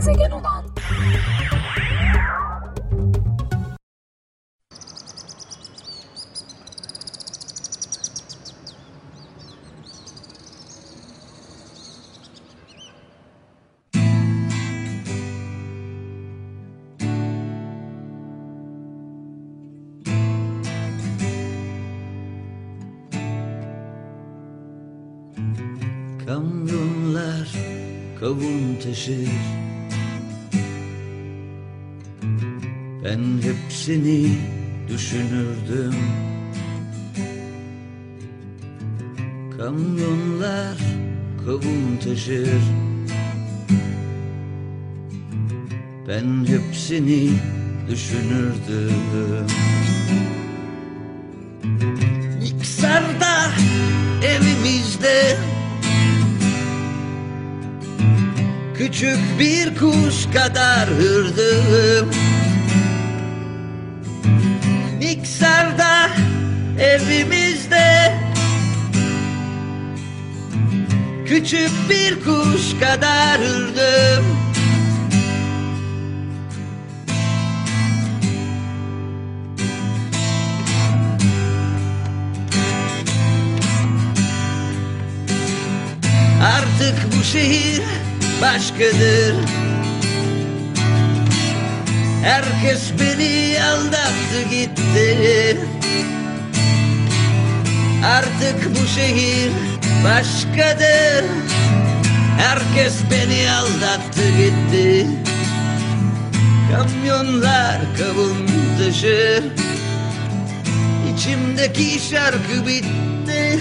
gezegen olan. Kamyonlar kavun taşır Ben hepsini düşünürdüm. Kamyonlar kavun taşır. Ben hepsini düşünürdüm. Niksar'da evimizde Küçük bir kuş kadar hırdım evimizde. Küçük bir kuş kadar hırdım Artık bu şehir başkadır. Herkes beni aldattı gitti Artık bu şehir başkadır. Herkes beni aldattı gitti. Kamyonlar kavun taşır İçimdeki şarkı bitti.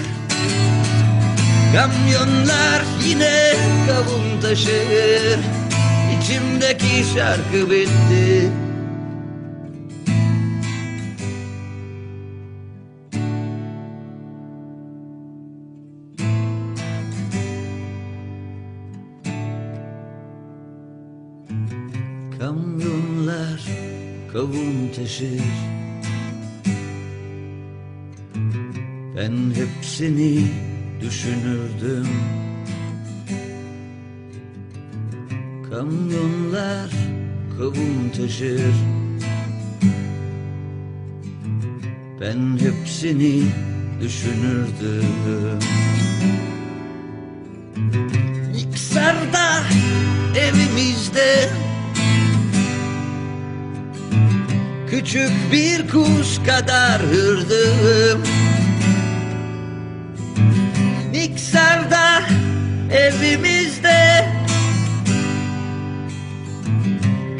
Kamyonlar yine kavun taşır İçimdeki şarkı bitti taşır Ben hepsini düşünürdüm. Kamyonlar kavun taşır. Ben hepsini düşünürdüm Küçük bir kuş kadar hırdım. Niksar'da evimizde.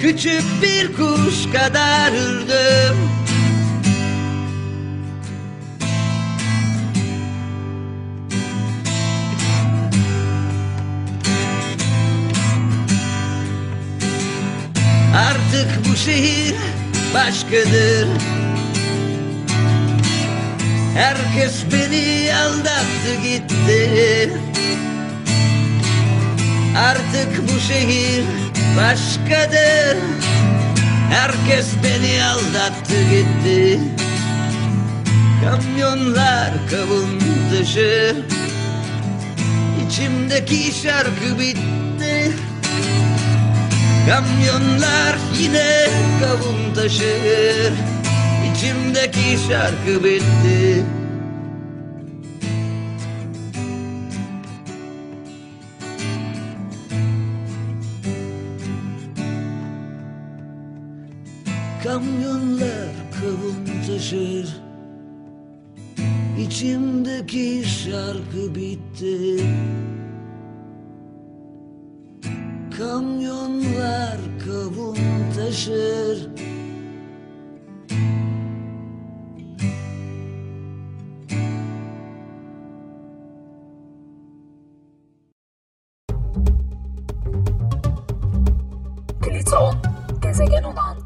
Küçük bir kuş kadar hırdım. Artık bu şehir başkadır. Herkes beni aldattı gitti. Artık bu şehir başkadır. Herkes beni aldattı gitti. Kamyonlar kavun taşır İçimdeki şarkı bitti Kamyonlar yine kavun taşır İçimdeki şarkı bitti Kamyonlar kavun taşır İçimdeki şarkı bitti Kamyonlar kavun taşır Pliton gezegen olan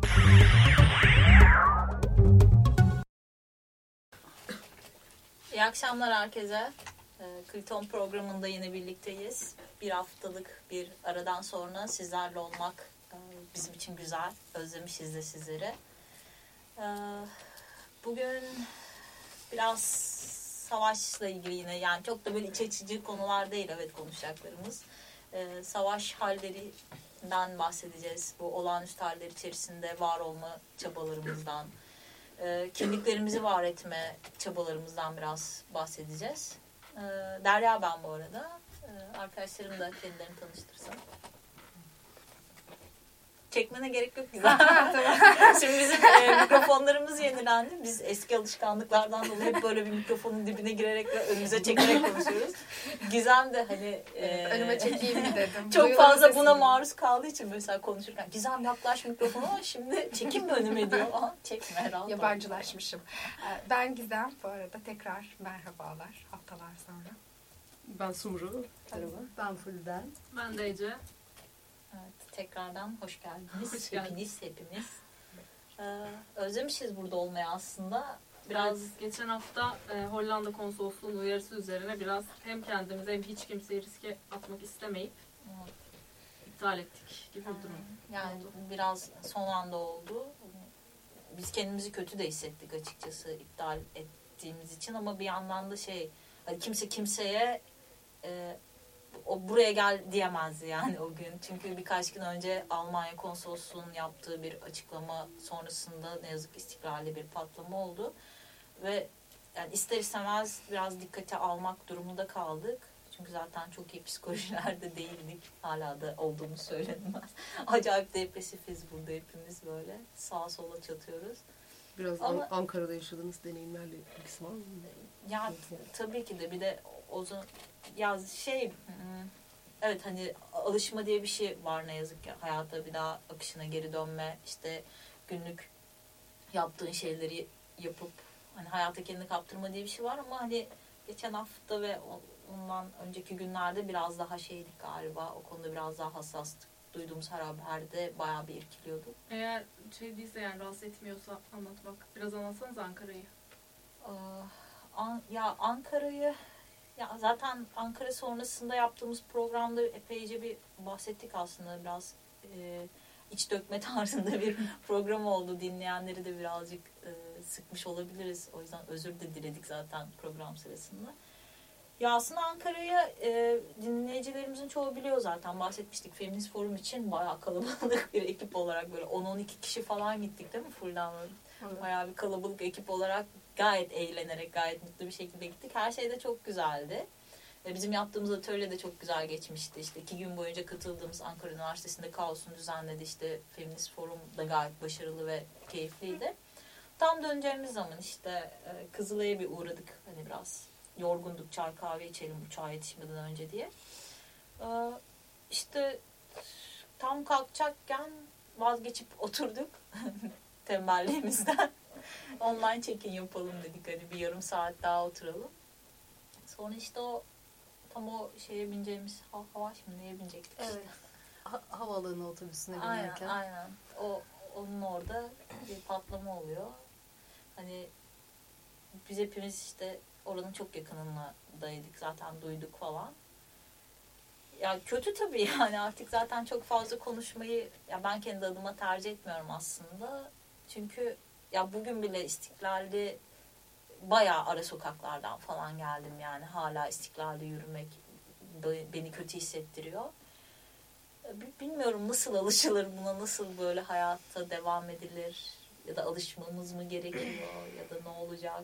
İyi akşamlar herkese. Ee, Kriton programında yine birlikteyiz. Bir haftalık bir aradan sonra sizlerle olmak e, bizim için güzel. Özlemişiz de sizleri. Ee, Bugün biraz savaşla ilgili yine yani çok da böyle iç açıcı konular değil evet konuşacaklarımız. Ee, Savaş halleri den bahsedeceğiz. Bu olağanüstü haller içerisinde var olma çabalarımızdan, kimliklerimizi var etme çabalarımızdan biraz bahsedeceğiz. E, Derya ben bu arada. E, arkadaşlarım da kendilerini tanıştırsın. Çekmene gerek yok güzel. Şimdi bizim e, mikrofonlarımız yenilendi. Biz eski alışkanlıklardan dolayı hep böyle bir mikrofonun dibine girerek ve önümüze çekerek konuşuyoruz. Gizem de hani e, Önüme çekeyim mi dedim. çok Duyulan fazla sesini. buna maruz kaldığı için mesela konuşurken Gizem yaklaş mikrofona ama şimdi çekim mi önüme diyor. Aa, çekme rahat. Yabancılaşmışım. Ee, Ben Gizem. Bu arada tekrar merhabalar haftalar sonra. Ben Sumru. Merhaba. Ben Fulden. Ben de Ece. Evet, tekrardan hoş geldiniz. Hoş geldiniz. Hepiniz, hepimiz. Ee, özlemişiz burada olmayı aslında. Biraz Biraz geçen hafta e, Hollanda konsolosluğunun uyarısı üzerine biraz hem kendimizi hem hiç kimseyi riske atmak istemeyip iptal ettik gibi bir durum. yani biraz son anda oldu. Biz kendimizi kötü de hissettik açıkçası iptal ettiğimiz için ama bir yandan da şey hani kimse kimseye e, o buraya gel diyemezdi yani o gün. Çünkü birkaç gün önce Almanya konsolosluğunun yaptığı bir açıklama sonrasında ne yazık istikrarlı bir patlama oldu. Ve yani ister istemez biraz dikkate almak durumunda kaldık. Çünkü zaten çok iyi psikolojilerde değildik. Hala da olduğumuz söylenmez. Acayip depresifiz burada hepimiz böyle. Sağa sola çatıyoruz. Biraz Ama- An- Ankara'da yaşadığınız deneyimlerle ilgisi var mı? Ya tabii ki de bir de o zaman ya şey evet hani alışma diye bir şey var ne yazık ki hayata bir daha akışına geri dönme işte günlük yaptığın şeyleri yapıp hani hayata kendini kaptırma diye bir şey var ama hani geçen hafta ve ondan önceki günlerde biraz daha şeydik galiba o konuda biraz daha hassastık duyduğumuz her haberde bayağı bir irkiliyorduk. Eğer şey değilse yani rahatsız etmiyorsa anlatmak. Biraz anlatsanız Ankara'yı. Aa, An- ya Ankara'yı ya zaten Ankara sonrasında yaptığımız programda epeyce bir bahsettik aslında biraz e, iç dökme tarzında bir program oldu. Dinleyenleri de birazcık e, sıkmış olabiliriz. O yüzden özür de diledik zaten program sırasında. Ya aslında Ankara'ya e, dinleyicilerimizin çoğu biliyor zaten bahsetmiştik. Feminist Forum için bayağı kalabalık bir ekip olarak böyle 10-12 kişi falan gittik değil mi Fulden? Böyle Bayağı bir kalabalık ekip olarak gayet eğlenerek, gayet mutlu bir şekilde gittik. Her şey de çok güzeldi. Bizim yaptığımız atölye de çok güzel geçmişti. İşte iki gün boyunca katıldığımız Ankara Üniversitesi'nde Kaos'un düzenledi. işte Feminist Forum da gayet başarılı ve keyifliydi. Tam döneceğimiz zaman işte e, Kızılay'a bir uğradık. Hani biraz yorgunduk çay kahve içelim uçağa yetişmeden önce diye. Ee, işte tam kalkacakken vazgeçip oturduk tembelliğimizden. Online check-in yapalım dedik hani bir yarım saat daha oturalım. Sonra işte o tam o şeye bineceğimiz ha, hava şimdi neye binecektik işte. Evet. Ha- havaalanı otobüsüne Aynen binerken. aynen. O onun orada bir patlama oluyor. Hani biz hepimiz işte oranın çok yakınındaydık zaten duyduk falan. Ya kötü tabii yani artık zaten çok fazla konuşmayı ya ben kendi adıma tercih etmiyorum aslında. Çünkü ya bugün bile istiklalde bayağı ara sokaklardan falan geldim yani hala istiklalde yürümek be- beni kötü hissettiriyor. Bi- Bilmiyorum nasıl alışılır buna, nasıl böyle hayatta devam edilir ya da alışmamız mı gerekiyor ya da ne olacak.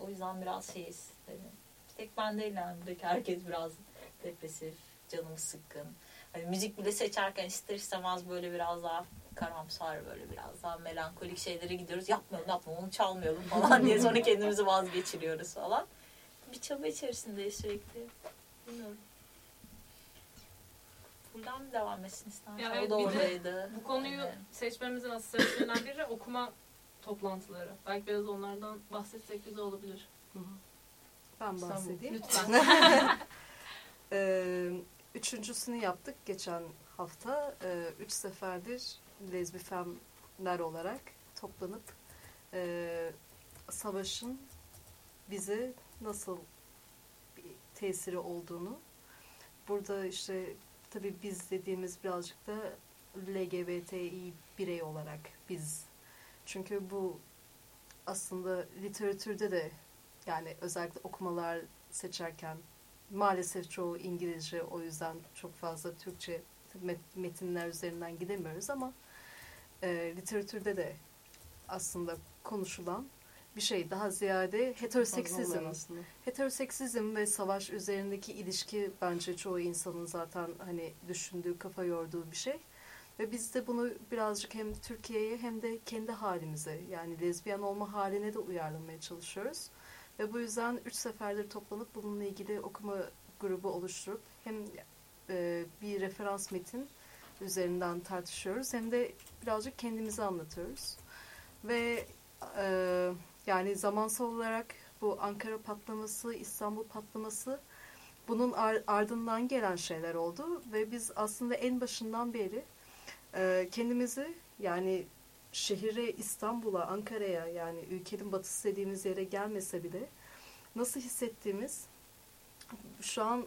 O yüzden biraz şeyiz. Hani tek ben değil yani buradaki herkes biraz depresif, canım sıkkın. Hani müzik bile seçerken ister istemez böyle biraz daha karamsar böyle biraz daha melankolik şeylere gidiyoruz. Yapmayalım yapmayalım onu çalmayalım falan diye sonra kendimizi vazgeçiriyoruz falan. Bir çaba içerisindeyiz sürekli. Bilmiyorum. Buradan devam etsin istersen? Ya o da oradaydı. Bu konuyu Yani. seçmemizin asıl sebeplerinden biri okuma toplantıları. Belki biraz onlardan bahsetsek güzel olabilir. Ben bahsedeyim. Lütfen. Ee, üçüncüsünü yaptık geçen hafta. Ee, üç seferdir lezbi femler olarak toplanıp e, savaşın bize nasıl bir tesiri olduğunu burada işte tabii biz dediğimiz birazcık da LGBTİ birey olarak biz. Çünkü bu aslında literatürde de yani özellikle okumalar seçerken maalesef çoğu İngilizce o yüzden çok fazla Türkçe met- metinler üzerinden gidemiyoruz ama e, literatürde de aslında konuşulan bir şey daha ziyade heteroseksizm. Heteroseksizm ve savaş üzerindeki ilişki bence çoğu insanın zaten hani düşündüğü, kafa yorduğu bir şey. Ve biz de bunu birazcık hem Türkiye'ye hem de kendi halimize yani lezbiyen olma haline de uyarlamaya çalışıyoruz. Ve bu yüzden üç seferdir toplanıp bununla ilgili okuma grubu oluşturup hem e, bir referans metin üzerinden tartışıyoruz hem de birazcık kendimizi anlatıyoruz. Ve e, yani zamansal olarak bu Ankara patlaması, İstanbul patlaması bunun ar- ardından gelen şeyler oldu ve biz aslında en başından beri e, kendimizi yani şehire, İstanbul'a, Ankara'ya yani ülkenin batısı dediğimiz yere gelmese bile nasıl hissettiğimiz şu an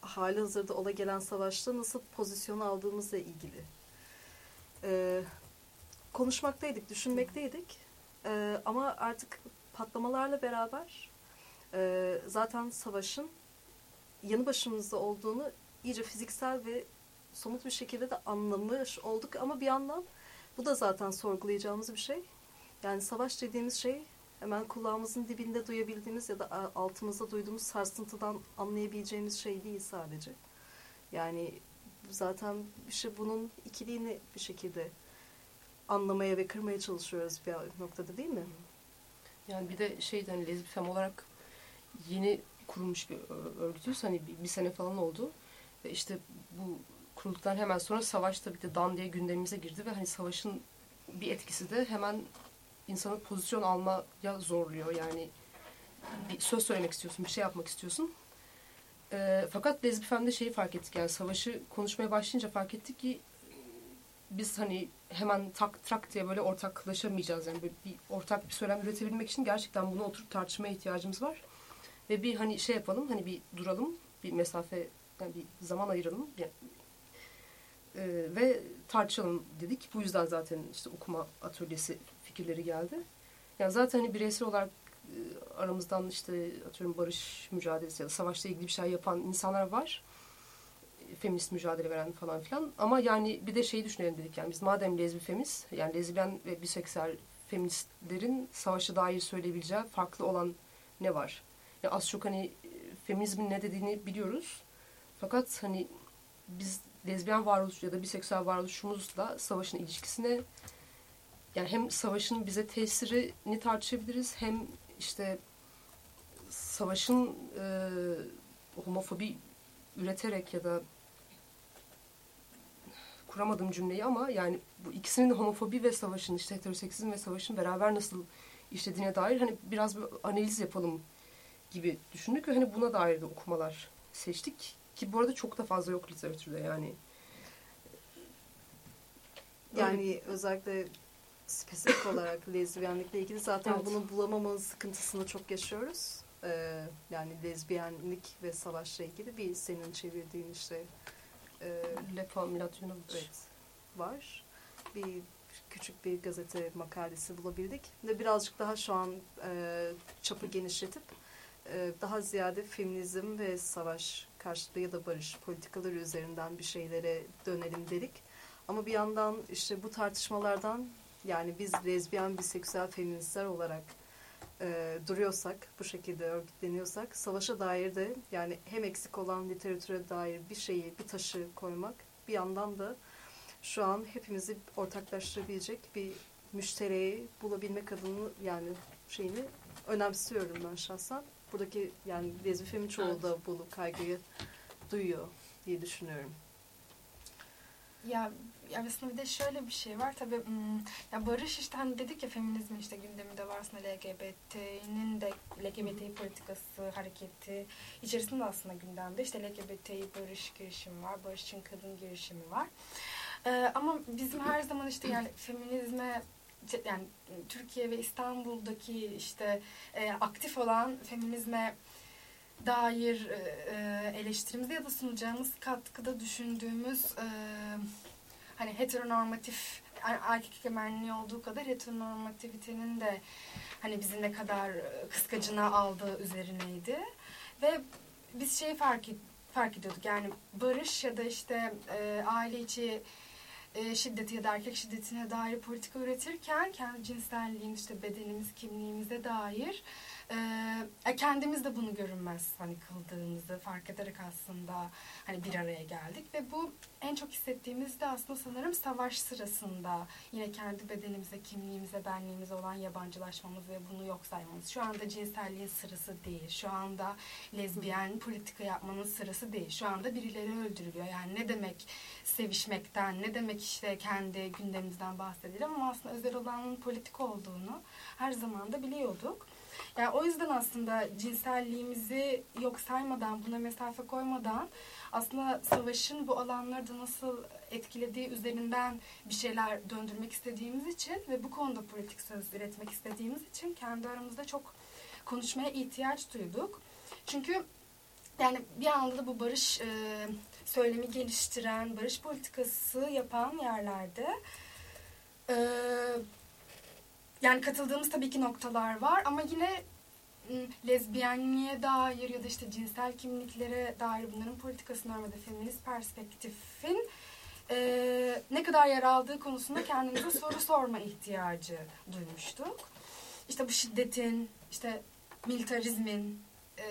hali hazırda ola gelen savaşta nasıl pozisyon aldığımızla ilgili e, konuşmaktaydık, düşünmekteydik. E, ama artık patlamalarla beraber e, zaten savaşın yanı başımızda olduğunu iyice fiziksel ve somut bir şekilde de anlamış olduk. Ama bir yandan bu da zaten sorgulayacağımız bir şey. Yani savaş dediğimiz şey hemen kulağımızın dibinde duyabildiğimiz ya da altımızda duyduğumuz sarsıntıdan anlayabileceğimiz şey değil sadece. Yani zaten işte bunun ikiliğini bir şekilde anlamaya ve kırmaya çalışıyoruz bir noktada değil mi? Yani bir de şey hani lezbifem olarak yeni kurulmuş bir ö- örgütüyüz. Hani bir, bir sene falan oldu. Ve işte bu kurulduktan hemen sonra savaş tabii de dan diye gündemimize girdi ve hani savaşın bir etkisi de hemen insanı pozisyon almaya zorluyor. Yani bir söz söylemek istiyorsun, bir şey yapmak istiyorsun. Ee, fakat lezbifemde şeyi fark ettik yani savaşı konuşmaya başlayınca fark ettik ki biz hani hemen tak trak diye böyle ortaklaşamayacağız. Yani böyle bir ortak bir söylem üretebilmek için gerçekten bunu oturup tartışmaya ihtiyacımız var. Ve bir hani şey yapalım, hani bir duralım, bir mesafe, yani bir zaman ayıralım. Yani, e, ve tartışalım dedik. Bu yüzden zaten işte okuma atölyesi fikirleri geldi. Yani zaten hani bireysel olarak e, aramızdan işte atıyorum barış mücadelesi ya da savaşla ilgili bir şey yapan insanlar var feminist mücadele veren falan filan. Ama yani bir de şeyi düşünelim dedik yani biz madem lezbi femiz yani lezbiyen ve biseksüel feministlerin savaşa dair söyleyebileceği farklı olan ne var? Ya az çok hani e, feminizmin ne dediğini biliyoruz. Fakat hani biz lezbiyen varoluş ya da biseksüel varoluşumuzla savaşın ilişkisine yani hem savaşın bize tesirini tartışabiliriz hem işte savaşın e, homofobi üreterek ya da kuramadım cümleyi ama yani bu ikisinin homofobi ve savaşın işte heteroseksizm ve savaşın beraber nasıl işlediğine dair hani biraz bir analiz yapalım gibi düşündük ve hani buna dair de okumalar seçtik ki bu arada çok da fazla yok literatürde yani. Yani özellikle spesifik olarak lezbiyenlikle ilgili zaten Evet. bunu bulamamanın sıkıntısını çok yaşıyoruz. Ee, yani lezbiyenlik ve savaşla ilgili bir senin çevirdiğin işte e, Le Milatinovic. evet, var. Bir küçük bir gazete makalesi bulabildik. Ve birazcık daha şu an e, çapı genişletip e, daha ziyade feminizm ve savaş karşıtlığı ya da barış politikaları üzerinden bir şeylere dönelim dedik. Ama bir yandan işte bu tartışmalardan yani biz lezbiyen, biseksüel feministler olarak e, duruyorsak, bu şekilde örgütleniyorsak savaşa dair de yani hem eksik olan literatüre dair bir şeyi, bir taşı koymak bir yandan da şu an hepimizi ortaklaştırabilecek bir müşteriyi bulabilmek adını yani şeyini önemsiyorum ben şahsen. Buradaki yani lezbifemin çoğu Evet. da bu kaygıyı duyuyor diye düşünüyorum. Ya, ya aslında bir de şöyle bir şey var tabii ya barış işte hani dedik ya feminizmin işte gündeminde var aslında LGBT'nin de LGBT politikası hareketi. İçerisinde aslında gündemde işte LGBT barış girişimi var barış için kadın girişimi var. Ee, ama bizim her zaman işte yani feminizme yani Türkiye ve İstanbul'daki işte e, aktif olan feminizme dair e, ya da sunacağımız katkıda düşündüğümüz e, hani heteronormatif er- erkek egemenliği olduğu kadar heteronormativitenin de hani bizi ne kadar e, kıskacına aldığı üzerineydi ve biz şey fark fark ediyorduk. Yani barış ya da işte e, aile içi e, şiddeti ya da erkek şiddetine dair politika üretirken kendi cinselliğimiz, işte bedenimiz, kimliğimize dair e, kendimiz de bunu görünmez hani kıldığımızı fark ederek aslında hani bir araya geldik ve bu en çok hissettiğimiz de aslında sanırım savaş sırasında yine kendi bedenimize, kimliğimize, benliğimize olan yabancılaşmamız ve bunu yok saymamız. Şu anda cinselliğin sırası değil. Şu anda lezbiyen politika yapmanın sırası değil. Şu anda birileri öldürülüyor. Yani ne demek sevişmekten, ne demek işte kendi gündemimizden bahsedelim ama aslında özel olanın politik olduğunu her zaman da biliyorduk. Yani o yüzden aslında cinselliğimizi yok saymadan, buna mesafe koymadan aslında savaşın bu alanları da nasıl etkilediği üzerinden bir şeyler döndürmek istediğimiz için ve bu konuda politik söz üretmek istediğimiz için kendi aramızda çok konuşmaya ihtiyaç duyduk. Çünkü yani bir anda da bu barış e, söylemi geliştiren, barış politikası yapan yerlerde e, yani katıldığımız tabii ki noktalar var ama yine lezbiyenliğe dair ya da işte cinsel kimliklere dair bunların politikasına ve de feminist perspektifin e, ne kadar yer aldığı konusunda kendimize soru sorma ihtiyacı duymuştuk. İşte bu şiddetin, işte militarizmin e,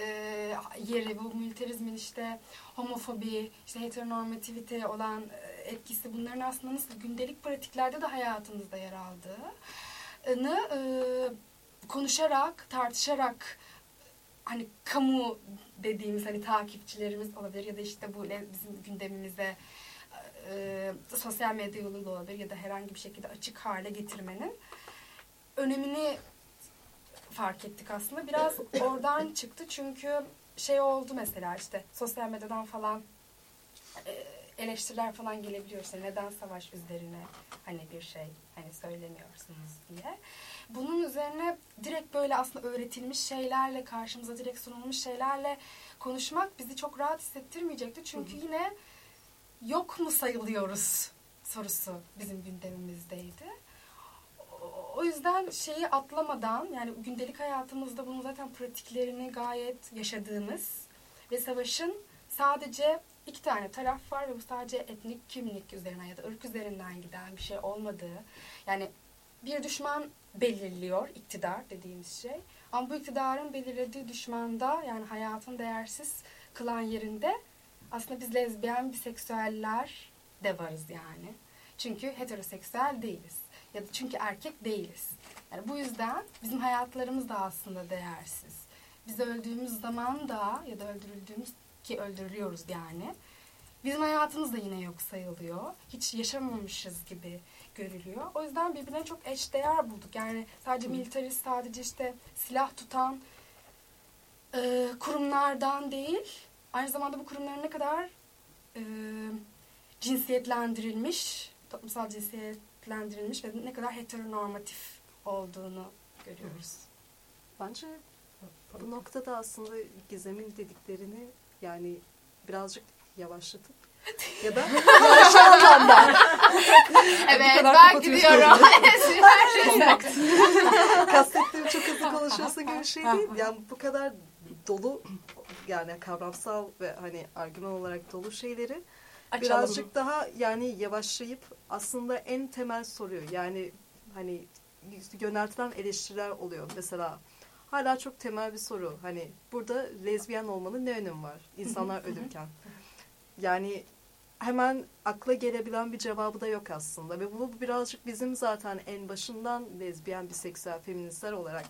yeri, bu militarizmin işte homofobi, işte heteronormativite olan etkisi bunların aslında nasıl gündelik pratiklerde de hayatımızda yer aldığını e, konuşarak, tartışarak hani kamu dediğimiz hani takipçilerimiz olabilir ya da işte bu bizim gündemimize e, sosyal medya yoluyla olabilir ya da herhangi bir şekilde açık hale getirmenin önemini fark ettik aslında. Biraz oradan çıktı çünkü şey oldu mesela işte sosyal medyadan falan e, eleştiriler falan gelebiliyor işte neden savaş üzerine hani bir şey hani söylemiyorsunuz diye. Bunun üzerine direkt böyle aslında öğretilmiş şeylerle karşımıza direkt sunulmuş şeylerle konuşmak bizi çok rahat hissettirmeyecekti. Çünkü yine yok mu sayılıyoruz sorusu bizim gündemimizdeydi. O yüzden şeyi atlamadan yani gündelik hayatımızda bunun zaten pratiklerini gayet yaşadığımız ve savaşın sadece iki tane taraf var ve bu sadece etnik kimlik üzerine ya da ırk üzerinden giden bir şey olmadığı yani bir düşman belirliyor iktidar dediğimiz şey. Ama bu iktidarın belirlediği düşmanda yani hayatın değersiz kılan yerinde aslında biz lezbiyen, biseksüeller de varız yani. Çünkü heteroseksüel değiliz. Ya da çünkü erkek değiliz. Yani bu yüzden bizim hayatlarımız da aslında değersiz. Biz öldüğümüz zaman da ya da öldürüldüğümüz ki öldürülüyoruz yani. Bizim hayatımız da yine yok sayılıyor. Hiç yaşamamışız gibi görülüyor. O yüzden birbirine çok eşdeğer bulduk. Yani sadece militarist, sadece işte silah tutan e, kurumlardan değil, aynı zamanda bu kurumların ne kadar e, cinsiyetlendirilmiş, toplumsal cinsiyetlendirilmiş ve ne kadar heteronormatif olduğunu görüyoruz. Bence bu noktada aslında Gizem'in dediklerini yani birazcık yavaşlatıp ya da şu anlamda. evet ben gidiyorum. Kastettiğim çok hızlı konuşuyorsa gibi bir şey değil. Yani bu kadar dolu yani kavramsal ve hani argüman olarak dolu şeyleri Açalım. birazcık daha yani yavaşlayıp aslında en temel soruyor. Yani hani yöneltilen eleştiriler oluyor. Mesela hala çok temel bir soru. Hani burada lezbiyen olmanın ne önemi var? İnsanlar ölürken. Yani hemen akla gelebilen bir cevabı da yok aslında. Ve bu birazcık bizim zaten en başından lezbiyen, biseksüel, feministler olarak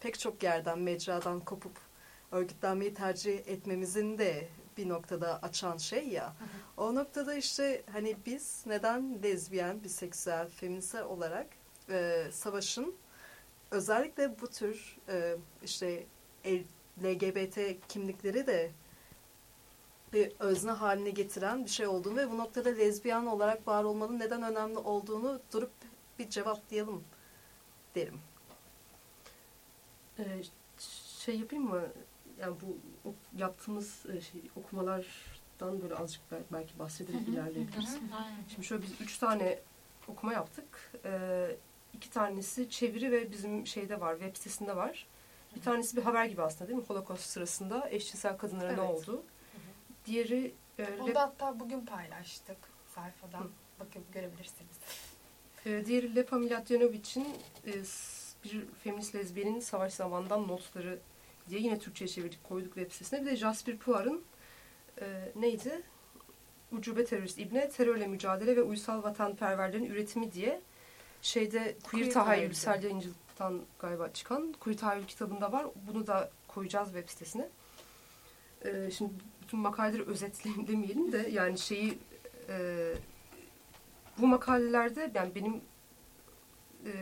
pek çok yerden, mecradan kopup örgütlenmeyi tercih etmemizin de bir noktada açan şey ya. Hı hı. O noktada işte hani biz neden lezbiyen, biseksüel, feministler olarak e, savaşın özellikle bu tür e, işte LGBT kimlikleri de bir özne haline getiren bir şey olduğunu ve bu noktada lezbiyen olarak var olmanın neden önemli olduğunu durup bir cevaplayalım derim. Ee, şey yapayım mı? Yani bu yaptığımız e, şey, okumalardan böyle azıcık belki bahsedelim ilerleyebiliriz. Şimdi şöyle biz üç tane okuma yaptık. Ee, iki tanesi çeviri ve bizim şeyde var, web sitesinde var. Bir tanesi bir haber gibi aslında değil mi? Holocaust sırasında eşcinsel kadınlara evet. ne oldu? diğeri e, Onu da hatta bugün paylaştık sayfadan. Hı. Bakıp görebilirsiniz. e, diğeri Lepa Miladinovic'in e, bir feminist lezbiyenin savaş zamanından notları diye yine Türkçe'ye çevirdik koyduk web sitesine. Bir de Jasper Puar'ın e, neydi? Ucube Terörist İbne, Terörle Mücadele ve Uysal Vatanperverlerin Üretimi diye şeyde Queer, Tahayyülsel yayıncılıktan galiba çıkan Queer Tahayyül kitabında var. Bunu da koyacağız web sitesine. E, şimdi bütün makaleleri özetleyelim demeyelim de yani şeyi e, bu makalelerde yani benim e,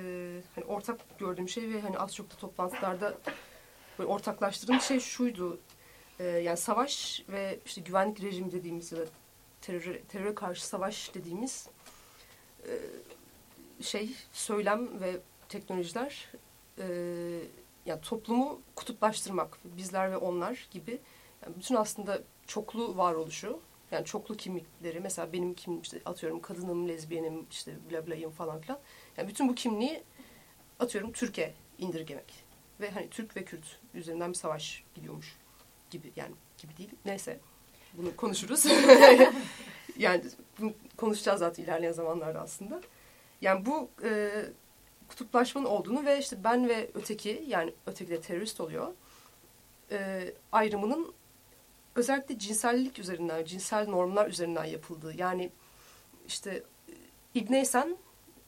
hani ortak gördüğüm şey ve hani az çok da toplantılarda böyle ortaklaştırdığım şey şuydu. E, yani savaş ve işte güvenlik rejimi dediğimiz ya da teröre, teröre karşı savaş dediğimiz e, şey söylem ve teknolojiler e, yani toplumu kutuplaştırmak bizler ve onlar gibi yani bütün aslında çoklu varoluşu yani çoklu kimlikleri mesela benim kim işte atıyorum kadınım, lezbiyenim, işte bla blayım falan filan. Yani bütün bu kimliği atıyorum Türkiye indirgemek. Ve hani Türk ve Kürt üzerinden bir savaş gidiyormuş gibi yani gibi değil. Neyse bunu konuşuruz. yani bunu konuşacağız zaten ilerleyen zamanlarda aslında. Yani bu e, kutuplaşmanın olduğunu ve işte ben ve öteki yani öteki de terörist oluyor. E, ayrımının özellikle cinsellik üzerinden, cinsel normlar üzerinden yapıldığı. Yani işte e, İbneysen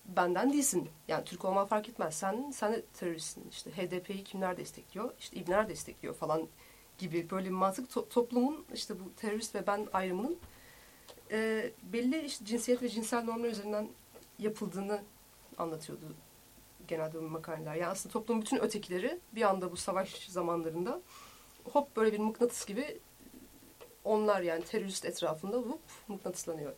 benden değilsin. Yani Türk olman fark etmez. Sen, sen de teröristsin. İşte HDP'yi kimler destekliyor? İşte İbneler destekliyor falan gibi böyle bir mantık to- toplumun işte bu terörist ve ben ayrımının e, belli işte cinsiyet ve cinsel normlar üzerinden yapıldığını anlatıyordu genelde bu makaleler. Yani aslında toplumun bütün ötekileri bir anda bu savaş zamanlarında hop böyle bir mıknatıs gibi onlar yani terörist etrafında hop mıknatıslanıyor.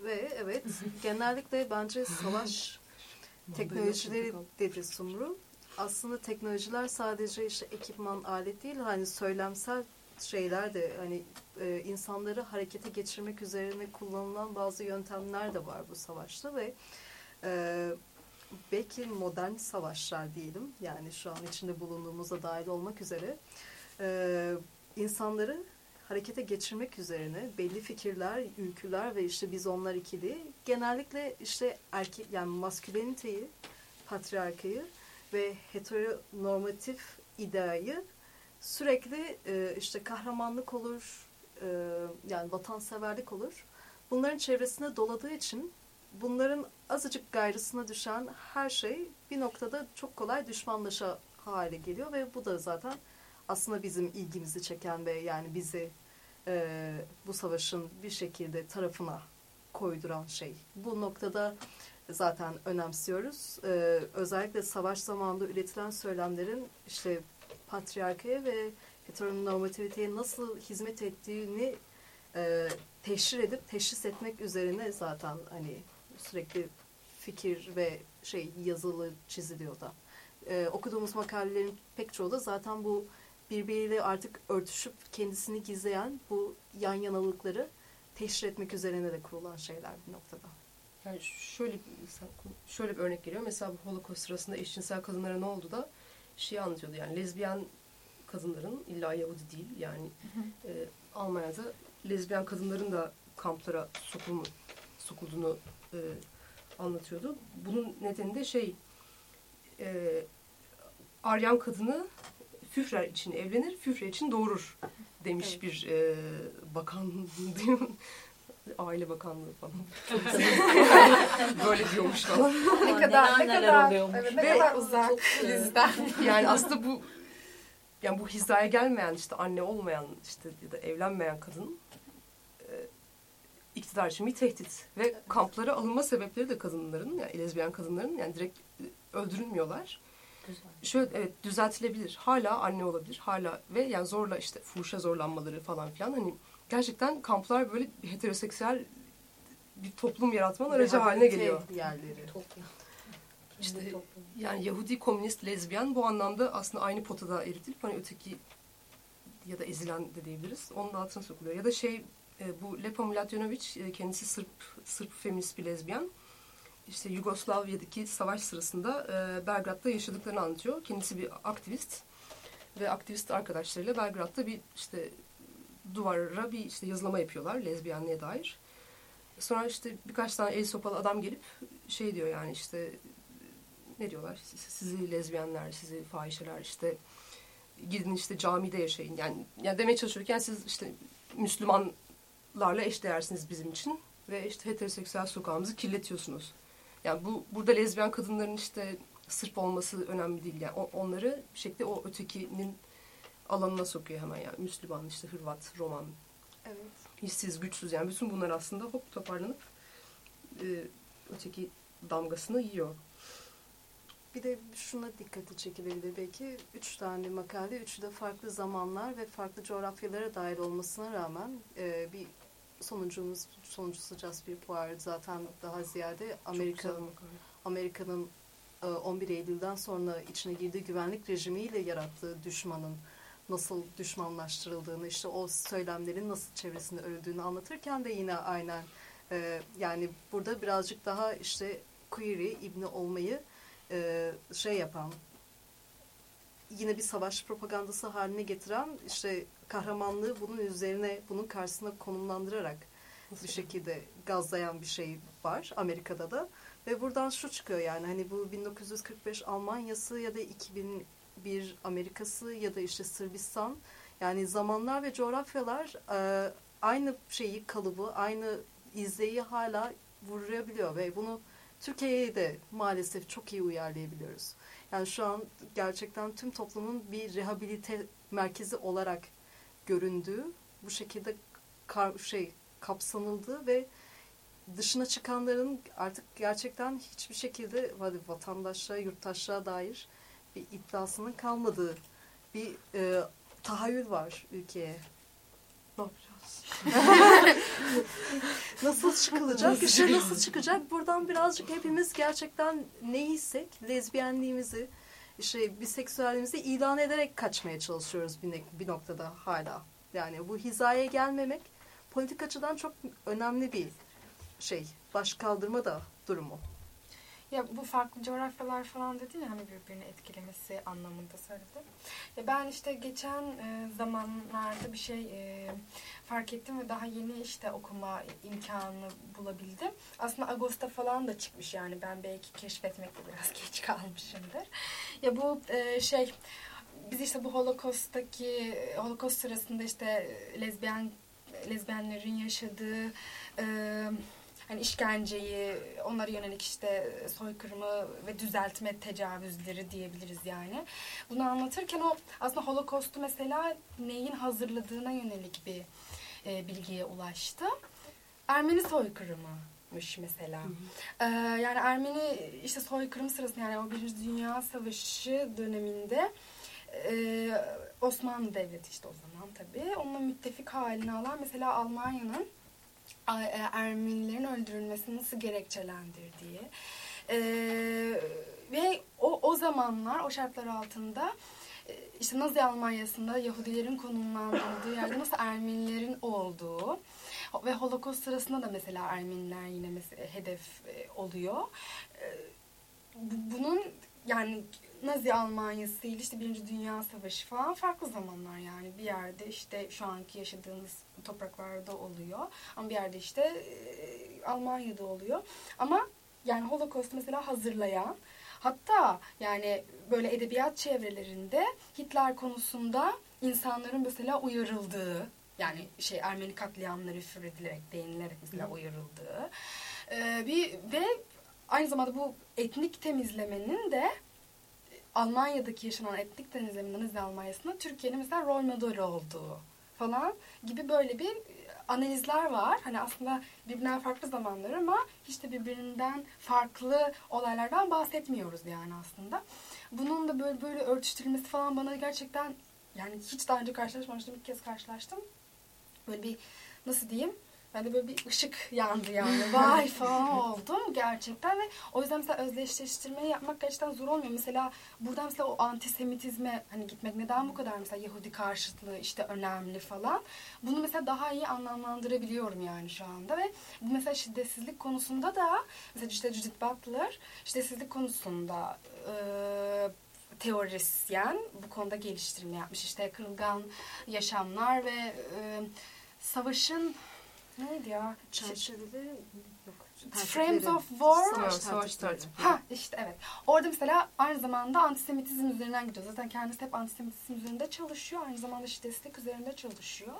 Ve evet genellikle bence savaş teknolojileri devri sumru. Aslında teknolojiler sadece işte ekipman, alet değil hani söylemsel şeyler de hani e, insanları harekete geçirmek üzerine kullanılan bazı yöntemler de var bu savaşta ve e, belki modern savaşlar diyelim yani şu an içinde bulunduğumuzda dahil olmak üzere e, insanları harekete geçirmek üzerine belli fikirler, ülküler ve işte biz onlar ikili genellikle işte erkek yani masküleniteyi, patriarkayı ve heteronormatif ideayı sürekli e, işte kahramanlık olur, e, yani vatanseverlik olur. Bunların çevresinde doladığı için bunların azıcık gayrısına düşen her şey bir noktada çok kolay düşmanlaşa hale geliyor ve bu da zaten aslında bizim ilgimizi çeken ve yani bizi e, bu savaşın bir şekilde tarafına koyduran şey. Bu noktada zaten önemsiyoruz. E, özellikle savaş zamanında üretilen söylemlerin işte patriarkaya ve heteronormativiteye nasıl hizmet ettiğini e, teşhir edip teşhis etmek üzerine zaten hani sürekli fikir ve şey yazılı çiziliyor da. E, okuduğumuz makalelerin pek çoğu da zaten bu birbiriyle artık örtüşüp kendisini gizleyen bu yan yanalıkları teşhir etmek üzerine de kurulan şeyler bir noktada. Yani şöyle şöyle bir örnek geliyor. Mesela bu Holocaust sırasında eşcinsel kadınlara ne oldu da şey anlatıyordu. Yani lezbiyen kadınların illa Yahudi değil yani e, Almanya'da lezbiyen kadınların da kamplara sokulmu, sokulduğunu e, anlatıyordu. Bunun nedeni de şey e, Aryan kadını Führer için evlenir, Führer için doğurur demiş Evet. bir e, bakan. Aile Bakanlığı falan. Böyle diyormuş falan. ne kadar ne kadar oluyormuş. evet, ne Ve- kadar uzak e, bizden. Yani aslında bu yani bu hizaya gelmeyen işte anne olmayan işte ya da evlenmeyen kadın e, iktidar için bir tehdit ve kamplara alınma sebepleri de kadınların yani lezbiyen kadınların yani direkt e, öldürülmüyorlar. Şöyle evet düzeltilebilir. Hala anne olabilir. Hala ve yani zorla işte fuhuşa zorlanmaları falan filan hani gerçekten kamplar böyle heteroseksüel bir toplum yaratmanın aracı haline geliyor. Yerleri. Toplum. İşte toplum. yani Yahudi, komünist, lezbiyen bu anlamda aslında aynı potada eritilip hani öteki ya da ezilen de diyebiliriz. Onun da altına sokuluyor. Ya da şey e, bu Lepa Miladinovic e, kendisi Sırp Sırp feminist bir lezbiyen. İşte Yugoslavya'daki savaş sırasında e, Belgrad'da yaşadıklarını anlatıyor. Kendisi bir aktivist. ve aktivist arkadaşlarıyla Belgrad'da bir işte duvara bir işte yazılama yapıyorlar lezbiyenliğe dair. Sonra işte birkaç tane el sopalı adam gelip şey diyor yani işte ne diyorlar sizi lezbiyenler, sizi fahişeler işte gidin işte camide yaşayın. Yani, yani demeye çalışıyorken siz işte Müslümanlarla eşdeğersiniz bizim için ve işte heteroseksüel sokağımızı kirletiyorsunuz. Yani bu burada lezbiyen kadınların işte sırp olması önemli değil. Yani onları bir şekilde o ötekinin alanına sokuyor hemen yani. Müslüman, işte Hırvat, Roman, Evet. hissiz, güçsüz yani bütün bunlar aslında hop toparlanıp e, öteki damgasını yiyor. Bir de şuna dikkati çekilebilir belki. Üç tane makale, üçü de farklı zamanlar ve farklı coğrafyalara dair olmasına rağmen e, bir sonucumuz, sonuncusu Jasper Poir zaten daha ziyade Amerika, Amerika'nın 11 Eylül'den sonra içine girdiği güvenlik rejimiyle yarattığı düşmanın nasıl düşmanlaştırıldığını, işte o söylemlerin nasıl çevresinde örüldüğünü anlatırken de yine aynen e, yani burada birazcık daha işte queer'i, ibni olmayı e, şey yapan yine bir savaş propagandası haline getiren işte kahramanlığı bunun üzerine bunun karşısına konumlandırarak bir şekilde gazlayan bir şey var Amerika'da da. Ve buradan şu çıkıyor yani hani bu 1945 Almanya'sı ya da 2001 Amerika'sı ya da işte Sırbistan yani zamanlar ve coğrafyalar e, aynı şeyi kalıbı aynı izleyi hala vurabiliyor ve bunu Türkiye'ye de maalesef çok iyi uyarlayabiliyoruz. Yani şu an gerçekten tüm toplumun bir rehabilite merkezi olarak göründüğü, bu şekilde kar, şey kapsanıldığı ve dışına çıkanların artık gerçekten hiçbir şekilde hadi vatandaşlığa, yurttaşlığa dair bir iddiasının kalmadığı bir e, tahayyül var ülkeye. Ne yapacağız? nasıl çıkılacak? İşte nasıl çıkacak? Buradan birazcık hepimiz gerçekten neysek, lezbiyenliğimizi, işte biseksüelliğimizi ilan ederek kaçmaya çalışıyoruz bir, bir noktada hala. Yani bu hizaya gelmemek politik açıdan çok önemli bir şey. Baş kaldırma da durumu. Ya bu farklı coğrafyalar falan dedin ya hani birbirini etkilemesi anlamında söyledim. Ya ben işte geçen e, zamanlarda bir şey e, fark ettim ve daha yeni işte okuma imkanı bulabildim. Aslında Ağustos'ta falan da çıkmış yani ben belki keşfetmekte biraz geç kalmışımdır. Ya bu e, şey biz işte bu Holocaust'taki Holocaust sırasında işte lezbiyen lezbiyenlerin yaşadığı e, hani işkenceyi, onlara yönelik işte soykırımı ve düzeltme tecavüzleri diyebiliriz yani. Bunu anlatırken o aslında Holocaust'u mesela neyin hazırladığına yönelik bir e, bilgiye ulaştı. Ermeni soykırımıymış mesela. Hı hı. Ee, yani Ermeni işte soykırım sırasında yani o Birinci Dünya Savaşı döneminde e, Osmanlı Devleti işte o zaman tabii onunla müttefik halini alan mesela Almanya'nın Ermenilerin öldürülmesini nasıl gerekçelendirdiği ee, ve o, o zamanlar o şartlar altında işte Nazi Almanya'sında Yahudilerin konumlandırıldığı yerde nasıl Ermenilerin olduğu ve Holocaust sırasında da mesela Ermeniler yine mesela hedef oluyor. Bunun yani Nazi Almanya'sı değil işte Birinci Dünya Savaşı falan farklı zamanlar yani. Bir yerde işte şu anki yaşadığımız topraklarda oluyor. Ama bir yerde işte e, Almanya'da oluyor. Ama yani Holocaust mesela hazırlayan hatta yani böyle edebiyat çevrelerinde Hitler konusunda insanların mesela uyarıldığı yani şey Ermeni katliamları refer edilerek değinilerek mesela uyarıldığı ee, bir ve aynı zamanda bu etnik temizlemenin de Almanya'daki yaşanan etnik temizlemenin Nazi Almanya'sında Türkiye'nin mesela rol modeli olduğu falan gibi böyle bir analizler var. Hani aslında birbirinden farklı zamanlar ama hiç de birbirinden farklı olaylardan bahsetmiyoruz yani aslında. Bunun da böyle böyle örtüştürülmesi falan bana gerçekten yani hiç daha önce karşılaşmamıştım. ilk kez karşılaştım. Böyle bir nasıl diyeyim ben de böyle bir ışık yandı yani. Vay falan oldum gerçekten ve o yüzden mesela özdeşleştirmeyi yapmak gerçekten zor olmuyor. Mesela burada mesela o antisemitizme hani gitmek neden bu kadar mesela Yahudi karşıtlığı işte önemli falan. Bunu mesela daha iyi anlamlandırabiliyorum yani şu anda ve bu mesela şiddetsizlik konusunda da mesela işte Judith Butler şiddetsizlik konusunda e, teorisyen bu konuda geliştirme yapmış. İşte kırılgan yaşamlar ve e, savaşın neydi ya? Çerçeveleri yok. Frames of War. Savaş, Savaş. Ha işte evet. Orada mesela aynı zamanda antisemitizm üzerinden gidiyor. Zaten kendisi hep antisemitizm üzerinde çalışıyor. Aynı zamanda şiddetsizlik üzerinde çalışıyor.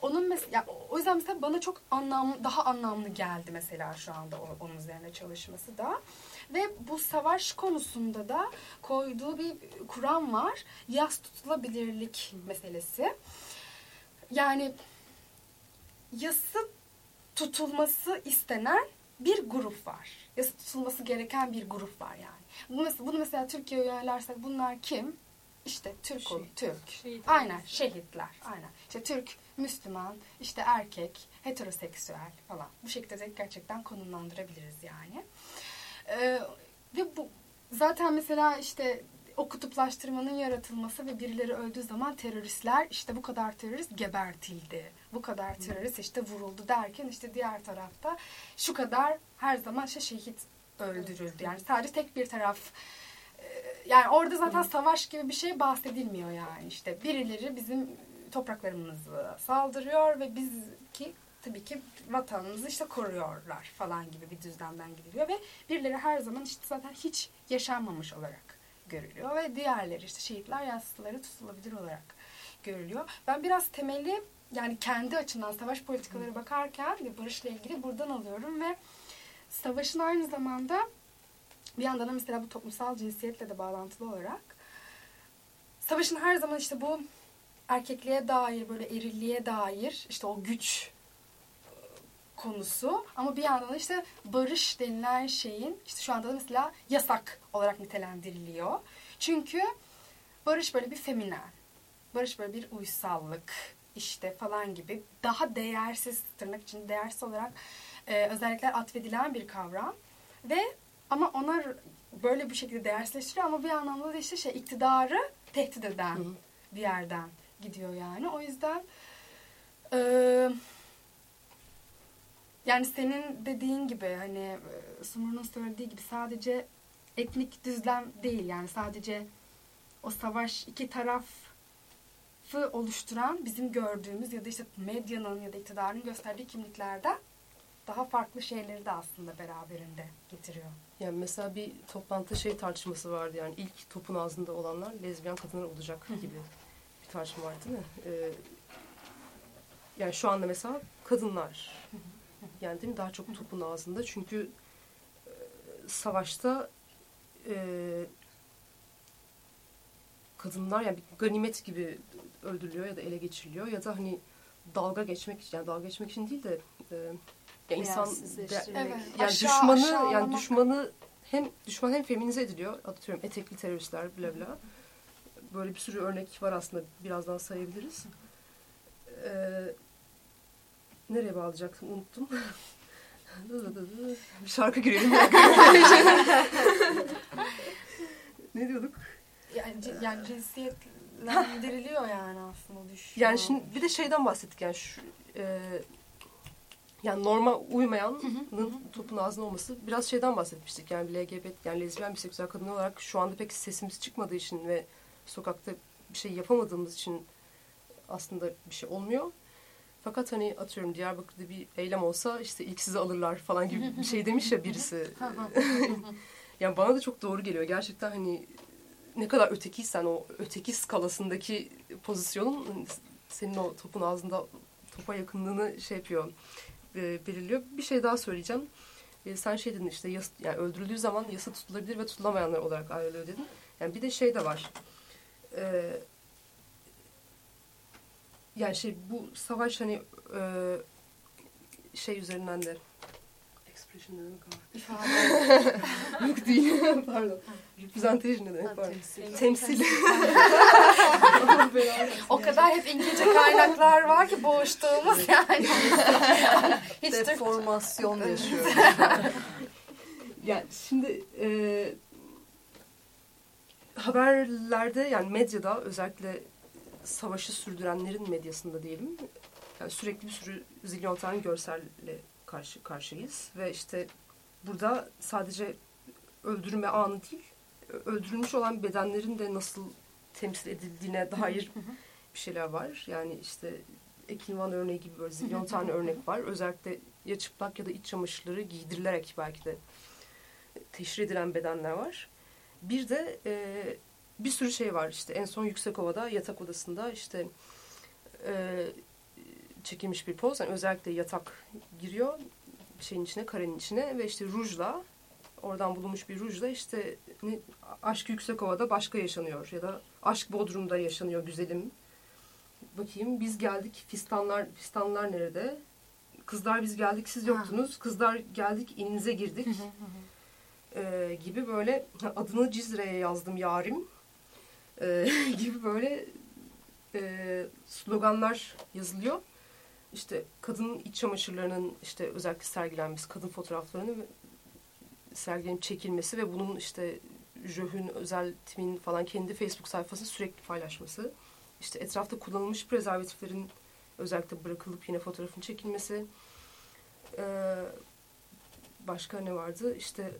Onun mesela o yüzden mesela bana çok anlamlı daha anlamlı geldi mesela şu anda onun üzerine çalışması da. Ve bu savaş konusunda da koyduğu bir kuram var. Yas tutulabilirlik meselesi. Yani yası tutulması istenen bir grup var. Yasa tutulması gereken bir grup var yani. Bunu mesela, bunu mesela Türkiye'ye uyarlarsak bunlar kim? İşte Türk, ol- Türk. Şehit Aynen şehitler. Aynen. İşte Türk, Müslüman, işte erkek, heteroseksüel falan. Bu şekilde de gerçekten konumlandırabiliriz yani. Ee, ve bu zaten mesela işte o kutuplaştırmanın yaratılması ve birileri öldüğü zaman teröristler işte bu kadar terörist gebertildi. Bu kadar terörist işte vuruldu derken işte diğer tarafta şu kadar her zaman işte şehit öldürüldü. Yani sadece tek bir taraf e, yani orada zaten savaş gibi bir şey bahsedilmiyor yani işte birileri bizim topraklarımızı saldırıyor ve biz ki tabii ki vatanımızı işte koruyorlar falan gibi bir düzlemden gidiliyor ve birileri her zaman işte zaten hiç yaşanmamış olarak görülüyor ve diğerleri işte şehitler yassıları tutulabilir olarak görülüyor. Ben biraz temeli yani kendi açımdan savaş politikaları bakarken ve barışla ilgili buradan alıyorum ve savaşın aynı zamanda bir yandan da mesela bu toplumsal cinsiyetle de bağlantılı olarak savaşın her zaman işte bu erkekliğe dair böyle erilliğe dair işte o güç e, konusu ama bir yandan da işte barış denilen şeyin işte şu anda da mesela yasak olarak nitelendiriliyor. Çünkü barış böyle bir feminen, barış böyle bir uysallık işte falan gibi daha değersiz tırnak için değersiz olarak e, özellikler atfedilen bir kavram ve ama ona böyle bir şekilde değersizleştiriyor ama bir anlamda da işte şey iktidarı tehdit eden Hı bir yerden gidiyor yani. O yüzden e, yani senin dediğin gibi hani e, Sumru'nun söylediği gibi sadece etnik düzlem değil yani sadece o savaş iki tarafı oluşturan bizim gördüğümüz ya da işte medyanın ya da iktidarın gösterdiği kimliklerden daha farklı şeyleri de aslında beraberinde getiriyor. Yani mesela bir toplantıda şey tartışması vardı yani ilk topun ağzında olanlar lezbiyen kadınlar olacak gibi bir tartışma vardı değil mi? Ee, yani şu anda mesela kadınlar yani değil mi? Daha çok topun ağzında. Çünkü e, savaşta e, kadınlar yani bir ganimet gibi öldürülüyor ya da ele geçiriliyor ya da hani dalga geçmek için yani dalga geçmek için değil de e, ya insan Değersizleştirmek. Evet. yani Aşağı- düşmanı aşağılamak. yani düşmanı hem düşman hem feminize ediliyor. Atıyorum etekli teröristler bla bla. Böyle bir sürü örnek var aslında. Birazdan sayabiliriz. Ee, nereye bağlayacaktım unuttum. bir şarkı girelim. ne diyorduk? Yani, yani cinsiyetlendiriliyor yani aslında düşüyor. Yani şimdi bir de şeyden bahsettik yani şu e, yani norma uymayanın topun ağzında olması biraz şeyden bahsetmiştik. Yani LGBT yani lezbiyen biseksüel kadın olarak şu anda pek sesimiz çıkmadığı için ve sokakta bir şey yapamadığımız için aslında bir şey olmuyor. Fakat hani atıyorum Diyarbakır'da bir eylem olsa işte ilk sizi alırlar falan gibi bir şey demiş ya birisi. yani bana da çok doğru geliyor. Gerçekten hani ne kadar ötekiysen o öteki skalasındaki pozisyonun senin o topun ağzında topa yakınlığını şey yapıyor, e, belirliyor. Bir şey daha söyleyeceğim. E, sen şey dedin işte yas, yani öldürüldüğü zaman yasa tutulabilir ve tutulamayanlar olarak ayrılıyor dedin. Yani bir de şey de var. E, yani şey bu savaş hani e, şey üzerinden de expression ne demek? İfade. Yok değil. Pardon. Representation ne demek? Pardon. temsil. O kadar hep İngilizce kaynaklar var ki boğuştuğumuz yani. Hiç Deformasyon yaşıyor. Yani şimdi e, haberlerde yani medyada özellikle savaşı sürdürenlerin medyasında diyelim yani sürekli bir sürü zilyon tane görselle karşı karşıyayız ve işte burada sadece öldürme anı değil öldürülmüş olan bedenlerin de nasıl temsil edildiğine dair bir şeyler var. Yani işte Ekin Van örneği gibi böyle zilyon tane örnek var. Özellikle ya çıplak ya da iç çamaşırları giydirilerek belki de teşhir edilen bedenler var. Bir de e, bir sürü şey var işte en son Yüksekova'da yatak odasında işte e, çekilmiş bir poz. Yani özellikle yatak giriyor şeyin içine, karenin içine ve işte rujla oradan bulunmuş bir rujla işte aşk Yüksekova'da başka yaşanıyor ya da aşk Bodrum'da yaşanıyor güzelim. Bakayım biz geldik fistanlar fistanlar nerede? Kızlar biz geldik siz yoktunuz. Kızlar geldik ininize girdik. Ee, gibi böyle adını Cizre'ye yazdım yarim. Ee, gibi böyle e, sloganlar yazılıyor. İşte kadın iç çamaşırlarının işte özellikle sergilenmesi, kadın fotoğraflarının sergilenip çekilmesi ve bunun işte Jöh'ün özel timin falan kendi Facebook sayfasını sürekli paylaşması. İşte etrafta kullanılmış prezervatiflerin özellikle bırakılıp yine fotoğrafın çekilmesi. Ee, başka ne vardı? İşte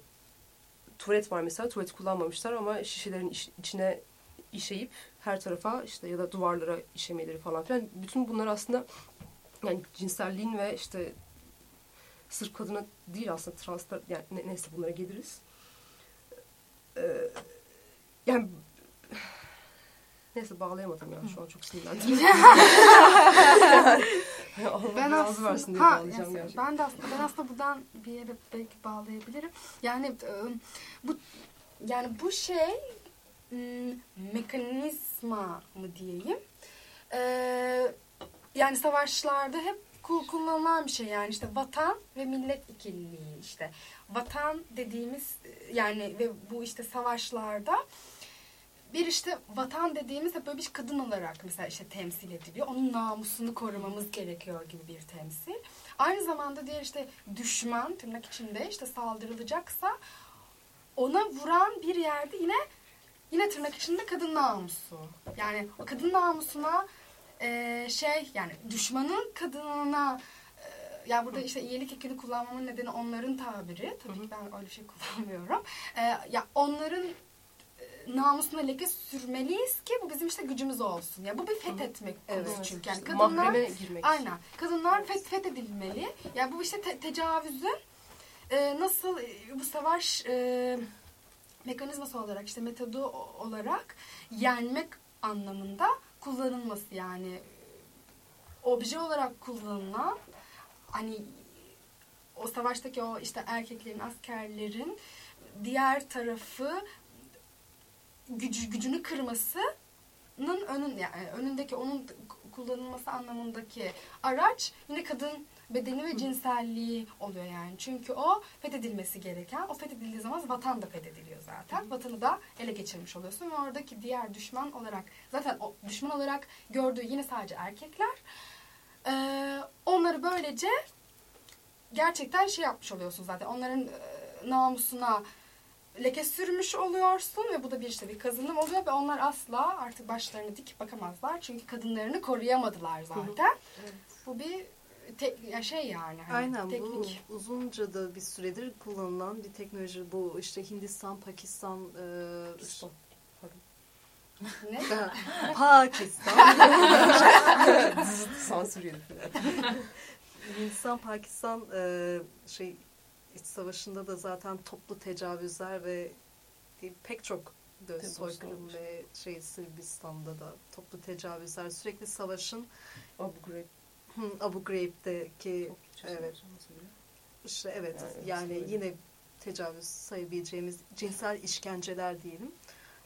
tuvalet var mesela. Tuvalet kullanmamışlar ama şişelerin iç- içine işeyip her tarafa işte ya da duvarlara işemeleri falan filan. Bütün bunlar aslında yani cinselliğin ve işte sırf kadına değil aslında translar yani ne- neyse bunlara geliriz. Ee, yani neyse bağlayamadım ya şu an çok sinirlendim. Allah Ben razı versin diye ha, yani gerçekten. ben de aslında ben aslında buradan bir yere belki bağlayabilirim. Yani e, bu yani bu şey m, mekanizma mı diyeyim? E, yani savaşlarda hep kullanılan bir şey yani işte vatan ve millet ikiliği işte vatan dediğimiz yani ve bu işte savaşlarda bir işte vatan dediğimiz hep böyle bir kadın olarak mesela işte temsil ediliyor. Onun namusunu korumamız gerekiyor gibi bir temsil. Aynı zamanda diğer işte düşman tırnak içinde işte saldırılacaksa ona vuran bir yerde yine yine tırnak içinde kadın namusu. Yani o kadın namusuna e, şey yani düşmanın kadınına e, ya burada işte iyilik ekini kullanmamın nedeni onların tabiri. Tabii ki ben öyle bir şey kullanmıyorum. E, ya onların e, namusuna leke sürmeliyiz ki bu bizim işte gücümüz olsun. Ya bu bir fethetmek Evet. çünkü. Yani İşte kadınlar mahreme girmek. Aynen. Kadınlar feth fethedilmeli. Yani bu işte te- tecavüzün e, nasıl e, bu savaş e, mekanizması olarak işte metodu olarak yenmek anlamında kullanılması yani. Obje olarak kullanılan hani o savaştaki o işte erkeklerin askerlerin diğer tarafı gücü, gücünü kırmasının önün yani önündeki onun kullanılması anlamındaki araç yine kadın bedeni ve cinselliği oluyor yani. Çünkü o fethedilmesi gereken, o fethedildiği zaman vatan da fethediliyor zaten. Vatanı da ele geçirmiş oluyorsun ve oradaki diğer düşman olarak, zaten o düşman olarak gördüğü yine sadece erkekler. Ee, onları böylece gerçekten şey yapmış oluyorsun zaten. Onların e, namusuna leke sürmüş oluyorsun ve bu da bir işte bir kazanım oluyor ve onlar asla artık başlarını dikip bakamazlar. Çünkü kadınlarını koruyamadılar zaten. Bu bir te- ya şey yani. hani Aynen teknik. bu uzunca da bir süredir kullanılan bir teknoloji. Bu işte Hindistan, Pakistan, e, Pakistan. Ne? Pakistan. Sansür yedik. Hindistan, Pakistan e, şey iç savaşında da zaten toplu tecavüzler ve pek çok Tabii, soykırım ve şey Sırbistan'da da toplu tecavüzler sürekli savaşın hı, Abu Ghraib'deki Evet. Evet. işte evet Yani yani, evet, yine tecavüz sayabileceğimiz cinsel işkenceler diyelim.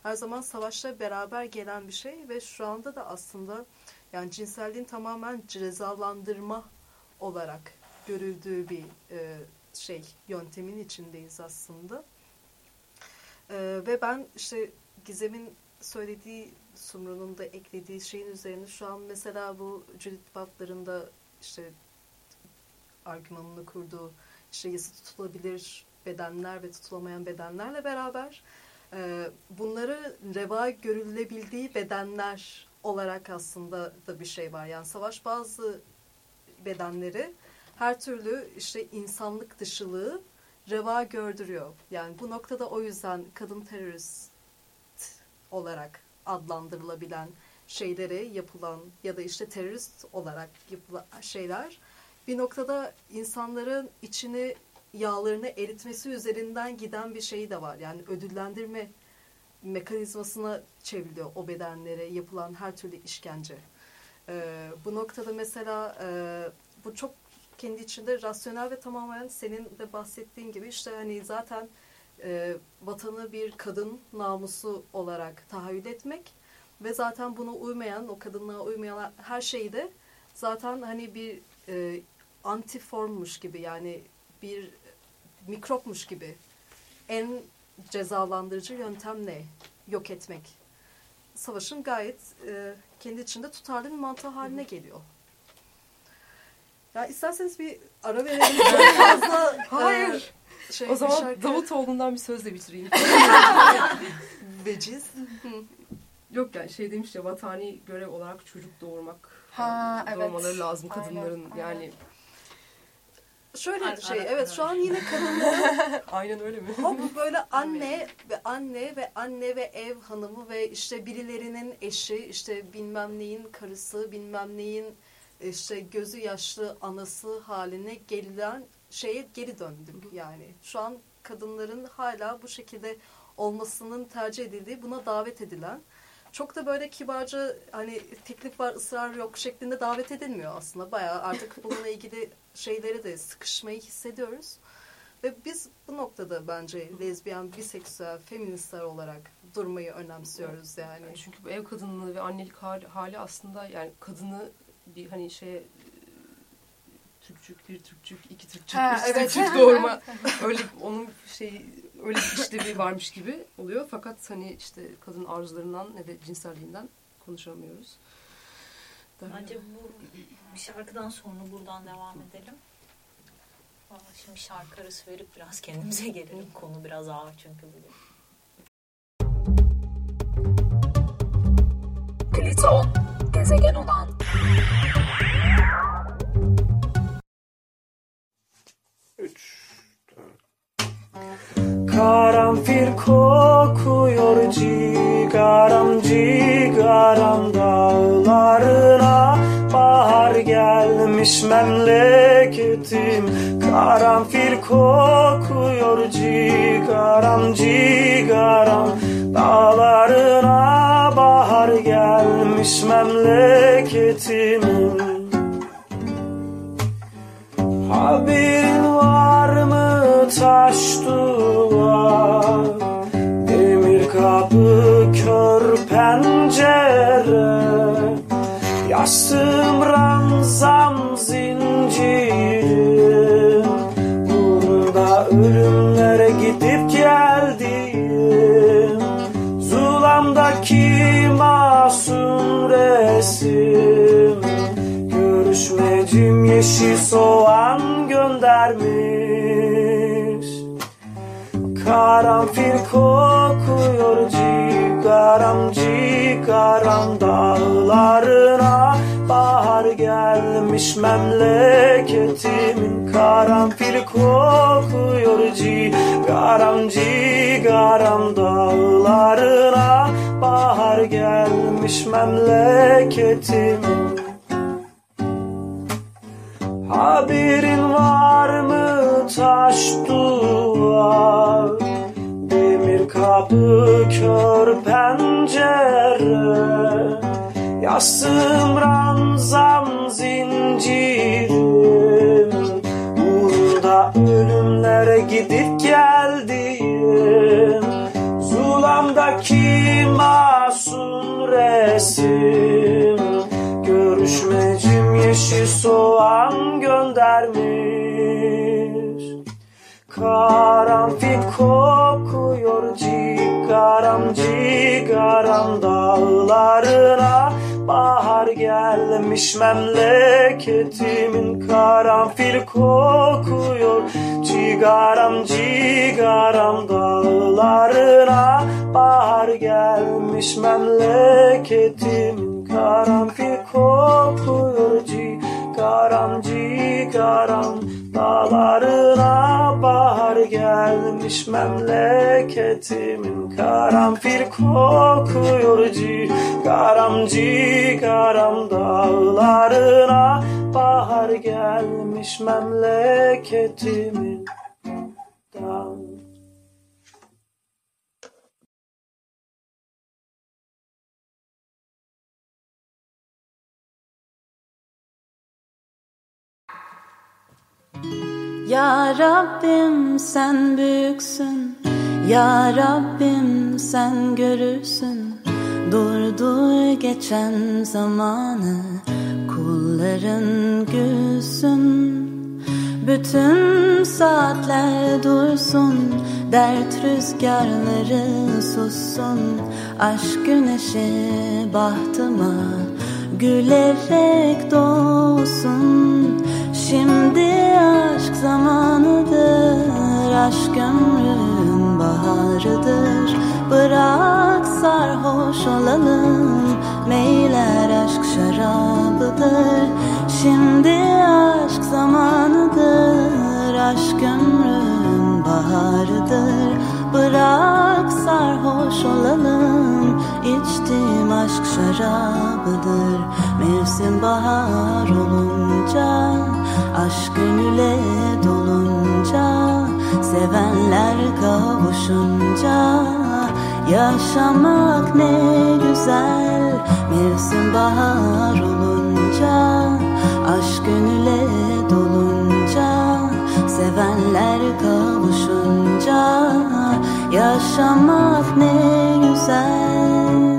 Her zaman savaşla beraber gelen bir şey ve şu anda da aslında yani cinselliğin tamamen cezalandırma olarak görüldüğü bir e, şey yöntemin içindeyiz aslında. E, ve ben işte Gizem'in söylediği Sumru'nun da eklediği şeyin üzerine şu an mesela bu Judith Butler'ın işte argümanını kurduğu işte yasa tutulabilir bedenler ve tutulamayan bedenlerle beraber e, bunları reva görülebildiği bedenler olarak aslında da bir şey var. Yani savaş bazı bedenleri her türlü işte insanlık dışılığı reva gördürüyor. Yani bu noktada o yüzden kadın terörist olarak adlandırılabilen şeylere yapılan ya da işte terörist olarak yapılan şeyler bir noktada insanların içini yağlarını eritmesi üzerinden giden bir şey de var. Yani ödüllendirme mekanizmasına çevriliyor o bedenlere yapılan her türlü işkence. Ee, bu noktada mesela e, bu çok kendi içinde rasyonel ve tamamen senin de bahsettiğin gibi işte hani zaten e, vatanı bir kadın namusu olarak tahayyül etmek ve zaten buna uymayan, o kadınlığa uymayan her şeyi de zaten hani bir e, antiformmuş gibi yani bir mikropmuş gibi en cezalandırıcı yöntem ne? Yok etmek. Savaşın gayet e, kendi içinde tutarlı bir mantığı haline geliyor. Ya isterseniz bir ara verelim. Fazla e, Hayır. Şey, O zaman şarkı- Davutoğlu'ndan bir sözle bitireyim. Veciz. Yok yani şey demiş ya vatani görev olarak çocuk doğurmak. Ha, evet. Doğurmaları lazım Aynen, kadınların aynen. yani. Şöyle Ar- bir şey. Evet şu an yine kadınların Aynen öyle mi? hop böyle anne ve anne ve anne ve ev hanımı ve işte birilerinin eşi işte bilmem neyin karısı bilmem neyin işte gözü yaşlı anası haline gelen şeye geri döndük yani. Şu an kadınların hala bu şekilde olmasının tercih edildiği, buna davet edilen çok da böyle kibarca hani teklif var ısrar yok şeklinde davet edilmiyor aslında. Bayağı artık bununla ilgili şeyleri de sıkışmayı hissediyoruz. Ve biz bu noktada bence lezbiyen, biseksüel, feministler olarak durmayı önemsiyoruz yani. Çünkü bu ev kadınlığı ve annelik hali, hali aslında yani kadını bir hani şeye e, Türkçük, bir Türkçük, iki Türkçük, Ha, üç evet. Türkçük doğurma öyle onun şey öyle bir işlevi varmış gibi oluyor. Fakat hani işte kadın arzularından ne de cinselliğinden konuşamıyoruz. Daha- Bence bu bir şarkıdan sonra buradan devam edelim. Şimdi şarkı arası verip biraz kendimize gelelim. Konu biraz ağır çünkü bugün. Pliton, gezegen olan Karanfil kokuyor cigaram cigaram dağlarına. Bahar gelmiş memleketim. Karanfil kokuyor cigaram cigaram Dağlarına. Bahar gelmiş memleketimin Haberin var mı taş duvar Demir kapı kör pencere Yastığım ranzam zincirim. Burada ölümlere gidip geldim Zulamdaki masum resim. Görüşmecim yeşil soğan göndermiş Karanfil kokuyor cigaram cigaram dağlarına. Bahar gelmiş memleketimin Karanfil kokuyor cigaram cigaram dağlarına. Bahar gelmiş memleketimin Haberin var mı taş duvar kapı kör pencere Yastığım ranzam zincirim. Burada ölümlere gidip geldim. Zulamdaki masum resim. Görüşmecim yeşil soğan göndermiş Karanfil kokuyor cigaram cigaram dağlarına. Bahar gelmiş memleketimin karanfil kokuyor Cigaram cigaram dağlarına. Bahar gelmiş memleketimin karanfil kokuyor Cigaram cigaram dağlarına Bahar gelmiş memleketimin Karanfil kokuyor cigaram cigaram dağlarına Bahar gelmiş memleketimin dağ Ya Rabbim sen büyüksün. Ya Rabbim sen görürsün. Durdur geçen zamanı Kulların gülsün. Bütün saatler dursun Dert rüzgarları sussun. Aşk güneşi bahtıma Gülerek doğsun Şimdi aşk zamanıdır Aşk ömrün baharıdır. Bırak sarhoş olalım Meyler aşk şarabıdır. Şimdi aşk zamanıdır Aşk ömrün baharıdır. Bırak sarhoş olalım İçtim aşk şarabıdır. Mevsim bahar olunca Aşk gönüle dolunca Sevenler kavuşunca Yaşamak ne güzel Mevsim bahar olunca. Aşk gönüle dolunca Sevenler kavuşunca Yaşamak ne güzel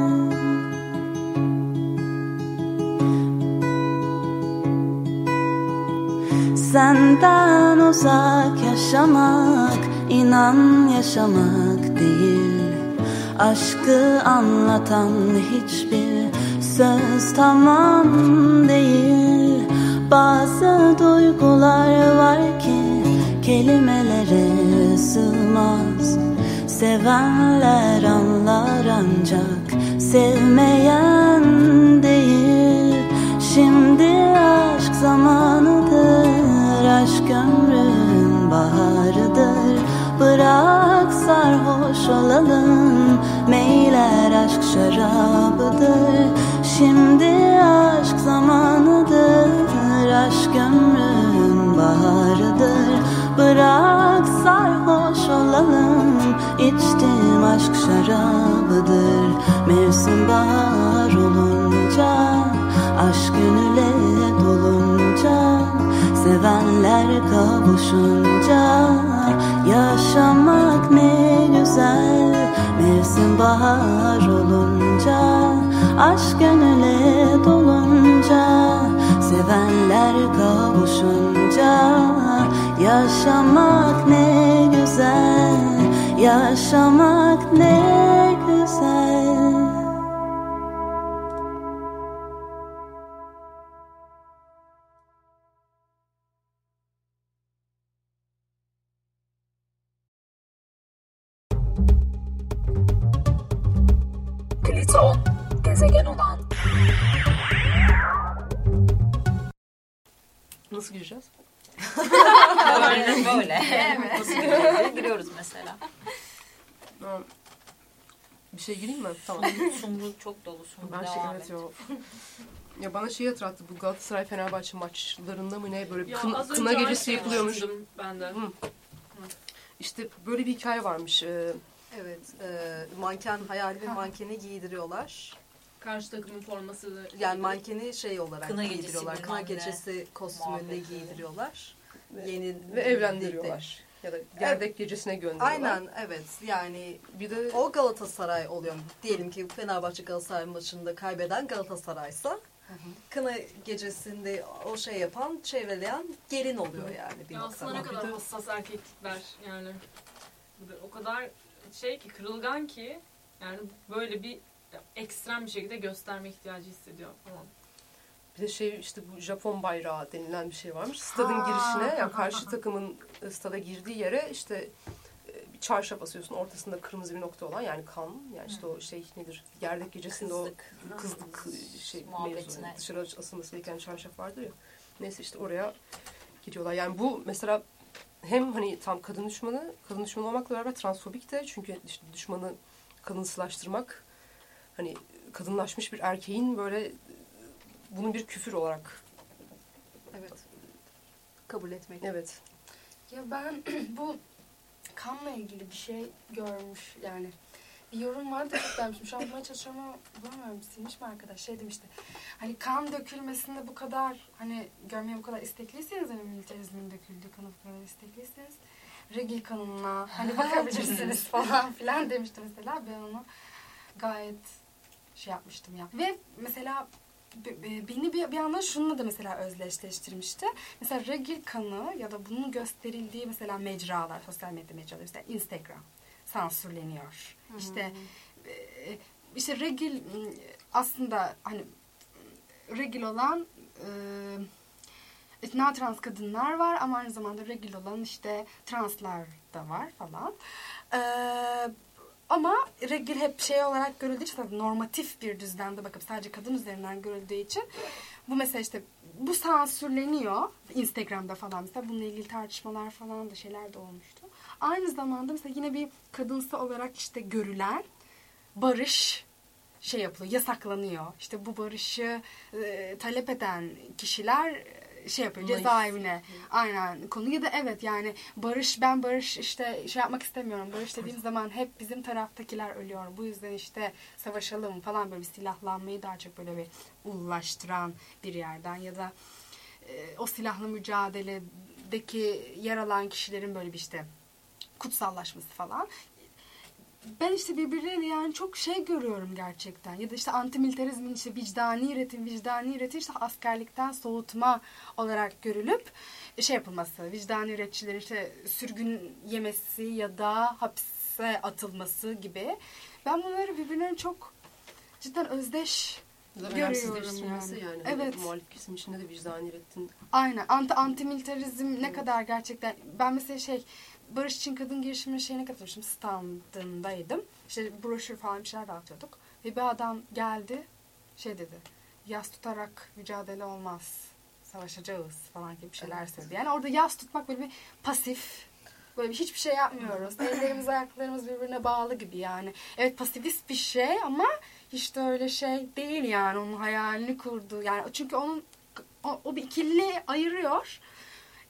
Senden uzak yaşamak inan yaşamak değil. Aşkı anlatan hiçbir söz tamam değil. Bazı duygular var ki kelimelere sığmaz. Sevenler anlar ancak sevmeyen değil. Şimdi aşk zamanıdır Aşk ömrün baharıdır Bırak sarhoş olalım Meyler aşk şarabıdır. Şimdi aşk zamanıdır Aşk ömrün baharıdır Bırak sarhoş olalım İçtim aşk şarabıdır. Mevsim bahar olunca Aşk gönüle dolunca Sevenler kavuşunca Yaşamak ne güzel. Mevsim bahar olunca Aşk gönüle dolunca Sevenler kavuşunca Yaşamak ne güzel Yaşamak ne güzel şey gireyim mi? Tamam. Sumru çok dolu. Sumru Ben şey devam evet et. ya. Ya bana şey hatırlattı bu Galatasaray Fenerbahçe maçlarında mı ne böyle Ya kın- az önce kına gecesi şeyi yapılıyormuş. düşündüm Ben de. İşte böyle bir hikaye varmış. Ee, Evet, e, manken hayali bir mankeni giydiriyorlar. Karşı takımın forması. Yani mankeni şey olarak Kına gecesi giydiriyorlar. Kına bilmem ne gecesi kostümünde muhabbeti. giydiriyorlar. Ve- Yeni ve evlendiriyorlar. Ya da gerdek gecesine gönderiyorlar. Aynen evet yani Bir de o Galatasaray oluyor. Diyelim ki Fenerbahçe Galatasaray maçında kaybeden Galatasaray'sa kına gecesinde o şey yapan, çevreleyen gelin oluyor yani bir Ya aslında ne kadar hassas erkekler yani. O kadar şey ki kırılgan ki yani böyle bir ekstrem bir şekilde gösterme ihtiyacı hissediyor falan. Bir de şey işte bu Japon bayrağı denilen bir şey varmış. Stadın Ha. girişine yani karşı takımın e, stada girdiği yere işte e, bir çarşaf asıyorsun. Ortasında kırmızı bir nokta olan yani kan. Yani işte o şey nedir? Gerdek gecesinde o Kızlık. kızlık şey mevzu. Dışarı asılması gereken çarşaf vardır ya. Neyse işte oraya gidiyorlar. Yani bu mesela hem hani tam kadın düşmanı, kadın düşmanı olmakla beraber transfobik de çünkü işte düşmanı kadınsılaştırmak hani kadınlaşmış bir erkeğin böyle bunun bir küfür olarak Evet. Kabul etmek. evet Ya ben bu kanla ilgili bir şey görmüş yani. Bir yorum vardı çok beğenmişim. Şu an bulmaya çalışıyorum ama bulamıyorum. Silmiş mi arkadaş? Şey demişti. Hani kan dökülmesinde bu kadar hani görmeye bu kadar istekliyseniz hani militarizmin döküldüğü kanı bu kadar istekliyseniz regil kanununa hani bakabilirsiniz falan filan demişti mesela. Ben onu gayet şey yapmıştım ya. Ve mesela beni bir, bir anda şununla da mesela özdeşleştirmişti. Mesela regil kanı ya da bunun gösterildiği mesela mecralar, sosyal medya mecraları, işte Instagram sansürleniyor. İşte e, işte regil aslında hani regil olan e, işte trans kadınlar var ama aynı zamanda regil olan işte translar da var falan. E, ama regil hep şey olarak görüldüğü için normatif bir düzlemde bakıp sadece kadın üzerinden görüldüğü için bu mesela işte bu sansürleniyor Instagram'da falan mesela bununla ilgili tartışmalar falan da şeyler de olmuştu. Aynı zamanda mesela yine bir kadınsı olarak işte görülen barış şey yapılıyor, yasaklanıyor. İşte bu barışı e, talep eden kişiler şey yapıyor, cezaevine aynen konu ya da evet yani barış ben barış işte şey yapmak istemiyorum. Barış dediğim zaman hep bizim taraftakiler ölüyor. Bu yüzden işte savaşalım falan böyle bir silahlanmayı daha çok böyle bir ullaştıran bir yerden ya da e, o silahlı mücadeledeki yer alan kişilerin böyle bir işte kutsallaşması falan. Ben işte birbirleriyle yani çok şey görüyorum gerçekten. Ya da işte antimilitarizmin işte vicdani üretim, vicdani üretim işte askerlikten soğutma olarak görülüp şey yapılması, vicdani üreticilerin işte sürgün yemesi ya da hapse atılması gibi. Ben bunları birbirlerine çok cidden özdeş görüyorum yani. yani. Evet. Muhalif kesim içinde de vicdani üretin Aynen. Anti antimilitarizm ne kadar gerçekten ben mesela şey Barış için Kadın girişiminin şeyine katılmıştım. Standındaydım. İşte broşür falan bir şeyler dağıtıyorduk. Ve bir adam geldi şey dedi. Yas tutarak mücadele olmaz. Savaşacağız falan gibi bir şeyler söyledi. Yani orada yas tutmak böyle bir pasif. Böyle bir hiçbir şey yapmıyoruz. Ellerimiz ayaklarımız birbirine bağlı gibi yani. Evet pasifist bir şey ama hiç de öyle şey değil yani. Onun hayalini kurdu. Yani çünkü onun o, o bir ikili ayırıyor.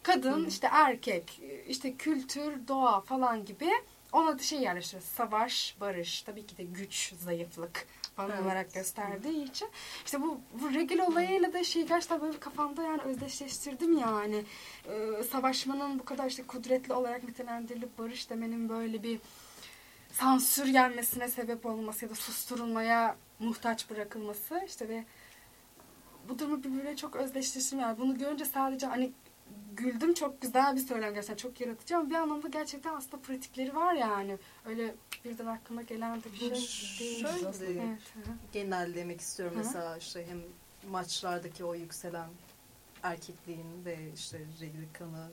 Kadın, işte erkek, işte kültür, doğa falan gibi ona şey yerleştiriyor. Savaş, barış, tabii ki de güç, zayıflık falan Evet. olarak gösterdiği için. İşte bu, bu regil olayıyla da şey gerçekten böyle kafamda yani özdeşleştirdim yani. Ee, savaşmanın bu kadar işte kudretli olarak nitelendirilip barış demenin böyle bir sansür gelmesine sebep olması ya da susturulmaya muhtaç bırakılması işte ve bu durumu birbirine çok özdeşleştirdim yani. Bunu görünce sadece hani güldüm çok güzel bir söylem gerçekten çok yaratıcı ama bir anlamda gerçekten aslında pratikleri var yani. Öyle birden aklıma gelen de bir şey değil. Şöyle Evet. hı hı. genellemek istiyorum Hı mesela işte hem maçlardaki o yükselen erkekliğin ve işte regl kanı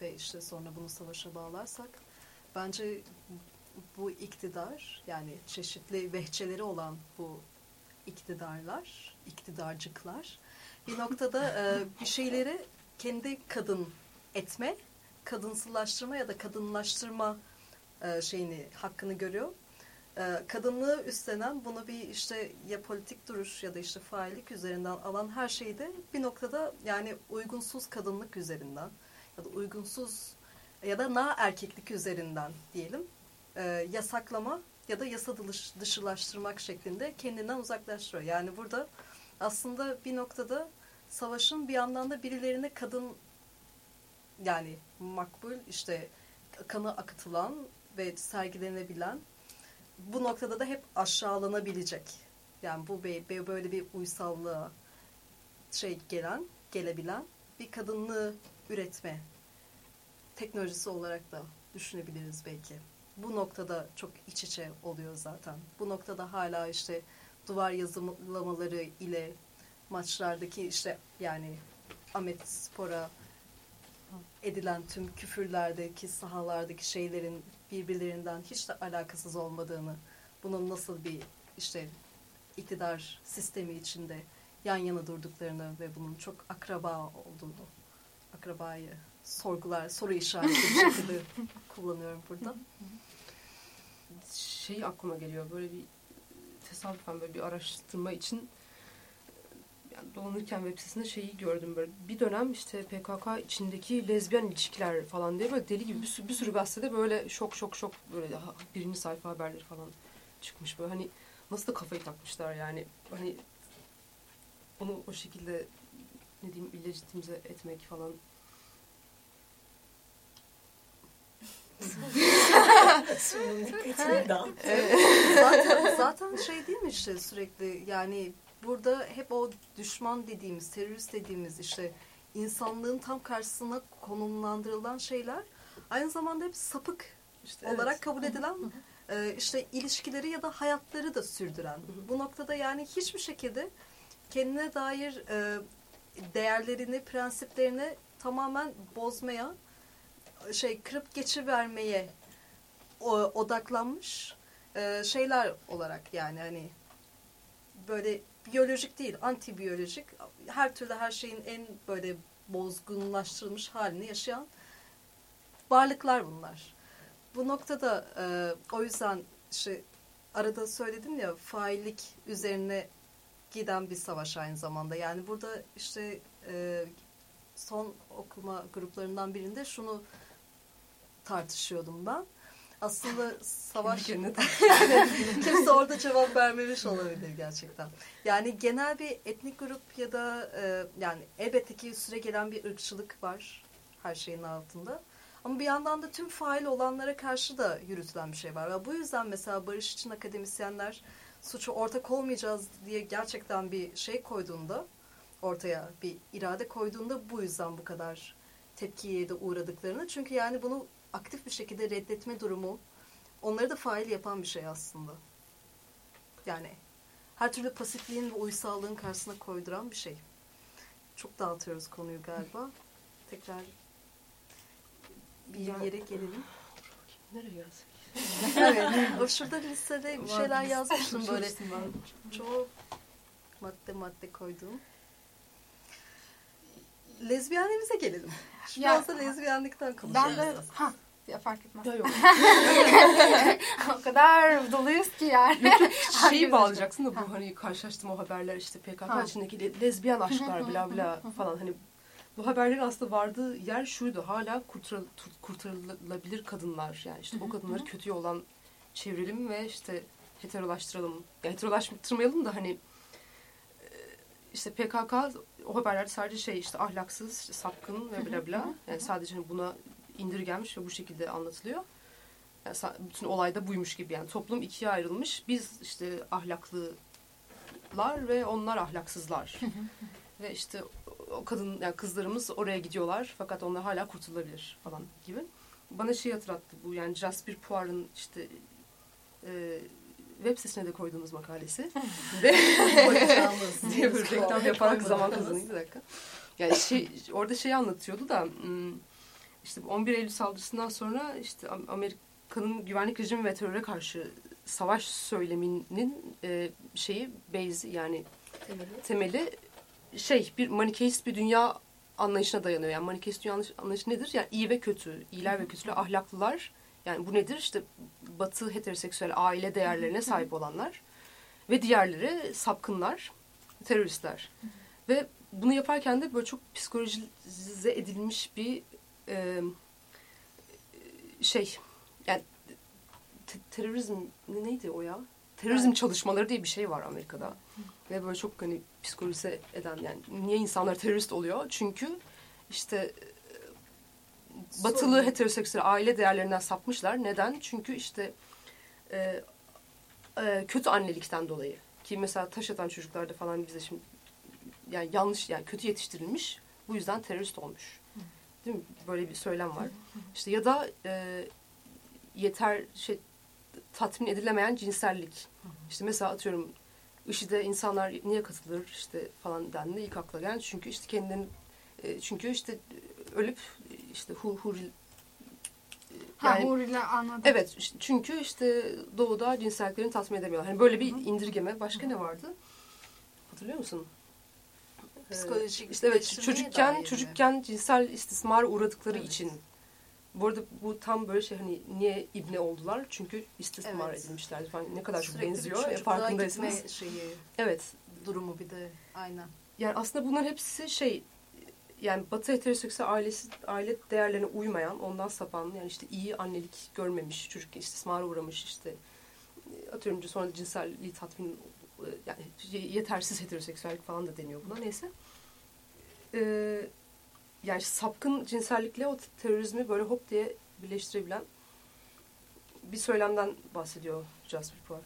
ve işte sonra bunu savaşa bağlarsak bence bu iktidar yani çeşitli vehçeleri olan bu iktidarlar, iktidarcıklar bir noktada e, bir şeyleri kendi kadın etme, kadınsılaştırma ya da kadınlaştırma e, şeyini hakkını görüyor. E, kadınlığı üstlenen bunu bir işte ya politik duruş ya da işte faillik üzerinden alan her şeyde bir noktada yani uygunsuz kadınlık üzerinden ya da uygunsuz ya da na erkeklik üzerinden diyelim e, yasaklama ya da yasa dış- dışılaştırmak şeklinde kendinden uzaklaştırıyor. Yani burada aslında bir noktada savaşın bir yandan da birilerine kadın yani makbul işte kanı akıtılan ve sergilenebilen bu noktada da hep aşağılanabilecek. Yani bu böyle bir uysallığa şey gelen, gelebilen bir kadınlığı üretme teknolojisi olarak da düşünebiliriz belki. Bu noktada çok iç içe oluyor zaten. Bu noktada hala işte duvar yazılamaları ile maçlardaki işte yani Ahmet Spor'a edilen tüm küfürlerdeki sahalardaki şeylerin birbirlerinden hiç de alakasız olmadığını, bunun nasıl bir işte iktidar sistemi içinde yan yana durduklarını ve bunun çok akraba olduğunu, akrabayı sorgular, soru işareti bir şekilde kullanıyorum burada. Şey aklıma geliyor böyle bir tesadüfen böyle bir araştırma için yani dolanırken web sitesinde şeyi gördüm böyle. Bir dönem işte PKK içindeki lezbiyen ilişkiler falan diye böyle deli gibi bir sürü, bir sürü gazetede böyle şok şok şok böyle birinci sayfa haberleri falan çıkmış böyle. Hani nasıl da kafayı takmışlar yani. Hani onu o şekilde ne diyeyim illegitimize etmek falan. Evet. zaten, zaten şey değil mi işte sürekli yani burada hep o düşman dediğimiz, terörist dediğimiz işte insanlığın tam karşısına konumlandırılan şeyler aynı zamanda hep sapık işte evet. olarak kabul edilen e, işte ilişkileri ya da hayatları da sürdüren. Bu noktada yani hiçbir şekilde kendine dair e, değerlerini, prensiplerini tamamen bozmaya, şey kırıp geçivermeye o- odaklanmış e, şeyler olarak yani hani böyle biyolojik değil, antibiyolojik her türlü her şeyin en böyle bozgunlaştırılmış halini yaşayan varlıklar bunlar. Bu noktada e, o yüzden işte arada söyledim ya faillik üzerine giden bir savaş aynı zamanda. Yani burada işte e, son okuma gruplarından birinde şunu tartışıyordum ben. Aslında savaş yani kimse orada cevap vermemiş olabilir gerçekten. Yani genel bir etnik grup ya da e, yani elbette ki süre gelen bir ırkçılık var her şeyin altında. Ama bir yandan da tüm fail olanlara karşı da yürütülen bir şey var. Ve bu yüzden mesela barış için akademisyenler suçu ortak olmayacağız diye gerçekten bir şey koyduğunda ortaya bir irade koyduğunda bu yüzden bu kadar tepkiye de uğradıklarını. Çünkü yani bunu aktif bir şekilde reddetme durumu onları da fail yapan bir şey aslında. Yani her türlü pasifliğin ve uysallığın karşısına koyduran bir şey. Çok dağıtıyoruz konuyu galiba. Tekrar bir Ya- yere gelelim. Nereye gelsin? evet. O şurada listede bir şeyler yazmıştım böyle. Çalıştım ben. Çok madde madde koyduğum. Lezbiyenliğimize gelelim. Ya- Biraz da lezbiyenlikten konuşalım. Ben de ha ya fark etmez. Ya yok. o kadar doluyuz ki yani. Şeyi Herkes- bağlayacaksın da bu hani karşılaştığım o haberler işte PKK Ha. içindeki le- lezbiyen aşklar bla bla falan hani bu haberlerin aslında vardığı yer şuydu. Hala kurtarıl, kurtarılabilir kadınlar. Yani işte o kadınları kötüye olan çevirelim ve işte heterolaştıralım. Ya heterolaştırmayalım da hani e, işte PKK o haberlerde sadece şey işte ahlaksız, işte sapkın ve bla bla. Yani sadece hani buna indirgenmiş ve bu şekilde anlatılıyor. Yani bütün olay da buymuş gibi yani toplum ikiye ayrılmış. Biz işte ahlaklılar ve onlar ahlaksızlar. ve işte o kadın yani kızlarımız oraya gidiyorlar fakat onlar hala kurtulabilir falan gibi. Bana şey hatırlattı bu yani Jasper Puar'ın işte e, web sitesine de koyduğumuz makalesi. ve Koyacağımız, diye bir reklam yaparak zaman kazanayım bir dakika. Yani şey, orada şey anlatıyordu da hmm, işte bu 11 Eylül saldırısından sonra işte Am- Amerika'nın güvenlik rejimi ve teröre karşı savaş söyleminin e, şeyi base yani temeli şey bir manikeist bir dünya anlayışına dayanıyor. Yani manikeist dünya anlayış- anlayışı nedir? Yani iyi ve kötü, iyiler ve kötüler, ahlaklılar. Yani bu nedir? İşte batı heteroseksüel aile değerlerine sahip olanlar ve diğerleri sapkınlar, teröristler. Ve bunu yaparken de böyle çok psikolojize edilmiş bir e, şey yani te- terörizm ne- neydi o ya? Terörizm çalışmaları diye bir şey var Amerika'da. Ve böyle çok hani psikolojise eden yani niye insanlar terörist oluyor? Çünkü işte e, batılı heteroseksüel aile değerlerinden sapmışlar. Neden? Çünkü işte e, e, kötü annelikten dolayı. Ki mesela taş atan çocuklarda falan bize şimdi yani yanlış yani kötü yetiştirilmiş. Bu yüzden terörist olmuş. Değil mi? Böyle bir söylem var. İşte ya da e, yeter şey tatmin edilemeyen cinsellik. İşte mesela atıyorum IŞİD'e insanlar niye katılır işte falan dendi ilk akla gelen çünkü işte kendilerini e, çünkü işte ölüp işte hu, huri Ha yani- Huri'yle anladım. Evet işte çünkü işte doğuda cinselliklerini tatmin edemiyorlar. Hani böyle bir indirgeme. Başka ne vardı? Hatırlıyor musun? Psikolojik işte evet çocukken dair çocukken cinsel istismara uğradıkları Evet. için bu arada bu tam böyle şey hani niye ibne oldular? Çünkü istismar Evet. edilmişler falan. Ne kadar çok benziyor. Farkındaysanız. gitme şeyi, Evet. durumu bir de aynen. Yani aslında bunların hepsi şey yani Batı heteroseksüel ailesi aile değerlerine uymayan, ondan sapan yani işte iyi annelik görmemiş, çocuk istismara uğramış işte atıyorum sonra da cinselliği tatmin e, yani yetersiz heteroseksüellik falan da deniyor buna neyse. Ee, yani sapkın cinsellikle o terörizmi böyle hop diye birleştirebilen bir söylemden bahsediyor Jasper Poir.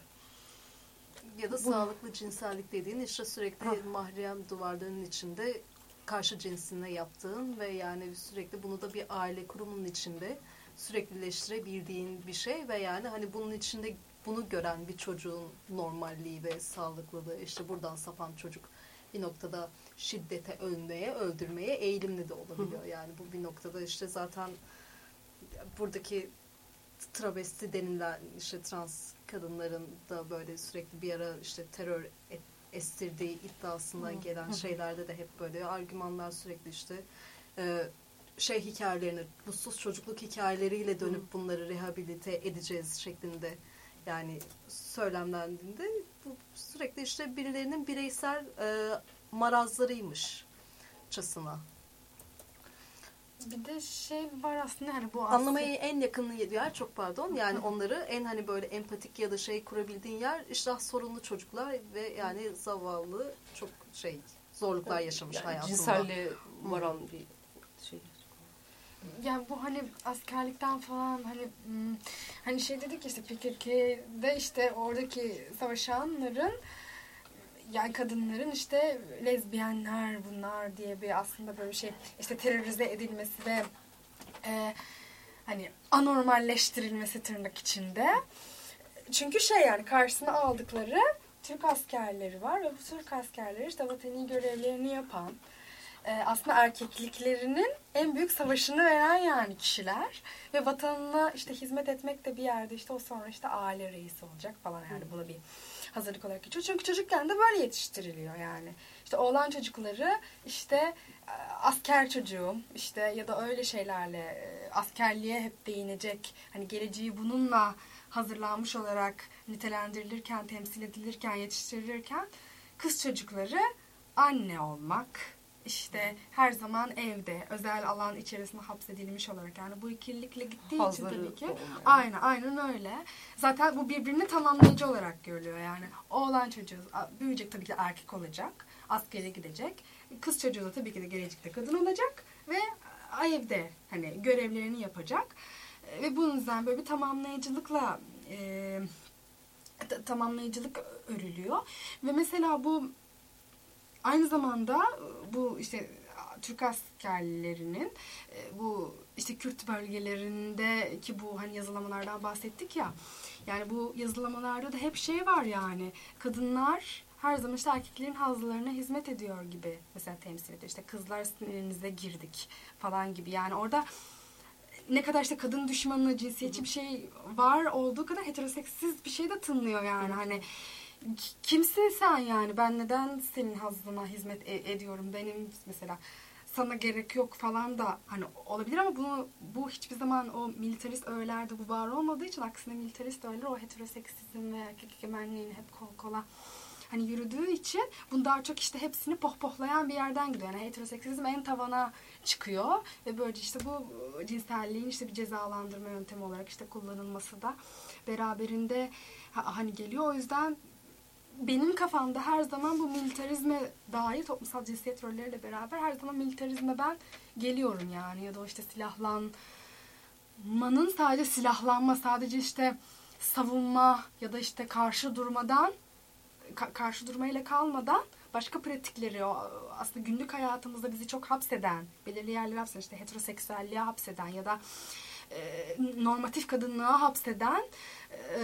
Ya da sağlıklı cinsellik dediğin işte sürekli Ha. mahrem duvarlarının içinde karşı cinsine yaptığın ve yani sürekli bunu da bir aile kurumunun içinde süreklileştirebildiğin bir şey ve yani hani bunun içinde bunu gören bir çocuğun normalliği ve sağlıklılığı işte buradan sapan çocuk bir noktada şiddete, ölmeye, öldürmeye eğilimli de olabiliyor. Yani bu bir noktada işte zaten buradaki travesti denilen işte trans kadınların da böyle sürekli bir ara işte terör et- estirdiği iddiasından gelen şeylerde de hep böyle argümanlar sürekli işte e, şey hikayelerini, mutsuz çocukluk hikayeleriyle dönüp bunları rehabilite edeceğiz şeklinde yani söylemlendiğinde bu sürekli işte birilerinin bireysel e, marazlarıymış çasına. Bir de şey var aslında hani bu Anlamaya en yakın yer çok pardon yani onları en hani böyle empatik ya da şey kurabildiğin yer işte sorunlu çocuklar ve yani zavallı çok şey zorluklar yaşamış Yani hayatında. cinselliğe varan bir şey. Yani bu hani askerlikten falan hani hmm, hani şey dedik işte PKK'de işte oradaki savaşanların yani kadınların işte lezbiyenler bunlar diye bir aslında böyle şey işte terörize edilmesi ve e, hani anormalleştirilmesi tırnak içinde. Çünkü şey yani karşısına aldıkları Türk askerleri var ve bu Türk askerleri işte vatani görevlerini yapan e, aslında erkekliklerinin en büyük savaşını veren yani kişiler ve vatanına işte hizmet etmek de bir yerde işte o sonra işte aile reisi olacak falan yani buna bir hazırlık olarak geçiyor. Çünkü çocukken de böyle yetiştiriliyor yani. İşte oğlan çocukları işte e, asker çocuğum işte ya da öyle şeylerle e, askerliğe hep değinecek hani geleceği bununla hazırlanmış olarak nitelendirilirken, temsil edilirken, yetiştirilirken kız çocukları anne olmak, işte her zaman evde, özel alan içerisinde hapsedilmiş olarak yani bu ikililikle gittiği için Hazları tabii ki. olmayan. Aynen, aynen öyle. Zaten bu birbirini tamamlayıcı olarak görülüyor yani. Oğlan çocuğu büyüyecek tabii ki erkek olacak, askere gidecek. Kız çocuğu da tabii ki de gelecekte kadın olacak ve evde hani görevlerini yapacak. Ve bunun yüzden böyle bir tamamlayıcılıkla e, ta- tamamlayıcılık örülüyor. Ve mesela bu aynı zamanda e, bu işte Türk askerlerinin e, bu işte Kürt bölgelerinde ki bu hani yazılamalardan bahsettik ya. Yani bu yazılamalarda da hep şey var yani kadınlar her zaman işte erkeklerin hazlarına hizmet ediyor gibi mesela temsil ediyor. İşte kızlar sinirinize girdik falan gibi. Yani orada ne kadar işte kadın düşmanlığı, cinsiyetçi bir şey var olduğu kadar heteroseksiz bir şey de tınlıyor yani. Hani kimsin sen yani? Ben neden senin hazzına hizmet e- ediyorum? Benim mesela sana gerek yok falan da hani olabilir ama bunu bu hiçbir zaman o militarist öğelerde bu var olmadığı için aksine militarist öğeler o heteroseksizm ve erkek egemenliğin hep kol kola hani yürüdüğü için bunu daha çok işte hepsini pohpohlayan bir yerden gidiyor. Yani heteroseksizm en tavana çıkıyor ve böylece işte bu cinselliğin işte bir cezalandırma yöntemi olarak işte kullanılması da beraberinde ha- hani geliyor. O yüzden benim kafamda her zaman bu militarizme dair toplumsal cinsiyet rolleriyle beraber her zaman militarizme ben geliyorum yani. Ya da işte silahlanmanın sadece silahlanma sadece işte savunma ya da işte karşı durmadan ka- karşı durmayla kalmadan başka pratikleri o aslında günlük hayatımızda bizi çok hapseden, belirli yerlere hapseden, işte heteroseksüelliğe hapseden ya da e, normatif kadınlığa hapseden e,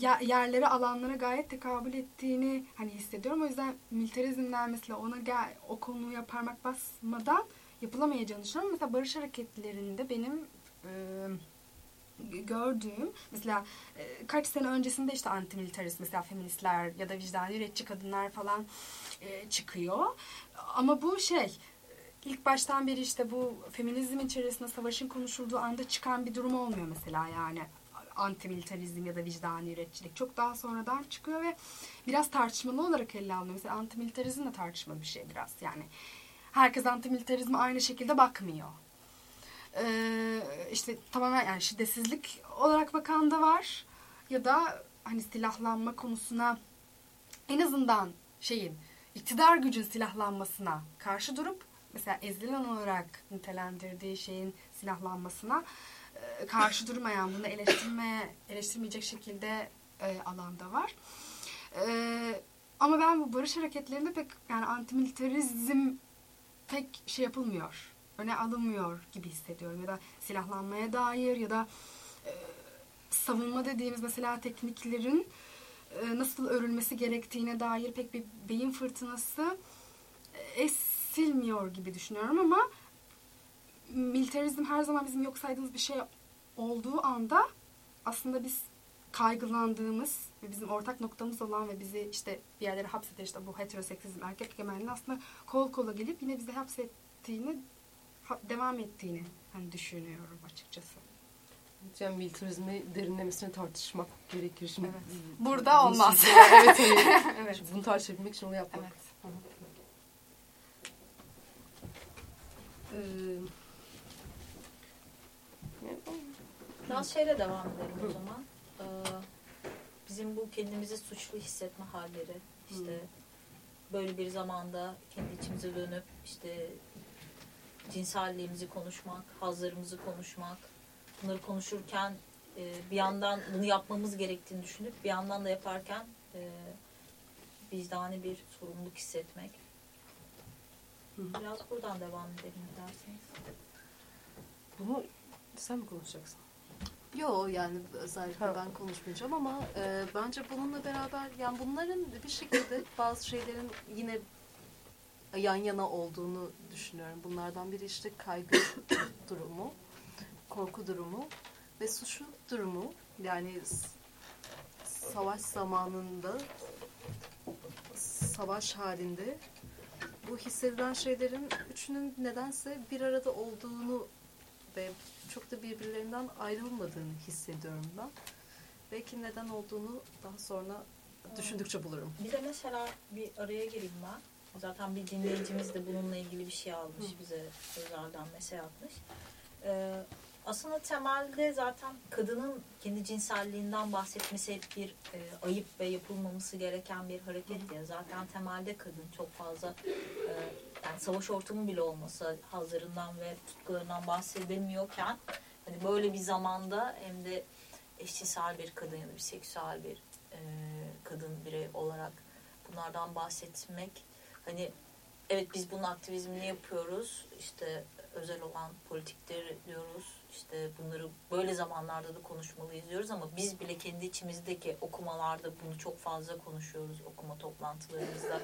yerlere, alanlara gayet tekabül ettiğini hani hissediyorum. O yüzden militarizmden mesela ona gel, o konuya parmak basmadan yapılamayacağını düşünüyorum. Mesela barış hareketlerinde benim e, gördüğüm mesela e, kaç sene öncesinde işte antimilitarist mesela feministler ya da vicdani üretçi kadınlar falan e, çıkıyor. Ama bu şey ilk baştan beri işte bu feminizm içerisinde savaşın konuşulduğu anda çıkan bir durum olmuyor mesela yani antimilitarizm ya da vicdani üretçilik çok daha sonradan çıkıyor ve biraz tartışmalı olarak ele alınıyor. Mesela antimilitarizm de tartışmalı bir şey biraz yani. Herkes antimilitarizme aynı şekilde bakmıyor. Ee, işte tamamen yani şiddetsizlik olarak bakan da var ya da hani silahlanma konusuna en azından şeyin iktidar gücün silahlanmasına karşı durup mesela ezilen olarak nitelendirdiği şeyin silahlanmasına karşı durmayan, bunu eleştirmeye, eleştirmeyecek şekilde e, alanda var. E, ama ben bu barış hareketlerinde pek yani antimilitarizm pek şey yapılmıyor. Öne alınmıyor gibi hissediyorum. Ya da silahlanmaya dair ya da e, savunma dediğimiz mesela tekniklerin e, nasıl örülmesi gerektiğine dair pek bir beyin fırtınası e, esilmiyor gibi düşünüyorum ama militarizm her zaman bizim yok saydığımız bir şey olduğu anda aslında biz kaygılandığımız ve bizim ortak noktamız olan ve bizi işte bir yerlere hapseder işte bu heteroseksizm erkek egemenliği aslında kol kola gelip yine bizi hapsettiğini ha- devam ettiğini hani düşünüyorum açıkçası. Yani militarizmi derinlemesine tartışmak gerekir. Şimdi Evet. Burada olmaz. evet, hani Evet. bunu tartışabilmek için onu yapmak. Evet. Ee, yani- Biraz şeyle devam edelim o zaman. Ee, bizim bu kendimizi suçlu hissetme halleri, işte böyle bir zamanda kendi içimize dönüp işte cinselliğimizi konuşmak, hazlarımızı konuşmak, bunları konuşurken e, bir yandan bunu yapmamız gerektiğini düşünüp bir yandan da yaparken e, vicdani bir sorumluluk hissetmek. Biraz buradan devam edelim derseniz. Bunu sen mi konuşacaksın? Yo yani özellikle Ha. ben konuşmayacağım ama e, bence bununla beraber yani bunların bir şekilde bazı şeylerin yine yan yana olduğunu düşünüyorum. Bunlardan biri işte kaygı durumu, korku durumu ve suçlu durumu. Yani savaş zamanında savaş halinde bu hissedilen şeylerin üçünün nedense bir arada olduğunu ve çok da birbirlerinden ayrılmadığını hissediyorum ben. Belki neden olduğunu daha sonra düşündükçe bulurum. Bir de mesela bir araya gireyim ben. Zaten bir dinleyicimiz de bununla ilgili bir şey almış bize özelden mesaj atmış. Ee, aslında temelde zaten kadının kendi cinselliğinden bahsetmesi hep bir e, ayıp ve yapılmaması gereken bir hareket diye. Zaten temelde kadın çok fazla e, yani savaş ortamı bile olmasa hazlarından ve tutkularından bahsedemiyorken hani böyle bir zamanda hem de eşcinsel bir kadın ya da bir seksüel bir e, kadın birey olarak bunlardan bahsetmek hani evet biz bunun aktivizmini yapıyoruz işte özel olan politiktir diyoruz işte bunları böyle zamanlarda da konuşmalıyız diyoruz ama biz bile kendi içimizdeki okumalarda bunu çok fazla konuşuyoruz. Okuma toplantılarımızda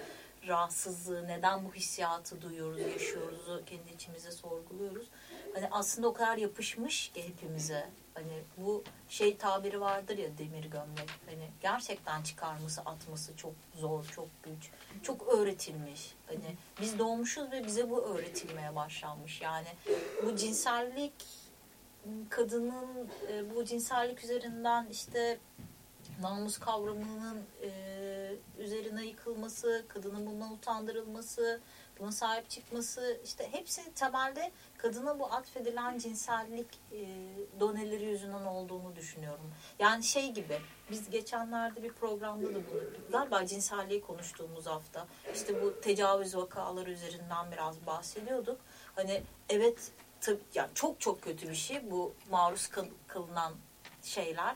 rahatsızlığı neden bu hissiyatı duyuyoruz yaşıyoruzu kendi içimize sorguluyoruz. Hani aslında o kadar yapışmış ki hepimize. Hani bu şey tabiri vardır ya demir gömlek. Hani gerçekten çıkarması atması çok zor çok güç çok öğretilmiş. Hani biz doğmuşuz ve bize bu öğretilmeye başlanmış. Yani bu cinsellik kadının e, bu cinsellik üzerinden işte namus kavramının e, üzerine yıkılması, kadının bundan utandırılması, buna sahip çıkması işte hepsi temelde kadına bu atfedilen cinsellik e, doneleri yüzünden olduğunu düşünüyorum. Yani şey gibi biz geçenlerde bir programda da bunu galiba cinselliği konuştuğumuz hafta işte bu tecavüz vakaları üzerinden biraz bahsediyorduk. Hani evet tabii yani çok çok kötü bir şey bu maruz kılınan şeyler.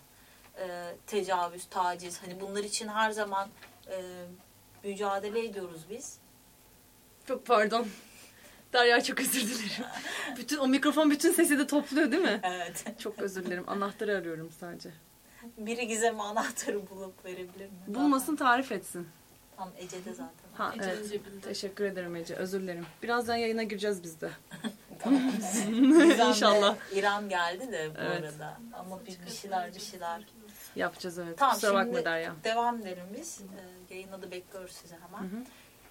E, tecavüz, taciz hani bunlar için her zaman e, mücadele ediyoruz biz. Çok pardon. Derya çok özür dilerim. Bütün o mikrofon bütün sesi de topluyor değil mi? Evet. Çok özür dilerim. Anahtarı arıyorum sadece. Biri Gizem'e anahtarı bulup verebilir mi? Bulmasın tarif etsin. Tam Ece'de zaten. Ha Ece'nin evet. cebinde. Teşekkür ederim Ece. Özür dilerim. Birazdan yayına gireceğiz biz de. Gizem'le İnşallah. İrem geldi de bu Evet. arada. Ama bir, bir şeyler bir şeyler. Yapacağız evet. Tamam Kusura bakma şimdi Derya. devam edelim biz. Ee, yayında da bekliyoruz sizi hemen. Hı hı.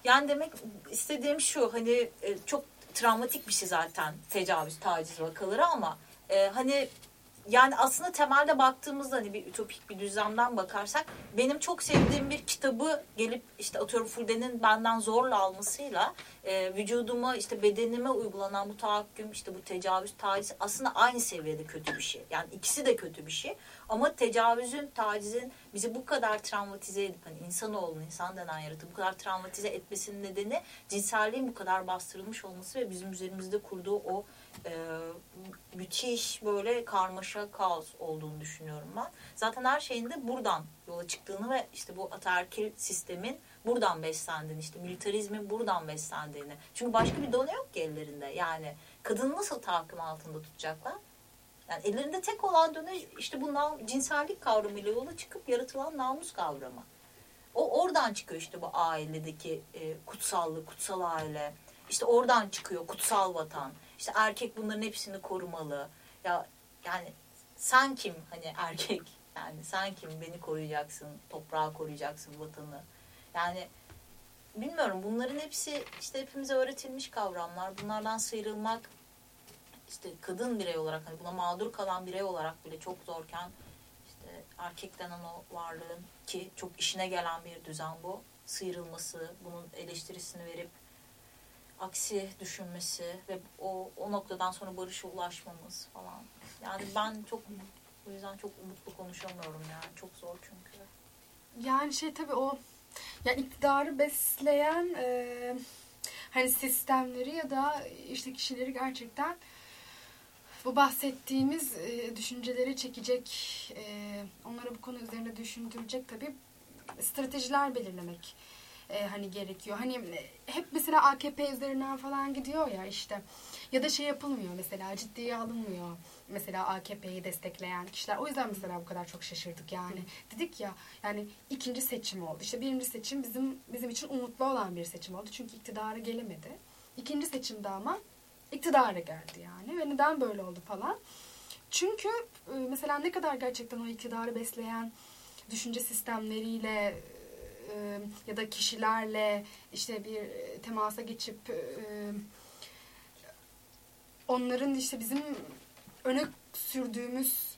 Yani demek istediğim şu hani e, çok travmatik bir şey zaten tecavüz, taciz vakaları ama e, hani yani aslında temelde baktığımızda hani bir ütopik bir düzlemden bakarsak benim çok sevdiğim bir kitabı gelip işte atıyorum Fulden'in benden zorla almasıyla e, vücuduma işte bedenime uygulanan bu tahakküm işte bu tecavüz taciz aslında aynı seviyede kötü bir şey. Yani ikisi de kötü bir şey. Ama tecavüzün, tacizin bizi bu kadar travmatize edip hani insanoğlunu, insan denen yaratığı bu kadar travmatize etmesinin nedeni cinselliğin bu kadar bastırılmış olması ve bizim üzerimizde kurduğu o e, müthiş böyle karmaşa kaos olduğunu düşünüyorum ben. Zaten her şeyin de buradan yola çıktığını ve işte bu ataerkil sistemin buradan beslendiğini, işte militarizmin buradan beslendiğini. Çünkü başka bir done yok ki ellerinde. Yani kadını nasıl tahakküm altında tutacaklar? Yani ellerinde tek olan döne işte bu nam- cinsellik kavramıyla yola çıkıp yaratılan namus kavramı. O oradan çıkıyor işte bu ailedeki e, kutsallık, kutsal aile. İşte oradan çıkıyor kutsal vatan. İşte erkek bunların hepsini korumalı. Ya yani sen kim hani erkek? Yani sen kim beni koruyacaksın, toprağı koruyacaksın, vatanı. Yani bilmiyorum bunların hepsi işte hepimize öğretilmiş kavramlar. Bunlardan sıyrılmak işte kadın birey olarak hani buna mağdur kalan birey olarak bile çok zorken işte erkek denen o varlığın ki çok işine gelen bir düzen bu. Sıyrılması, bunun eleştirisini verip aksi düşünmesi ve o, o noktadan sonra barışa ulaşmamız falan. Yani ben çok o yüzden çok umutlu konuşamıyorum yani. Çok zor çünkü. Yani şey tabii o yani iktidarı besleyen e, hani sistemleri ya da işte kişileri gerçekten bu bahsettiğimiz e, düşünceleri çekecek, e, onları bu konu üzerinde düşündürecek tabii stratejiler belirlemek e, hani gerekiyor. Hani e, hep mesela AKP üzerinden falan gidiyor ya işte ya da şey yapılmıyor mesela ciddiye alınmıyor mesela AKP'yi destekleyen kişiler. O yüzden mesela bu kadar çok şaşırdık yani. Dedik ya yani ikinci seçim oldu. İşte birinci seçim bizim bizim için umutlu olan bir seçim oldu. Çünkü iktidara gelemedi. İkinci seçimde ama iktidara geldi yani. Ve neden böyle oldu falan. Çünkü e, mesela ne kadar gerçekten o iktidarı besleyen düşünce sistemleriyle e, ya da kişilerle işte bir temasa geçip e, onların işte bizim öne sürdüğümüz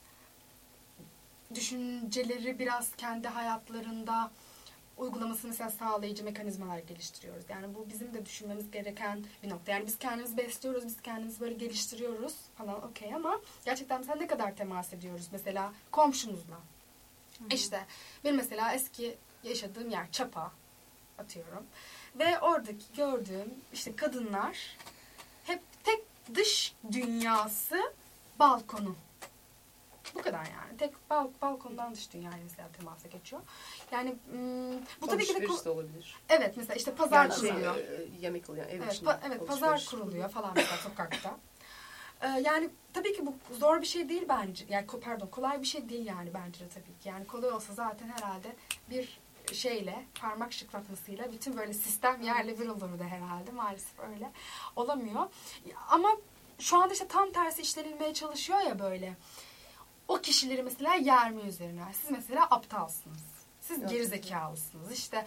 düşünceleri biraz kendi hayatlarında uygulamasını mesela sağlayıcı mekanizmalar geliştiriyoruz. Yani bu bizim de düşünmemiz gereken bir nokta. Yani biz kendimizi besliyoruz, biz kendimizi böyle geliştiriyoruz falan okey ama gerçekten mesela ne kadar temas ediyoruz mesela komşumuzla. İşte bir mesela eski yaşadığım yer Çapa atıyorum. Ve oradaki gördüğüm işte kadınlar hep tek dış dünyası balkonu. Bu kadar yani. Tek bal, balkondan dış dünyaya mesela temasa geçiyor. Yani hmm, bu tabii ki de... Alışveriş de olabilir. Evet mesela işte pazar Yani şey, kuruluyor. e, yemek oluyor. Ev Evet, içinde pa- evet pazar kuruluyor falan mesela sokakta. Ee, yani tabii ki bu zor bir şey değil bence. Yani pardon kolay bir şey değil yani bence de tabii ki. Yani kolay olsa zaten herhalde bir şeyle parmak şıklatmasıyla bütün böyle sistem yerle bir olurdu herhalde. Maalesef öyle olamıyor. Ama şu anda işte tam tersi işlenilmeye çalışıyor ya böyle. O kişileri mesela yerme üzerine. Siz mesela aptalsınız. Siz Yok, gerizekalısınız. İşte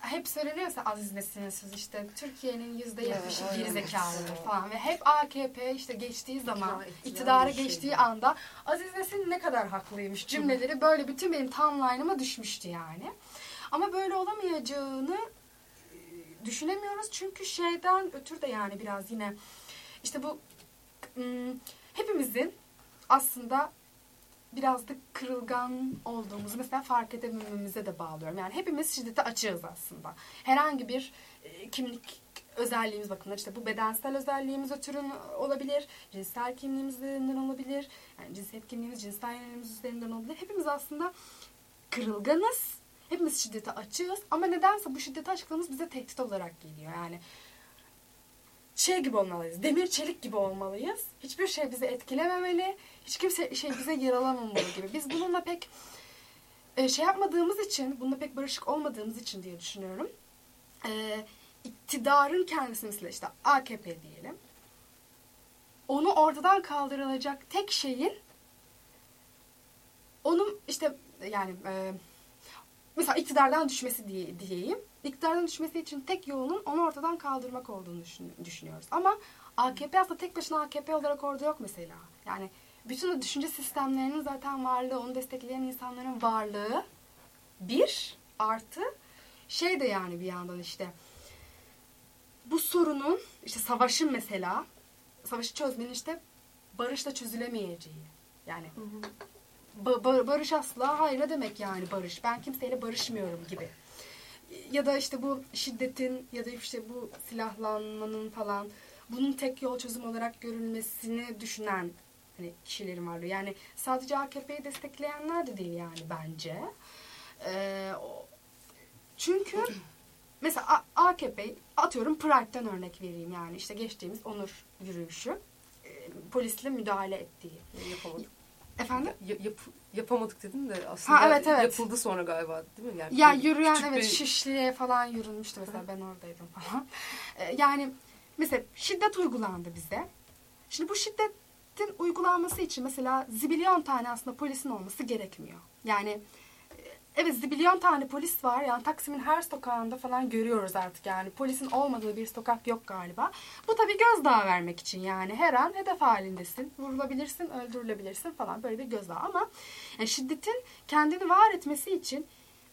hep söyleniyorsa Aziz Nesin'in sözü işte Türkiye'nin yüzde yetmişi gerizekalıdır falan ve hep AKP işte geçtiği zaman İktidar- iktidar iktidara şey geçtiği anda Aziz Nesin ne kadar haklıymış cümleleri böyle bütün benim timeline'ıma düşmüştü yani. Ama böyle olamayacağını e, düşünemiyoruz çünkü şeyden ötürü de yani biraz yine işte bu hepimizin aslında biraz da kırılgan olduğumuzu mesela fark edemememize de bağlıyorum. Yani hepimiz şiddete açığız aslında. Herhangi bir e, kimlik özelliğimiz bakımından işte bu bedensel özelliğimiz ötürü olabilir, cinsel kimliğimiz üzerinden olabilir, yani cinsiyet kimliğimiz, cinsel yönelimimiz üzerinden olabilir. Hepimiz aslında kırılganız, hepimiz şiddete açığız ama nedense bu şiddete açıklığımız bize tehdit olarak geliyor. Yani şey gibi olmalıyız. Demir çelik gibi olmalıyız. Hiçbir şey bizi etkilememeli. Hiç kimse şey bize yaralamamalı gibi. Biz bununla pek e, şey yapmadığımız için, bununla pek barışık olmadığımız için diye düşünüyorum. E, iktidarın kendisi mesela işte AKP diyelim. onu ortadan kaldırılacak tek şeyin onun işte yani e, mesela iktidardan düşmesi diye, diyeyim. İktidardan düşmesi için tek yolunun onu ortadan kaldırmak olduğunu düşün- düşünüyoruz. Ama AKP aslında tek başına AKP olarak orada yok mesela. Yani bütün o düşünce sistemlerinin zaten varlığı, onu destekleyen insanların varlığı bir artı şey de yani bir yandan işte bu sorunun işte savaşın mesela savaşı çözmenin işte barışla çözülemeyeceği. Yani ba- ba- barış asla hayır ne demek yani barış? Ben kimseyle barışmıyorum gibi. Ya da işte bu şiddetin ya da işte bu silahlanmanın falan bunun tek yol çözüm olarak görülmesini düşünen hani kişilerin varlığı. Yani sadece AKP'yi destekleyenler de değil yani bence. Ee, çünkü mesela AKP atıyorum Pride'den örnek vereyim yani işte geçtiğimiz onur yürüyüşü e, polisle müdahale ettiği. Yapamadık. Efendim? Ya- yap- yapamadık dedin de aslında Ha, evet, evet. yapıldı sonra galiba değil mi? Yani Ya yürüyen evet bir- Şişli'ye falan yürünmüştü mesela ben oradaydım falan. Ee, yani mesela şiddet uygulandı bize. Şimdi bu şiddetin uygulanması için mesela zibilyon tane aslında polisin olması gerekmiyor. Yani evet zibilyon tane polis var. Yani Taksim'in her sokağında falan görüyoruz artık yani. Polisin olmadığı bir sokak yok galiba. Bu tabii gözdağı vermek için yani. Her an hedef halindesin. Vurulabilirsin, öldürülebilirsin falan böyle bir gözdağı. Ama yani şiddetin kendini var etmesi için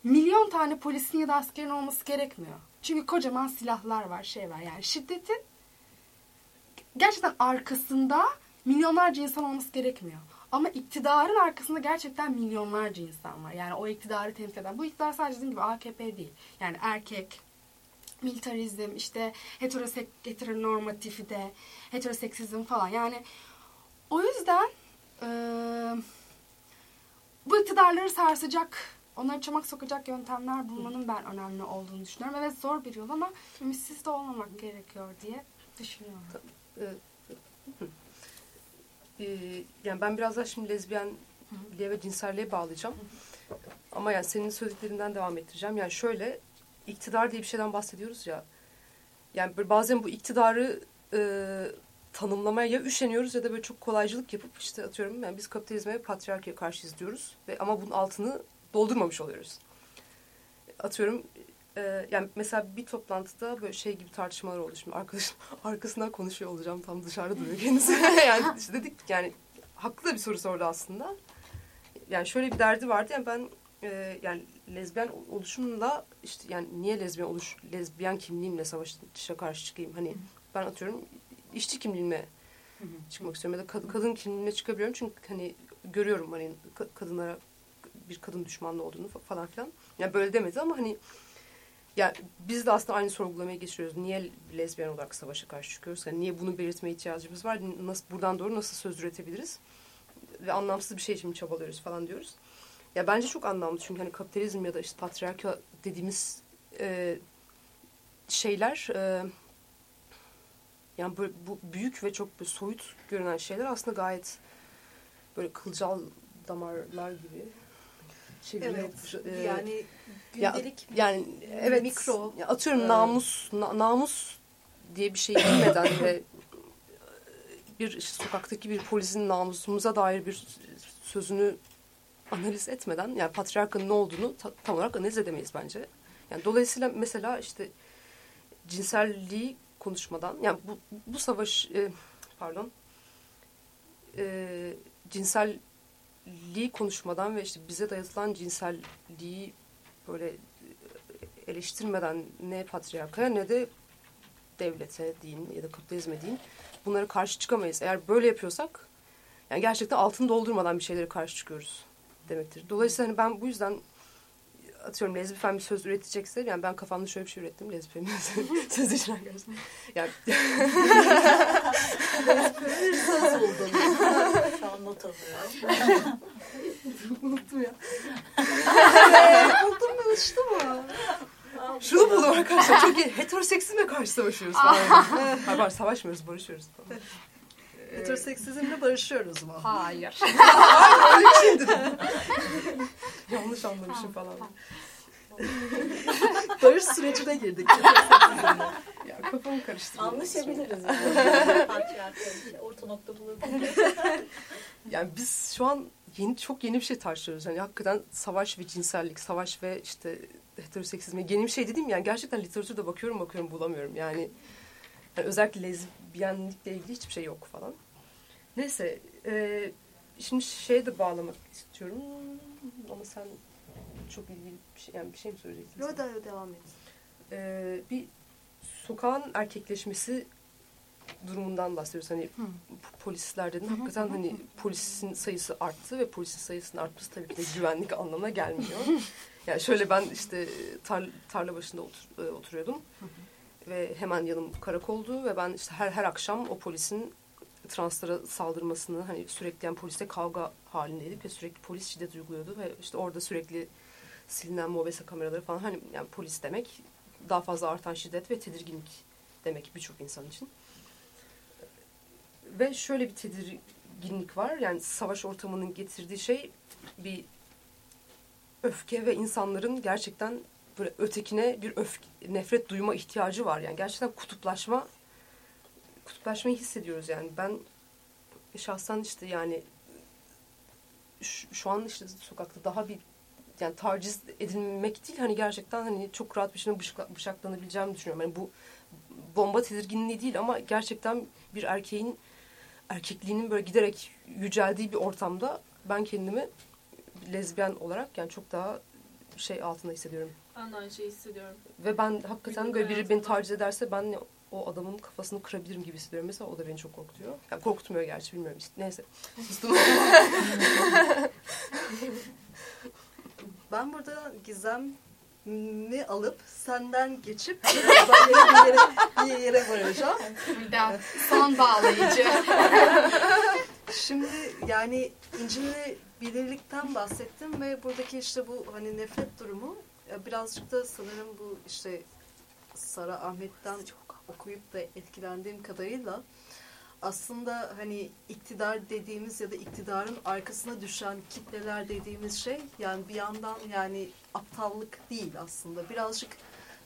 milyon tane polisin ya da askerin olması gerekmiyor. Çünkü kocaman silahlar var, şey var. Yani şiddetin gerçekten arkasında milyonlarca insan olması gerekmiyor. Ama iktidarın arkasında gerçekten milyonlarca insan var. Yani o iktidarı temsil eden. Bu iktidar sadece dediğim gibi AKP değil. Yani erkek, militarizm, işte heterosek, heteronormatifide, heteroseksizm falan. Yani o yüzden eee, bu iktidarları sarsacak, onları çamak sokacak yöntemler bulmanın ben önemli olduğunu düşünüyorum. Evet zor bir yol ama ümitsiz de olmamak gerekiyor diye düşünüyorum. Ee, yani ben biraz daha şimdi lezbiyenliğe ve cinselliğe bağlayacağım. Ama yani senin söylediklerinden devam ettireceğim. Yani şöyle iktidar diye bir şeyden bahsediyoruz ya. Yani bazen bu iktidarı e, tanımlamaya ya üşeniyoruz ya da böyle çok kolaycılık yapıp işte atıyorum yani biz kapitalizme ve patriarkiye karşıyız diyoruz. Ve ama bunun altını doldurmamış oluyoruz. Atıyorum e, yani mesela bir toplantıda böyle şey gibi tartışmalar oldu. Şimdi arkadaşım arkasından konuşuyor olacağım. Tam dışarıda duruyor kendisi. yani işte dedik yani haklı da bir soru sordu aslında. Yani şöyle bir derdi vardı. Yani ben e, yani lezbiyen oluşumla işte yani niye lezbiyen oluş lezbiyen kimliğimle savaşa karşı çıkayım? Hani ben atıyorum işçi kimliğimle çıkmak istiyorum ya da kad- kadın kimliğimle çıkabiliyorum çünkü hani görüyorum hani ka- kadınlara bir kadın düşmanlığı olduğunu fa- falan filan. Yani böyle demedi ama hani ya biz de aslında aynı sorgulamaya geçiyoruz. Niye lezbiyen olarak savaşa karşı çıkıyoruz? Yani niye bunu belirtmeye ihtiyacımız var? Nasıl buradan doğru nasıl söz üretebiliriz? Ve anlamsız bir şey için mi çabalıyoruz falan diyoruz. Ya bence çok anlamlı çünkü hani kapitalizm ya da işte patriarka dediğimiz e, şeyler e, yani böyle bu büyük ve çok böyle soyut görünen şeyler aslında gayet böyle kılcal damarlar gibi çeviriyor. Evet. E, Yani ya- gündelik yani evet mikro. ya atıyorum e, namus na- namus diye bir şey bilmeden ve bir işte sokaktaki bir polisin namusumuza dair bir sözünü analiz etmeden yani patriarkanın ne olduğunu ta- tam olarak analiz edemeyiz bence. Yani dolayısıyla mesela işte cinselliği konuşmadan yani bu bu savaş e, pardon e, cinselliği konuşmadan ve işte bize dayatılan cinselliği böyle eleştirmeden ne patriarkaya ne de devlete deyin ya da kapitalizme deyin bunlara karşı çıkamayız. Eğer böyle yapıyorsak yani gerçekten altını doldurmadan bir şeylere karşı çıkıyoruz demektir. Dolayısıyla hani ben bu yüzden atıyorum lezbifen bir söz üretecekse yani ben kafamda şöyle bir şey ürettim lezbifen söz için arkadaşlar. Yani söz oldu. Şu an not alıyorum. unuttum ya. Buldum mu uçtu mu? Şunu buldum arkadaşlar. Çok iyi. Heteroseksizme karşı savaşıyoruz. Hayır, hayır, savaşmıyoruz, barışıyoruz falan. Heteroseksizmle barışıyoruz mu? Hayır. Öyle bir şey dedim. Yanlış anlamışım falan. Barış sürecine girdik. Ya kafamı karıştırdım. Anlaşabiliriz. Yani. Orta nokta bulabiliriz. Yani biz şu an yeni çok yeni bir şey tartışıyoruz. Yani hakikaten savaş ve cinsellik, savaş ve işte heteroseksizme yeni bir şey dedim yani gerçekten literatürde bakıyorum bakıyorum bulamıyorum. Yani, yani özellikle lezbiyenlikle ilgili hiçbir şey yok falan. Neyse e, şimdi şeye de bağlamak istiyorum ama sen çok ilgili bir şey, yani bir şey mi söyleyecektin? Yo da devam et. Ee, bir sokağın erkekleşmesi durumundan bahsediyoruz. Hani Hı. polisler dedin. Hakikaten hani polisin sayısı arttı ve polisin sayısının artması tabii ki de güvenlik anlamına gelmiyor. yani şöyle ben işte tar- tarla başında otur- e, oturuyordum. Ve hemen yanım karakoldu ve ben işte her her akşam o polisin translara saldırmasını hani sürekli yani polisle kavga halindeydik ve sürekli polis şiddet uyguluyordu ve işte orada sürekli silinen mobese kameraları falan hani yani polis demek daha fazla artan şiddet ve tedirginlik demek birçok insan için. Ve şöyle bir tedirginlik var. Yani savaş ortamının getirdiği şey bir öfke ve insanların gerçekten böyle ötekine bir öfke, nefret duyma ihtiyacı var. Yani gerçekten kutuplaşma kutuplaşmayı hissediyoruz yani. Ben şahsen işte yani şu, şu an işte sokakta daha bir yani taciz edilmek değil hani gerçekten hani çok rahat bir şekilde bıçakla, bıçaklanabileceğimi düşünüyorum. Yani bu bomba tedirginliği değil ama gerçekten bir erkeğin erkekliğinin böyle giderek yüceldiği bir ortamda ben kendimi lezbiyen olarak yani çok daha şey altında hissediyorum. Ben de aynı şeyi hissediyorum. Ve ben hakikaten Günlük böyle biri beni taciz ederse ben o adamın kafasını kırabilirim gibi hissediyorum. Mesela o da beni çok korkutuyor. Yani korkutmuyor gerçi bilmiyorum işte. Neyse. Sustum. Ben burada gizemini alıp senden geçip birazdan yere bir yere, bir yere varacağım. Burada son bağlayıcı. Şimdi yani İncil'le bilirlikten bahsettim ve buradaki işte bu hani nefret durumu e, birazcık da sanırım bu işte Sara Ahmet'ten okuyup da etkilendiğim kadarıyla aslında hani iktidar dediğimiz ya da iktidarın arkasına düşen kitleler dediğimiz şey yani bir yandan yani aptallık değil aslında. Birazcık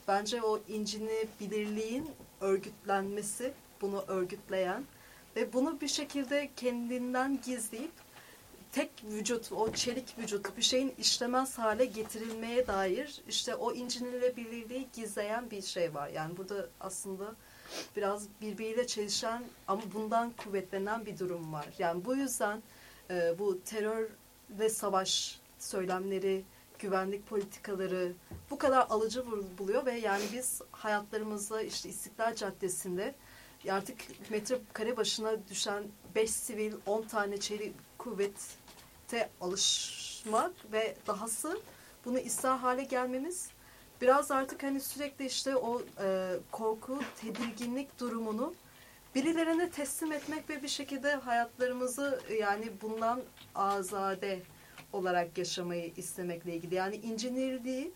bence o incini bilirliğin örgütlenmesi, bunu örgütleyen ve bunu bir şekilde kendinden gizleyip tek vücut, o çelik vücut bir şeyin işlemez hale getirilmeye dair işte o inciniyle birliği gizleyen bir şey var. Yani burada aslında biraz birbiriyle çelişen ama bundan kuvvetlenen bir durum var. Yani bu yüzden e, bu terör ve savaş söylemleri, güvenlik politikaları bu kadar alıcı buluyor ve yani biz hayatlarımızda işte İstiklal Caddesi'nde artık metrekare başına düşen 5 sivil 10 tane çelik kuvvete alışmak ve dahası bunu ister hale gelmemiz biraz artık hani sürekli işte o e, korku, tedirginlik durumunu birilerine teslim etmek ve bir şekilde hayatlarımızı yani bundan azade olarak yaşamayı istemekle ilgili. Yani incinirliği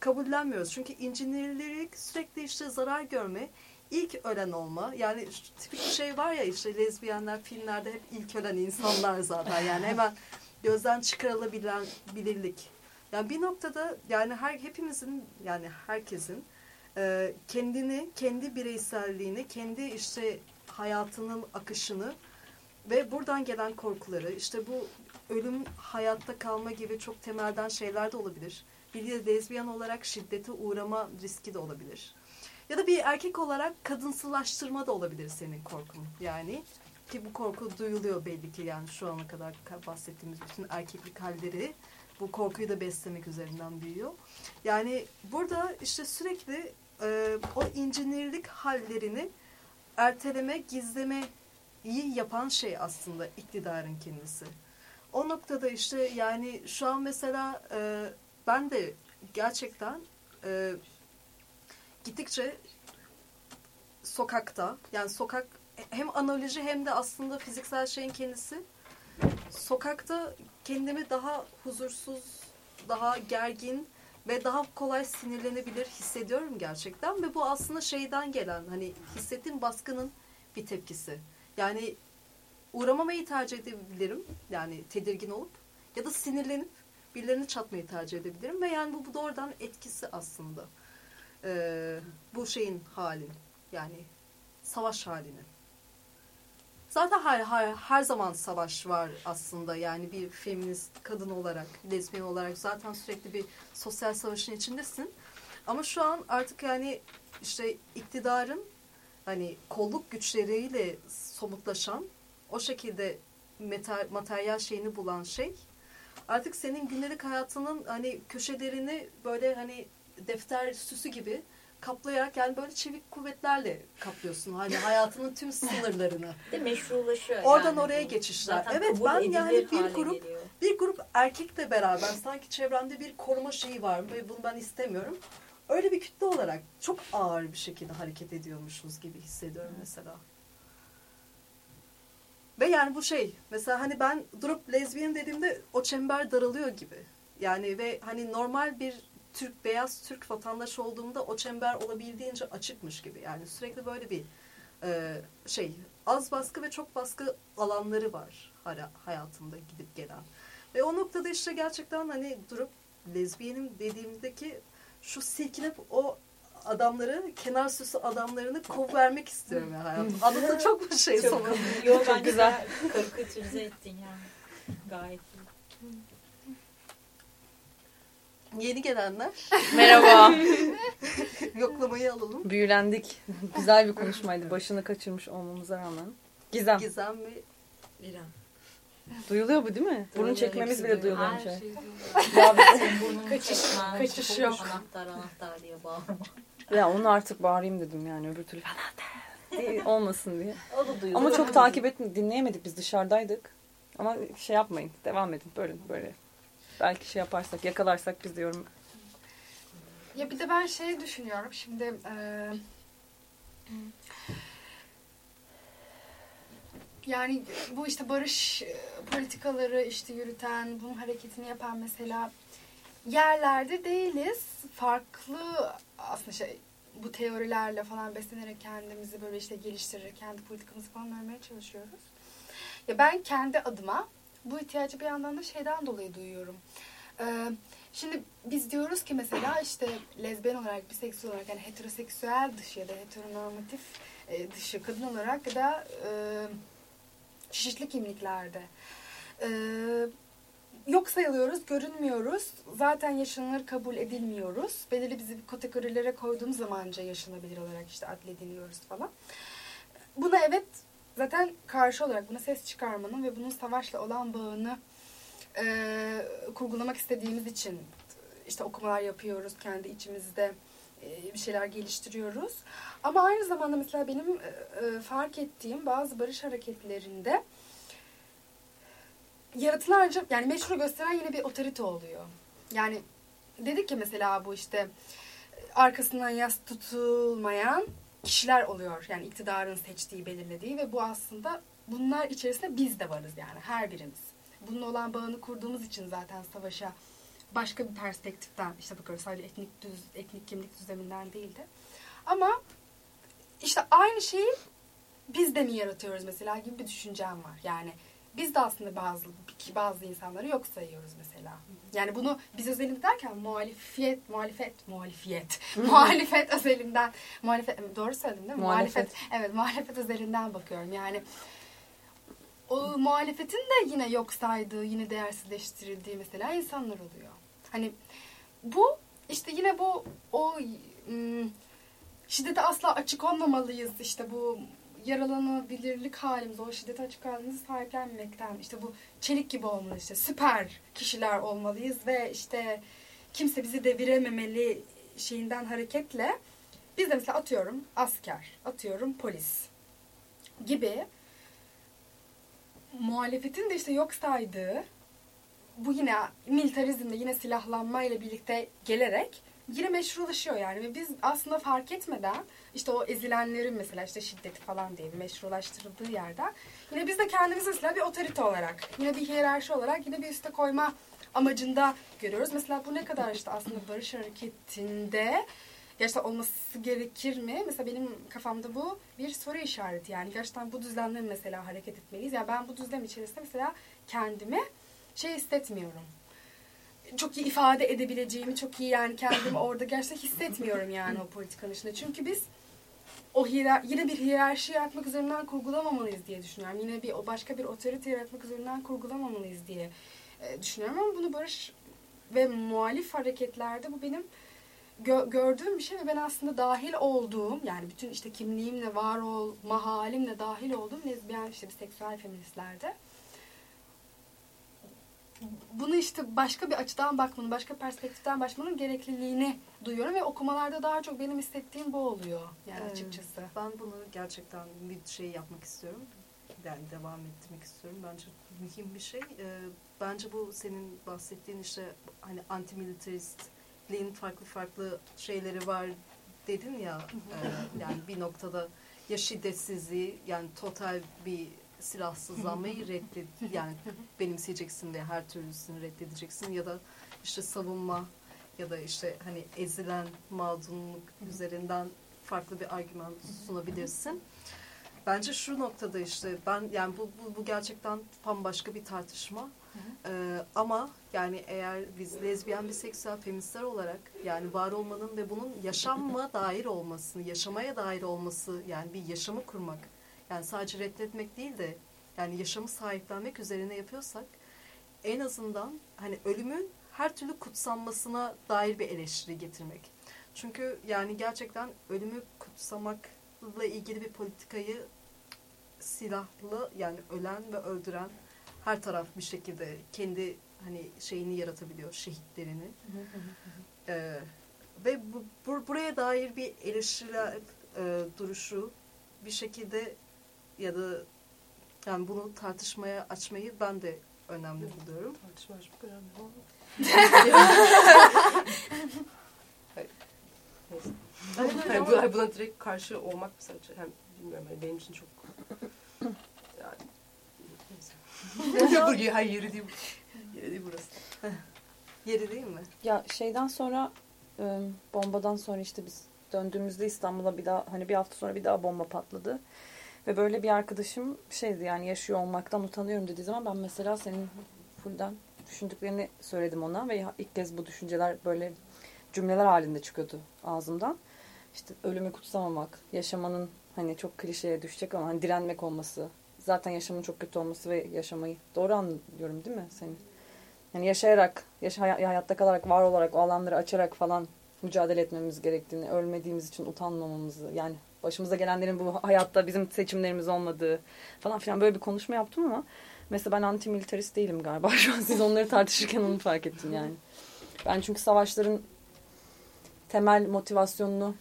kabullenmiyoruz. Çünkü incinirlik sürekli işte zarar görme, ilk ölen olma. Yani tipik bir şey var ya işte lezbiyenler filmlerde hep ilk ölen insanlar zaten. Yani hemen gözden çıkarılabilen bilirlik. Yani bir noktada yani her hepimizin yani herkesin e, kendini, kendi bireyselliğini, kendi işte hayatının akışını ve buradan gelen korkuları, işte bu ölüm, hayatta kalma gibi çok temelden şeyler de olabilir. Bir de lezbiyen olarak şiddete uğrama riski de olabilir. Ya da bir erkek olarak kadınsılaştırma da olabilir senin korkun. Yani ki bu korku duyuluyor belli ki yani şu ana kadar bahsettiğimiz bütün erkeklik halleri bu korkuyu da beslemek üzerinden büyüyor. Yani burada işte sürekli e, o incinirlik hallerini erteleme, gizlemeyi yapan şey aslında iktidarın kendisi. O noktada işte yani şu an mesela e, ben de gerçekten e, gittikçe sokakta yani sokak hem analoji hem de aslında fiziksel şeyin kendisi sokakta kendimi daha huzursuz, daha gergin ve daha kolay sinirlenebilir hissediyorum gerçekten ve bu aslında şeyden gelen hani hissettiğim baskının bir tepkisi. Yani uğramamayı tercih edebilirim yani tedirgin olup ya da sinirlenip birilerini çatmayı tercih edebilirim ve yani bu, bu doğrudan etkisi aslında Ee, bu şeyin halin yani savaş halinin. Zaten her, her, her zaman savaş var aslında yani bir feminist kadın olarak, lezbiyen olarak zaten sürekli bir sosyal savaşın içindesin. Ama şu an artık yani işte iktidarın hani kolluk güçleriyle somutlaşan o şekilde metal, materyal şeyini bulan şey artık senin gündelik hayatının hani köşelerini böyle hani defter süsü gibi kaplayarak yani böyle çevik kuvvetlerle kaplıyorsun hani hayatının tüm sınırlarını. de meşrulaşıyor. Oradan yani oraya geçişler. Zaten Evet ben yani bir grup geliyor. bir grup erkekle beraber sanki çevremde bir koruma şeyi var ve bunu ben istemiyorum. Öyle bir kütle olarak çok ağır bir şekilde hareket ediyormuşuz gibi hissediyorum mesela. Ve yani bu şey mesela hani ben durup lezbiyen dediğimde o çember daralıyor gibi. Yani ve hani normal bir Türk beyaz Türk vatandaş olduğumda o çember olabildiğince açıkmış gibi. Yani sürekli böyle bir e, şey az baskı ve çok baskı alanları var hala hayatımda gidip gelen. Ve o noktada işte gerçekten hani durup lezbiyenim dediğimdeki şu silkinip o adamları, kenar süsü adamlarını kov vermek istiyorum ya hayatım. Adı çok bir şey Çok, sonra. yo, bence güzel. Karikatürize ettin yani. Gayet iyi. Yeni gelenler Merhaba. yoklamayı alalım. Büyülendik. Güzel bir konuşmaydı. Başını kaçırmış olmamıza rağmen. Gizem. Gizem ve İrem. Duyuluyor bu değil mi? Burun Duyuluyor, çekmemiz bile duyuluyor. duyulan Her şey. şey burnunu Kaçış- kaçış yok. Anahtar anahtar diye bağırma. ya onu artık bağırayım dedim yani öbür türlü falan diye olmasın diye. O da duyuluyor. Ama çok takip et dinleyemedik biz dışarıdaydık. Ama şey yapmayın. Devam edin. Böyle böyle. Belki şey yaparsak, yakalarsak biz diyorum. Ya bir de ben şey düşünüyorum şimdi eee, yani bu işte barış e, politikaları işte yürüten, bunun hareketini yapan mesela yerlerde değiliz. Farklı aslında şey bu teorilerle falan beslenerek kendimizi böyle işte geliştirerek kendi politikamızı falan vermeye çalışıyoruz. Ya ben kendi adıma bu ihtiyacı bir yandan da şeyden dolayı duyuyorum. Ee, şimdi biz diyoruz ki mesela işte lezbiyen olarak, biseksüel olarak yani heteroseksüel dışı ya da heteronormatif e, dışı kadın olarak da e, çeşitli kimliklerde e, yok sayılıyoruz, görünmüyoruz. Zaten yaşanılır kabul edilmiyoruz. Belirli bizi kategorilere koyduğumuz zamanca yaşanabilir olarak işte adlediliyoruz falan. Buna evet zaten karşı olarak buna ses çıkarmanın ve bunun savaşla olan bağını e, kurgulamak istediğimiz için işte okumalar yapıyoruz kendi içimizde e, bir şeyler geliştiriyoruz. Ama aynı zamanda mesela benim e, e, fark ettiğim bazı barış hareketlerinde yaratılarca yani meşru gösteren yine bir otorite oluyor. Yani dedik ki mesela bu işte arkasından yas tutulmayan kişiler oluyor. Yani iktidarın seçtiği, belirlediği ve bu aslında bunlar içerisinde biz de varız yani her birimiz. Bununla olan bağını kurduğumuz için zaten savaşa başka bir perspektiften işte bakıyoruz sadece etnik düz, etnik kimlik düzleminden değil de. Ama işte aynı şeyi biz de mi yaratıyoruz mesela gibi bir düşüncem var. Yani biz de aslında bazı bazı insanları yok sayıyoruz mesela. Yani bunu biz özelinde derken muhalefet, muhalefet, muhalefet, muhalefet özelinden, muhalefet, doğru söyledim değil mi? Muhalefet. Evet, muhalefet özelinden bakıyorum. Yani o muhalefetin de yine yok saydığı, yine değersizleştirildiği mesela insanlar oluyor. Hani bu işte yine bu o ım, şiddete asla açık olmamalıyız. İşte bu yaralanabilirlik halimiz, o şiddete açık halimizi sahiplenmemekten, işte bu çelik gibi olmalı işte süper kişiler olmalıyız ve işte kimse bizi devirememeli şeyinden hareketle biz de mesela atıyorum asker, atıyorum polis gibi muhalefetin de işte yok saydığı bu yine militarizmle yine silahlanmayla birlikte gelerek yine meşrulaşıyor yani ve biz aslında fark etmeden işte o ezilenlerin mesela işte şiddeti falan diye meşrulaştırıldığı yerden yine biz de kendimizi mesela bir otorite olarak yine bir hiyerarşi olarak yine bir üste koyma amacında görüyoruz. Mesela bu ne kadar işte aslında barış hareketinde gerçekten olması gerekir mi? Mesela benim kafamda bu bir soru işareti yani gerçekten bu düzlemde mi mesela hareket etmeliyiz? Yani ben bu düzlem içerisinde mesela kendimi şey hissetmiyorum. Çok iyi ifade edebileceğimi, çok iyi yani kendimi orada gerçekten hissetmiyorum yani o politikanın içinde. Çünkü biz o hiyer, yine bir hiyerarşi yaratmak üzerinden kurgulamamalıyız diye düşünüyorum. Yine bir o başka bir otorite yaratmak üzerinden kurgulamamalıyız diye e, düşünüyorum ama bunu barış ve muhalif hareketlerde bu benim gö- gördüğüm bir şey ve ben aslında dahil olduğum yani bütün işte kimliğimle var olma halimle dahil olduğum lezbiyen işte biseksüel feministlerde bunu işte başka bir açıdan bakmanın, başka perspektiften bakmanın gerekliliğini duyuyorum ve okumalarda daha çok benim hissettiğim bu oluyor yani Ee, açıkçası. Ben bunu gerçekten bir şey yapmak istiyorum. Yani devam ettirmek istiyorum. Bence mühim bir şey. Ee, bence bu senin bahsettiğin işte hani antimilitaristliğin farklı farklı şeyleri var dedin ya. e, yani bir noktada ya şiddetsizliği yani total bir silahsızlanmayı reddet yani benimseyeceksin ve her türlüsünü reddedeceksin ya da işte savunma ya da işte hani ezilen mağdurluk üzerinden farklı bir argüman sunabilirsin. Bence şu noktada işte ben yani bu, bu, bu gerçekten bambaşka bir tartışma. Ee, ama yani eğer biz lezbiyen biseksüel feministler olarak yani var olmanın ve bunun yaşamma dair olmasını, yaşamaya dair olması yani bir yaşamı kurmak yani sadece reddetmek değil de yani yaşamı sahiplenmek üzerine yapıyorsak en azından hani ölümün her türlü kutsanmasına dair bir eleştiri getirmek. Çünkü yani gerçekten ölümü kutsamakla ilgili bir politikayı silahlı yani ölen ve öldüren her taraf bir şekilde kendi hani şeyini yaratabiliyor şehitlerini. Ee, ve bu, bu- buraya dair bir eleştirel e, duruşu bir şekilde ya da yani bunu tartışmaya açmayı ben de önemli buluyorum. Tartışma açmak önemli ama. Hayır. Neyse. Hayır, bu- hayır, buna direkt karşı olmak mesela hem bilmiyorum hani benim için çok yani neyse. Buraya hayır yeri değil. Yeri değil burası. Yeri değil mi? Ya şeyden sonra e, bombadan sonra işte biz döndüğümüzde İstanbul'a bir daha hani bir hafta sonra bir daha bomba patladı. Ve böyle bir arkadaşım şeydi yani yaşıyor olmaktan utanıyorum dediği zaman ben mesela senin fullden düşündüklerini söyledim ona ve ilk kez bu düşünceler böyle cümleler halinde çıkıyordu ağzımdan. İşte ölümü kutsamamak, yaşamanın hani çok klişeye düşecek ama hani direnmek olması, zaten yaşamın çok kötü olması ve yaşamayı doğru anlıyorum değil mi senin? Yani yaşayarak, yaşa, hay- hayatta kalarak, var olarak, o alanları açarak falan mücadele etmemiz gerektiğini, ölmediğimiz için utanmamamızı, yani başımıza gelenlerin bu hayatta bizim seçimlerimiz olmadığı falan filan böyle bir konuşma yaptım ama mesela ben antimilitarist değilim galiba. Şu an siz onları tartışırken onu fark ettim yani. Ben çünkü savaşların temel motivasyonunu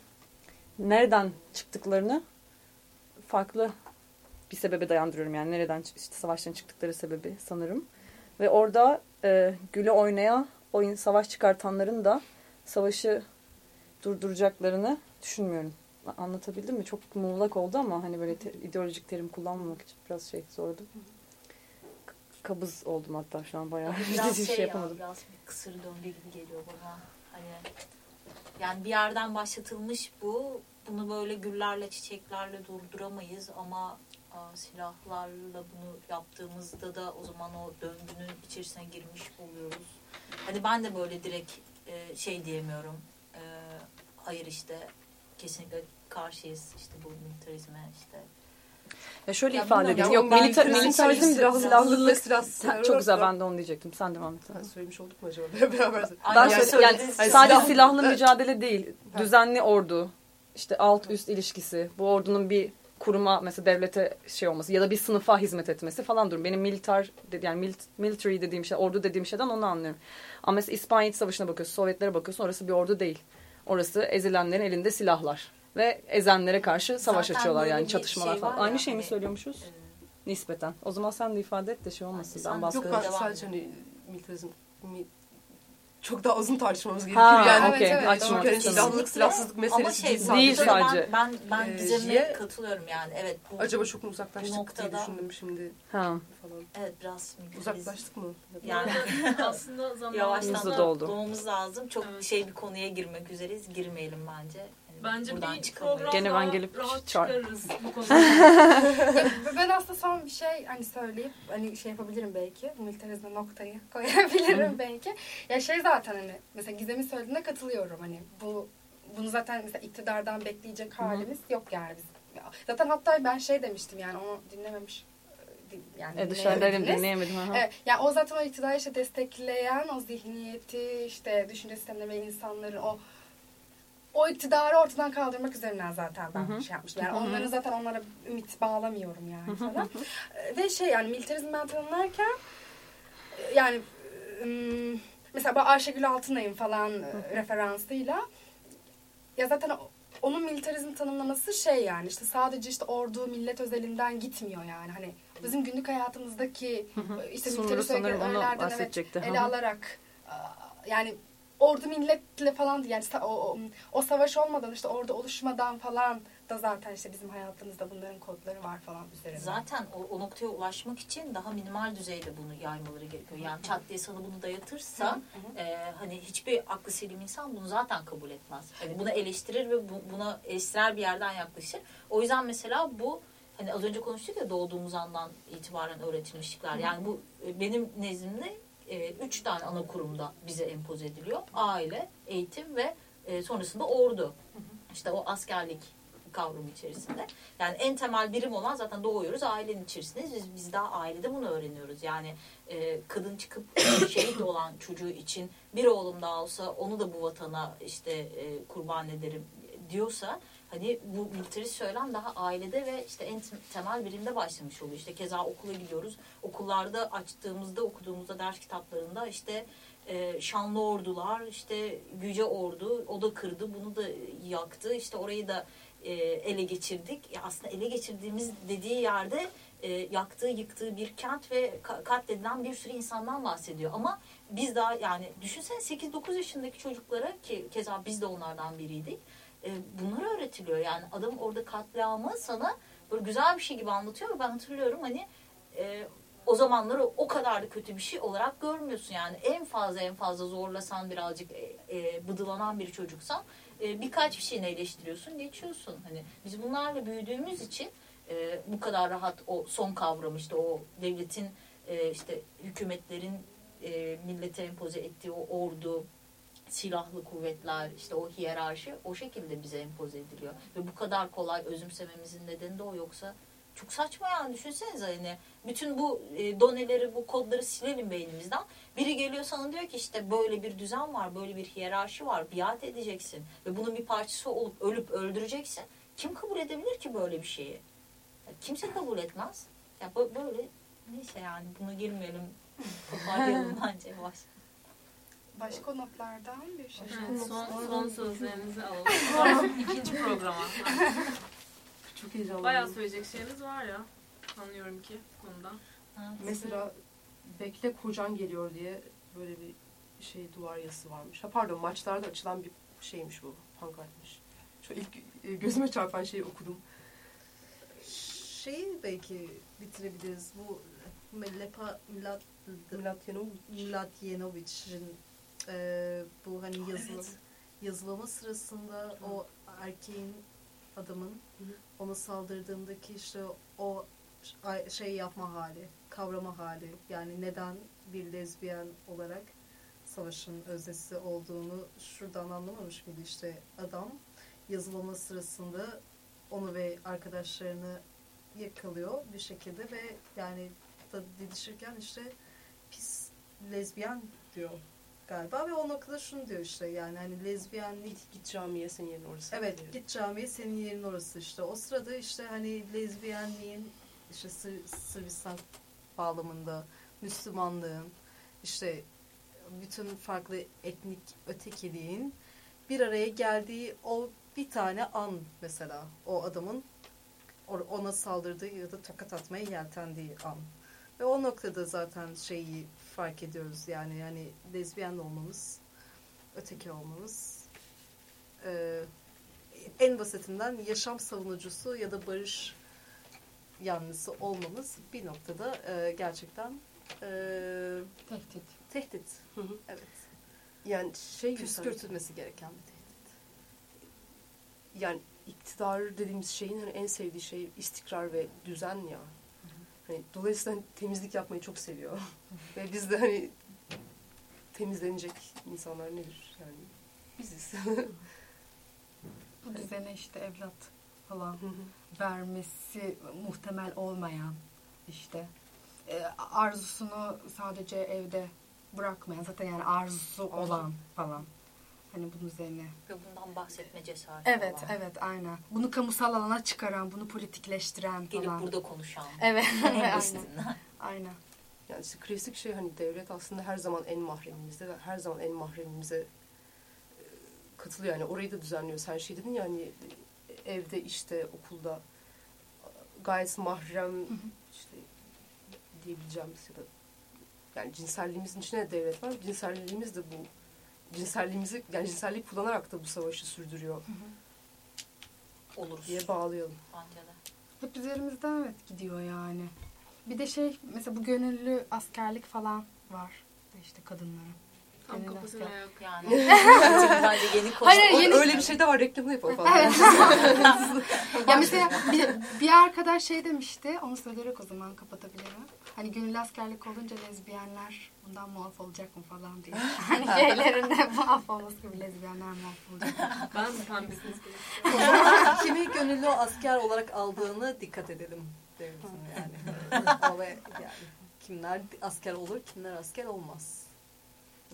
nereden çıktıklarını farklı bir sebebe dayandırıyorum. Yani nereden işte savaşların çıktıkları sebebi sanırım. Ve orada e, güle oynaya oyun savaş çıkartanların da savaşı durduracaklarını düşünmüyorum. A- Anlatabildim mi? Çok muğlak oldu ama hani böyle te- ideolojik terim kullanmamak için biraz şey zordu. Kabız oldum hatta şu an bayağı. Biraz şey, şey ya, yapamadım. biraz bir kısır döngü gibi geliyor bana. Hani yani bir yerden başlatılmış bu. Bunu böyle güllerle, çiçeklerle durduramayız ama aa, silahlarla bunu yaptığımızda da o zaman o döngünün içerisine girmiş oluyoruz. Hani ben de böyle direkt e, şey diyemiyorum. E, hayır işte kesinlikle karşıyız işte bu militarizme işte Ya şöyle Ya ifade edeyim. Yok milita- militarizm silahsız- Ha, Çok güzel ben de onu diyecektim. Sen devam et. Söylemiş olduk mu acaba? Beraber. Ben yani söylediniz. sadece Silah- silahlı mücadele değil. Ha. Düzenli ordu, işte alt üst ilişkisi, bu ordunun bir kuruma mesela devlete şey olması ya da bir sınıfa hizmet etmesi falan durum. Benim militar yani milit- military dediğim şey, ordu dediğim şeyden onu anlıyorum. Ama mesela İspanya İç Savaşı'na bakıyorsun, Sovyetlere bakıyorsun orası bir ordu değil. Orası ezilenlerin elinde silahlar ve ezenlere karşı savaş Zaten açıyorlar yani çatışmalar şey falan. Aynı şey mi hani, söylüyormuşuz? e, Nispeten. O zaman sen de ifade et de şey olmasın. sen Ben baskı Yok ben sadece hani militarizm mi, çok daha uzun tartışmamız gerekiyor. Ha, yani okey. evet. Çünkü hani silahlılık silahsızlık Ama meselesi şey, değil. Değil noktada sadece. Ben, ben, ben Ee, Gizem'e katılıyorum yani. Evet bu, Acaba çok mu uzaklaştık Bu diye noktada- düşündüm şimdi Ha. falan. evet biraz Uzaklaştık mı? Yani Aslında yavaştan Hızlı doldu. doğmamız lazım. Çok Evet. şey bir konuya girmek üzereyiz. Girmeyelim bence. Bence buradan bir çıkamayız. program Gene ben gelip rahat çıkarırız bu konuda. Ben aslında son bir şey hani söyleyip hani şey yapabilirim belki. Bu militarizme noktayı koyabilirim belki. Ya şey zaten hani mesela Gizem'in söylediğine katılıyorum hani bu bunu zaten mesela iktidardan bekleyecek halimiz yok yani. Ya, Zaten hatta ben şey demiştim yani onu dinlememiş e, yani E, dışarıdaydım dinleyemedim. Aha. Evet, yani o zaten o iktidarı işte destekleyen o zihniyeti işte düşünce sistemleri ve insanların o o iktidarı ortadan kaldırmak üzerinden zaten ben Hı hı. şey yapmıştım. Yani Hı hı. onların zaten onlara ümit bağlamıyorum yani falan. Ee, Ve şey yani militarizm ben tanımlarken e, yani mesela Ayşegül Altınay'ın falan e, referansıyla ya zaten onun militarizm tanımlaması şey yani işte sadece işte ordu millet özelinden gitmiyor yani hani bizim günlük hayatımızdaki e, işte Sunur'u militeri sanırım onu öğelerden evet ele alarak yani ordu milletle falan yani o, o, o savaş olmadan işte orada oluşmadan falan da zaten işte bizim hayatımızda bunların kodları var falan üzerine. Zaten o, o noktaya ulaşmak için daha minimal düzeyde bunu yaymaları gerekiyor. Yani çat diye sana bunu dayatırsa e, hani hiçbir aklı selim insan bunu zaten kabul etmez. Hani bunu eleştirir ve bu, buna eleştirel bir yerden yaklaşır. O yüzden mesela bu hani az önce konuştuk ya doğduğumuz andan itibaren öğretilmişlikler. Yani bu e, benim nezdimde e, üç tane ana kurumda bize empoze ediliyor. Aile, eğitim ve e, sonrasında ordu. İşte o askerlik kavramı içerisinde. Yani en temel birim olan zaten doğuyoruz ailenin içerisindeyiz. Biz, biz daha ailede bunu öğreniyoruz. Yani e, kadın çıkıp şehit olan çocuğu için bir oğlum daha olsa onu da bu vatana işte e, kurban ederim diyorsa hani bu militarist söylem daha ailede ve işte en tem- temel birimde başlamış oluyor. İşte keza okula gidiyoruz. Okullarda açtığımızda okuduğumuzda ders kitaplarında işte e, şanlı ordular işte yüce ordu o da kırdı bunu da yaktı işte orayı da e, ele geçirdik. Ya aslında ele geçirdiğimiz dediği yerde e, yaktığı yıktığı bir kent ve ka- katledilen bir sürü insandan bahsediyor. Ama biz daha yani düşünsene 8-9 yaşındaki çocuklara ki keza biz de onlardan biriydik. E, bunlar öğretiliyor. Yani adam orada katliamı sana böyle güzel bir şey gibi anlatıyor ve ben hatırlıyorum hani e, o zamanları o kadar da kötü bir şey olarak görmüyorsun. Yani en fazla en fazla zorlasan birazcık e, e, bıdılanan bir çocuksan e, birkaç bir şeyini eleştiriyorsun geçiyorsun. Hani biz bunlarla büyüdüğümüz için e, bu kadar rahat o son kavram işte o devletin e, işte hükümetlerin e, millete empoze ettiği o ordu silahlı kuvvetler işte o hiyerarşi o şekilde bize empoze ediliyor. Ve bu kadar kolay özümsememizin nedeni de o yoksa çok saçma yani düşünsenize hani bütün bu e, doneleri bu kodları silelim beynimizden. Biri geliyor sana diyor ki işte böyle bir düzen var böyle bir hiyerarşi var biat edeceksin ve bunun bir parçası olup ölüp öldüreceksin. Kim kabul edebilir ki böyle bir şeyi? Kimse kabul etmez. Ya bö- böyle neyse yani buna girmeyelim. Toparlayalım bence yavaş. Başka notlardan bir şey. Evet, son, son sözlerinizi alalım. İkinci programa. Çok heyecanlıyım. Bayağı söyleyecek şeyiniz var ya. Anlıyorum ki konuda. Mesela bekle kocan geliyor diye böyle bir şey duvar yazısı varmış. Ha pardon maçlarda açılan bir şeymiş bu. Pankartmış. Şu ilk e, gözüme çarpan şeyi okudum. Şeyi belki bitirebiliriz. Bu Melepa Milat Milatyanovic. Milatyanovic'in e, bu hani yazılım, yazılama sırasında o erkeğin adamın ona saldırdığındaki işte o şey yapma hali, kavrama hali. Yani neden bir lezbiyen olarak savaşın öznesi olduğunu şuradan anlamamış mıydı işte adam? Yazılama sırasında onu ve arkadaşlarını yakalıyor bir şekilde ve yani da didişirken işte pis lezbiyen diyor galiba ve o noktada şunu diyor işte yani hani lezbiyenlik Git camiye senin yerin orası. Evet diyor. git camiye senin yerin orası işte. O sırada işte hani lezbiyenliğin işte Sır- Sırbistan bağlamında Müslümanlığın işte bütün farklı etnik ötekiliğin bir araya geldiği o bir tane an mesela o adamın ona saldırdığı ya da tokat atmaya yeltendiği an. Ve o noktada zaten şeyi fark ediyoruz yani yani lezbiyen olmamız, öteki olmamız, e, en basitinden yaşam savunucusu ya da barış yanlısı olmamız bir noktada e, gerçekten e, Tehdit. tehdit. Hı hı. Evet. Yani şey Püskürtülmesi gereken bir tehdit. yani iktidar dediğimiz şeyin hani en sevdiği şey istikrar ve düzen ya. Hani dolayısıyla hani temizlik yapmayı çok seviyor. ve biz de hani temizlenecek insanlar nedir yani biziz. Bu düzene işte evlat falan vermesi muhtemel olmayan işte e, arzusunu sadece evde bırakmayan zaten yani arzusu olan falan. Hani bunun üzerine. Ve bundan bahsetme cesareti Evet, olan. evet aynen. Bunu kamusal alana çıkaran, bunu politikleştiren Gelip falan. burada konuşan. Evet, En aynen. Aynen. Yani işte klasik şey hani devlet aslında her zaman en mahremimizde ve her zaman en mahremimize e, katılıyor. Yani orayı da düzenliyoruz. Her şey dedin ya hani evde işte okulda gayet mahrem işte diyebileceğimiz ya da yani cinselliğimizin içine de devlet var. Cinselliğimiz de bu cinselliğimizi yani cinselliği kullanarak da bu savaşı sürdürüyor Oluruz. diye bağlayalım. Bence de. Hep üzerimizden evet gidiyor yani. Bir de şey mesela bu gönüllü askerlik falan var işte kadınlara. Tam kafasına yok. Yani bence yeni konu. Hayır, yeni- Öyle bir şey de var reklamını yapalım falan. Evet. ya mesela bir, bir arkadaş şey demişti, onu söyleyerek o zaman kapatabilirim. Hani gönüllü askerlik olunca lezbiyenler bundan muaf olacak mı falan diye. Hani gaylerin de muaf olması gibi lezbiyenler muaf olacak. Ben de pembesini istedim. O zaman kimi gönüllü asker olarak aldığını dikkat edelim devletin yani. Yani kimler asker olur, kimler asker olmaz.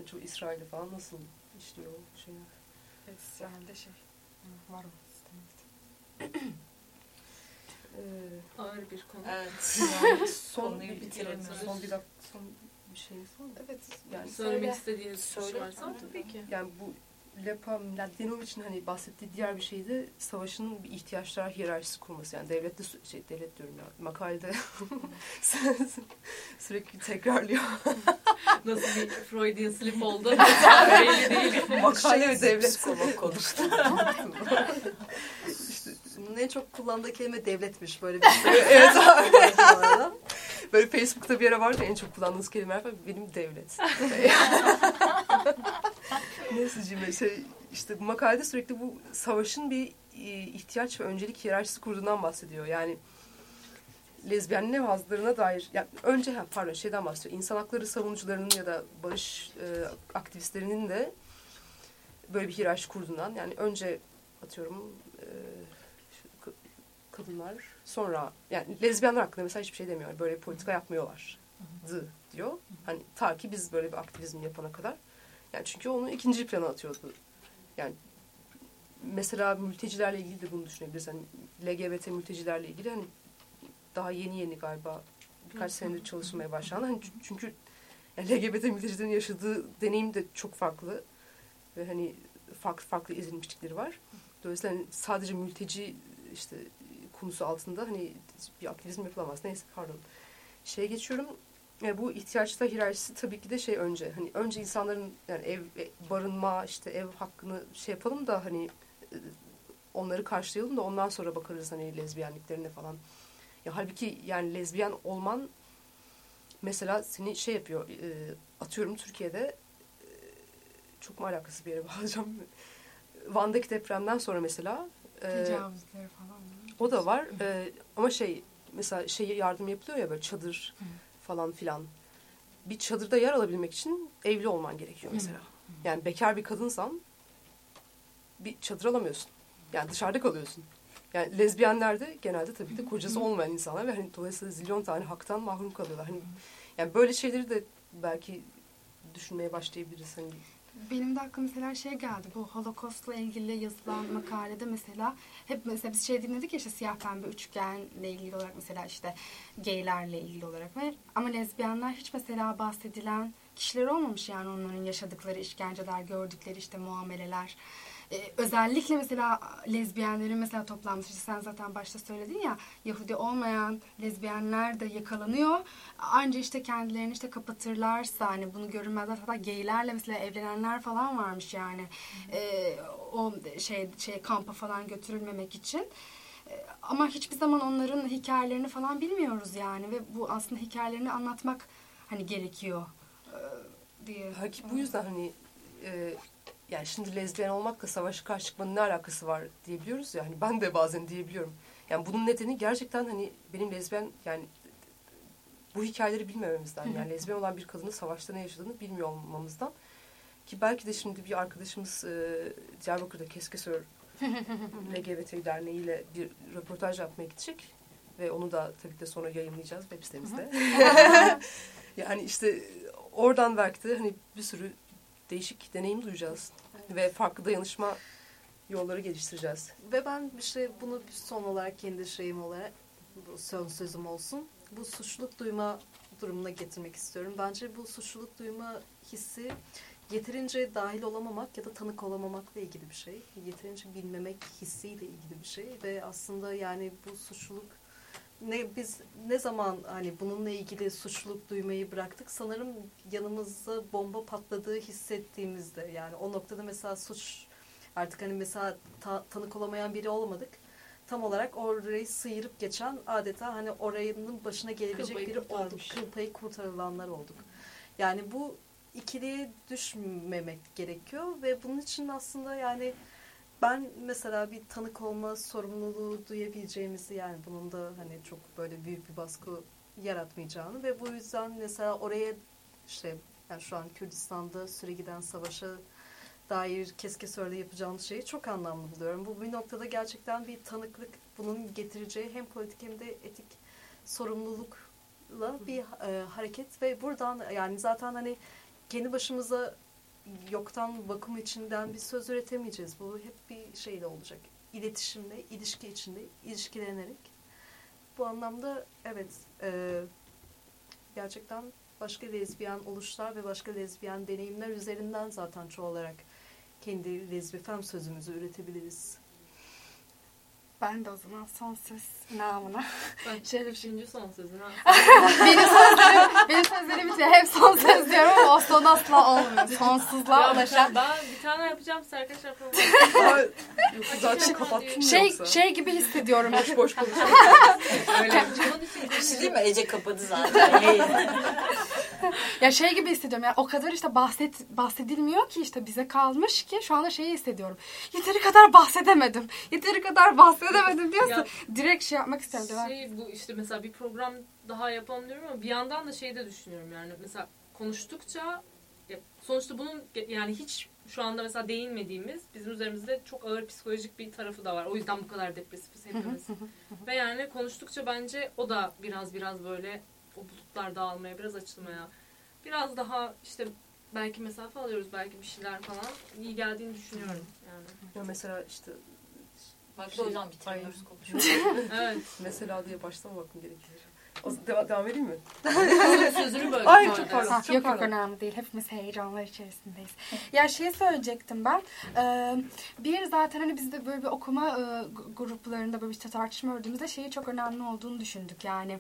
Çok İsrail'de falan nasıl işliyor o şeyler. İsrail'de şey var o Ee, Ağır bir konu. Evet. yani son Konuyu bir bitiremiyoruz. Son bir dakika son bir şeyimiz var mı? Evet. Yani Söylemek istediğiniz şey Söyle. varsa tabii ki. yani bu Lepa Mladenovic'in hani bahsettiği diğer bir şey de savaşın bir ihtiyaçlar hiyerarşisi kurması. Yani devlette sü- şey devlet diyorum ya makalede sürekli tekrarlıyor. Nasıl bir Freudian slip oldu belli değil. Makale ve devlet. Psikolog konuştu. işte, Bunun en çok kullandığı kelime devletmiş böyle bir şey. evet abi. Böyle Facebook'ta bir ara vardı en çok kullandığınız kelimeler falan benim devlet. Neyse cimri şey işte bu makalede sürekli bu savaşın bir e, ihtiyaç ve öncelik hiyerarşisi kurduğundan bahsediyor. Yani lezbiyenliğe hazlarına dair yani önce pardon şeyden bahsediyor. İnsan hakları savunucularının ya da barış e, aktivistlerinin de böyle bir hiyerarşi kurduğundan yani önce atıyorum e, kadınlar sonra yani lezbiyenler hakkında mesela hiçbir şey demiyor. Böyle politika yapmıyorlar. Dı diyor. Hani ta ki biz böyle bir aktivizm yapana kadar. Yani çünkü onu ikinci plana atıyordu. Yani mesela mültecilerle ilgili de bunu düşünebiliriz. Hani LGBT mültecilerle ilgili hani daha yeni yeni galiba birkaç senedir çalışmaya başlandı. Hani çü- çünkü yani LGBT mültecilerin yaşadığı deneyim de çok farklı. Ve hani farklı farklı ezilmişlikleri var. Dolayısıyla hani sadece mülteci işte konusu altında hani bir aktivizm yapılamaz. Neyse pardon. Şeye geçiyorum. E, bu ihtiyaçlar hiyerarşisi tabii ki de şey önce. Hani önce insanların yani ev, e, barınma, işte ev hakkını şey yapalım da hani e, onları karşılayalım da ondan sonra bakarız hani lezbiyenliklerine falan. Ya halbuki yani lezbiyen olman mesela seni şey yapıyor. e, atıyorum Türkiye'de e, çok mu alakası bir yere bağlayacağım. Van'daki depremden sonra mesela e, Tecavüzleri falan. o da var. Ee, ama şey mesela şey yardım yapılıyor ya böyle çadır falan filan. Bir çadırda yer alabilmek için evli olman gerekiyor mesela. Yani bekar bir kadınsan bir çadır alamıyorsun. Yani dışarıda kalıyorsun. Yani lezbiyenler de genelde tabii de kocası olmayan insanlar ve hani dolayısıyla zilyon tane haktan mahrum kalıyorlar. Hani yani böyle şeyleri de belki düşünmeye başlayabiliriz hani. Benim de aklıma mesela şey geldi. Bu Holocaust'la ilgili yazılan makalede mesela hep mesela biz şey dinledik ya işte siyah pembe üçgenle ilgili olarak mesela işte gaylerle ilgili olarak ve ama lezbiyenler hiç mesela bahsedilen kişiler olmamış yani onların yaşadıkları işkenceler, gördükleri işte muameleler. Ee, özellikle mesela lezbiyenlerin mesela toplanmış işte sen zaten başta söyledin ya Yahudi olmayan lezbiyenler de yakalanıyor. Anca işte kendilerini işte kapatırlarsa hani bunu görünmezler hatta gaylerle mesela evlenenler falan varmış yani. Ee, o şey şey kampa falan götürülmemek için. Ee, Ama hiçbir zaman onların hikayelerini falan bilmiyoruz yani ve bu aslında hikayelerini anlatmak hani gerekiyor ee, diye. Belki bu yüzden hani e, yani şimdi lezbiyen olmakla savaşa karşı çıkmanın ne alakası var diyebiliyoruz ya. Hani ben de bazen diyebiliyorum. Yani bunun nedeni gerçekten hani benim lezbiyen yani bu hikayeleri bilmememizden. Yani lezbiyen olan bir kadının savaşta ne yaşadığını bilmiyor olmamızdan. Ki belki de şimdi bir arkadaşımız e, Diyarbakır'da Keskesör LGBT Derneği ile bir röportaj yapmaya gidecek. Ve onu da tabii ki de sonra yayınlayacağız web sitemizde. yani işte oradan belki de hani bir sürü değişik deneyim duyacağız. Ve farklı dayanışma yolları geliştireceğiz. Ve ben işte bunu bir son olarak kendi şeyim olarak bu son sözüm olsun. Bu suçluluk duyma durumuna getirmek istiyorum. Bence bu suçluluk duyma hissi yeterince dahil olamamak ya da tanık olamamakla ilgili bir şey. Yeterince bilmemek hissiyle ilgili bir şey ve aslında yani bu suçluluk ne biz ne zaman hani bununla ilgili suçluluk duymayı bıraktık sanırım yanımızda bomba patladığı hissettiğimizde yani o noktada mesela suç artık hani mesela ta- tanık olamayan biri olmadık tam olarak orayı sıyırıp geçen adeta hani oranın başına gelebilecek Kıl payı biri olduk. kurtarmış. Kıl payı kurtarılanlar olduk. Yani bu ikiliye düşmemek gerekiyor ve bunun için aslında yani ben mesela bir tanık olma sorumluluğu duyabileceğimizi yani bunun da hani çok böyle büyük bir baskı yaratmayacağını ve bu yüzden mesela oraya işte yani şu an Kürdistan'da süre giden savaşa dair Keskesör'de yapacağımız şeyi çok anlamlı buluyorum. Bu bir noktada gerçekten bir tanıklık bunun getireceği hem politik hem de etik sorumlulukla bir e, hareket ve buradan yani zaten hani kendi başımıza yoktan vakum içinden bir söz üretemeyeceğiz. Bu hep bir şeyle olacak. İletişimle, ilişki içinde, ilişkilenerek. Bu anlamda evet e, gerçekten başka lezbiyen oluşlar ve başka lezbiyen deneyimler üzerinden zaten çoğu olarak kendi lezbifem sözümüzü üretebiliriz. Ben de o zaman son söz namına. Bir şey. Üçüncü son sözün ha. benim sözlerim, benim sözlerim bitiyor. Hep son söz diyorum ama o son asla olmuyor. Sonsuzluğa Ya ulaşan. ben bir tane yapacağım size arkadaşlar zaten kapattın Şey, yoksa. şey gibi hissediyorum. Boş boş konuşuyoruz. Öyle. Bir şey değil mi? Ece kapadı zaten. Ya şey gibi hissediyorum ya o kadar işte bahset bahsedilmiyor ki işte bize kalmış ki şu anda şeyi hissediyorum. Yeteri kadar bahsedemedim. Yeteri kadar bahsedemedim diyorsun. Ya- direkt şey yapmak istedim. Şey bu işte mesela bir program daha yapalım diyorum ama bir yandan da şey de düşünüyorum yani mesela konuştukça ya sonuçta bunun yani hiç şu anda mesela değinmediğimiz bizim üzerimizde çok ağır psikolojik bir tarafı da var. O yüzden bu kadar depresifiz hepimiz. Ve yani konuştukça bence o da biraz biraz böyle o bulutlar dağılmaya, biraz açılmaya, biraz daha işte belki mesafe alıyoruz, belki bir şeyler falan iyi geldiğini düşünüyorum yani. Ya mesela işte Bak da o yüzden bitiriyoruz Evet. mesela diye başlamamak gerekiyor. O, devam, devam edeyim mi? Sözünü böldüm. Ay çok pardon. Ha, çok yok yok pardon. önemli değil. Hepimiz heyecanlar içerisindeyiz. Ya şey söyleyecektim ben. Ee, bir zaten hani biz de böyle bir okuma e, gruplarında böyle işte tartışma ördüğümüzde şeyi çok önemli olduğunu düşündük yani.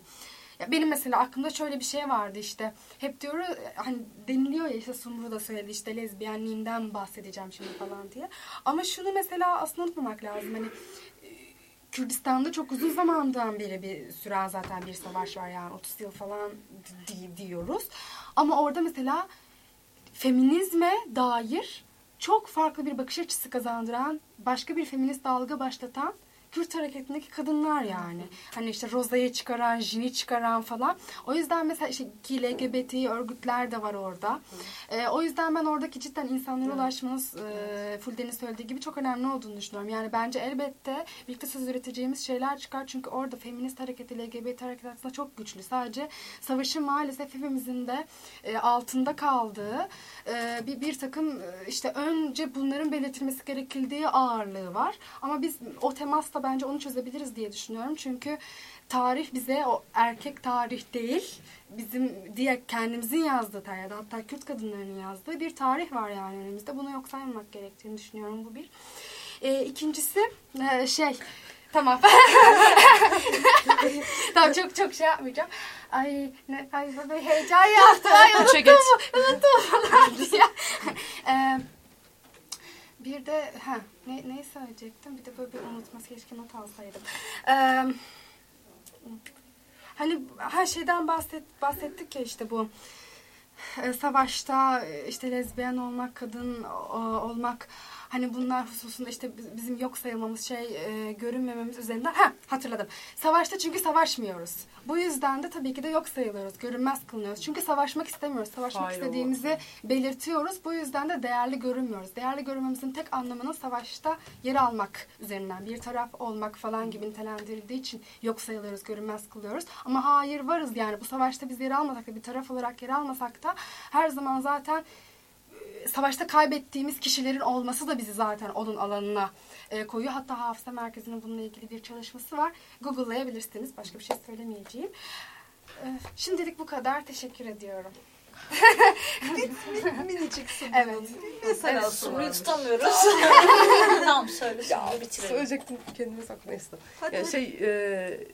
Ya benim mesela aklımda şöyle bir şey vardı işte. Hep diyoruz hani deniliyor ya işte Sumru da söyledi işte lezbiyenliğimden bahsedeceğim şimdi falan diye. Ama şunu mesela aslında unutmamak lazım. Hani e, Kürdistan'da çok uzun zamandan beri bir süren zaten bir savaş var yani 30 yıl falan di- diyoruz. Ama orada mesela feminizme dair çok farklı bir bakış açısı kazandıran, başka bir feminist dalga başlatan Kürt hareketindeki kadınlar yani. Hani işte Roza'yı çıkaran, Jin'i çıkaran falan. O yüzden mesela işte ki LGBT örgütler de var orada. Ee, o yüzden ben oradaki cidden insanlara ulaşmanız e, Fulden'in söylediği gibi çok önemli olduğunu düşünüyorum. Yani bence elbette birlikte söz üreteceğimiz şeyler çıkar. Çünkü orada feminist hareketi, LGBT hareketi aslında çok güçlü. Sadece savaşın maalesef hepimizin de e, altında kaldığı e, bir, bir takım e, işte önce bunların belirtilmesi gerekildiği ağırlığı var. Ama biz o temasla bence onu çözebiliriz diye düşünüyorum. Çünkü tarih bize o erkek tarih değil, bizim diye kendimizin yazdığı tarih hatta Kürt kadınlarının yazdığı bir tarih var yani önümüzde. Bunu yok saymamak gerektiğini düşünüyorum bu bir. E, ikincisi e, şey Tamam. tamam çok çok şey yapmayacağım. Ay ne ay böyle heyecan yaptım. Ay unuttum. Geç. Unuttum falan diye. Ee, bir de ha ne neyi söyleyecektim? Bir de böyle bir unutması keşke not alsaydım. Ee, hani her şeyden bahset bahsettik ya işte bu e, savaşta e, işte lezbiyen olmak, kadın olmak hani bunlar hususunda işte biz- bizim yok sayılmamız şey e, görünmememiz üzerinden ha hatırladım. Savaşta çünkü savaşmıyoruz. Bu yüzden de tabii ki de yok sayılıyoruz. Görünmez kılınıyoruz. Çünkü savaşmak istemiyoruz. Savaşmak Hayır, istediğimizi belirtiyoruz. Bu yüzden de değerli görünmüyoruz. Değerli görünmemizin tek anlamının savaşta yer almak üzerinden bir taraf olmak falan gibi nitelendirildiği için yok sayılıyoruz, görünmez kılıyoruz. Ama hayır varız yani bu savaşta biz yer almasak da bir taraf olarak yer almasak da her zaman zaten savaşta kaybettiğimiz kişilerin olması da bizi zaten onun alanına e, koyuyor. Hatta Hafıza Merkezi'nin bununla ilgili bir çalışması var. Google'layabilirsiniz. Başka bir şey söylemeyeceğim. E, şimdilik bu kadar. Teşekkür ediyorum. Minicik su Evet. Mesela Evet, Soruyu tutamıyoruz. tamam söyle şimdi bitirelim. Söyleyecektim kendime sakla neyse. Yani şey e,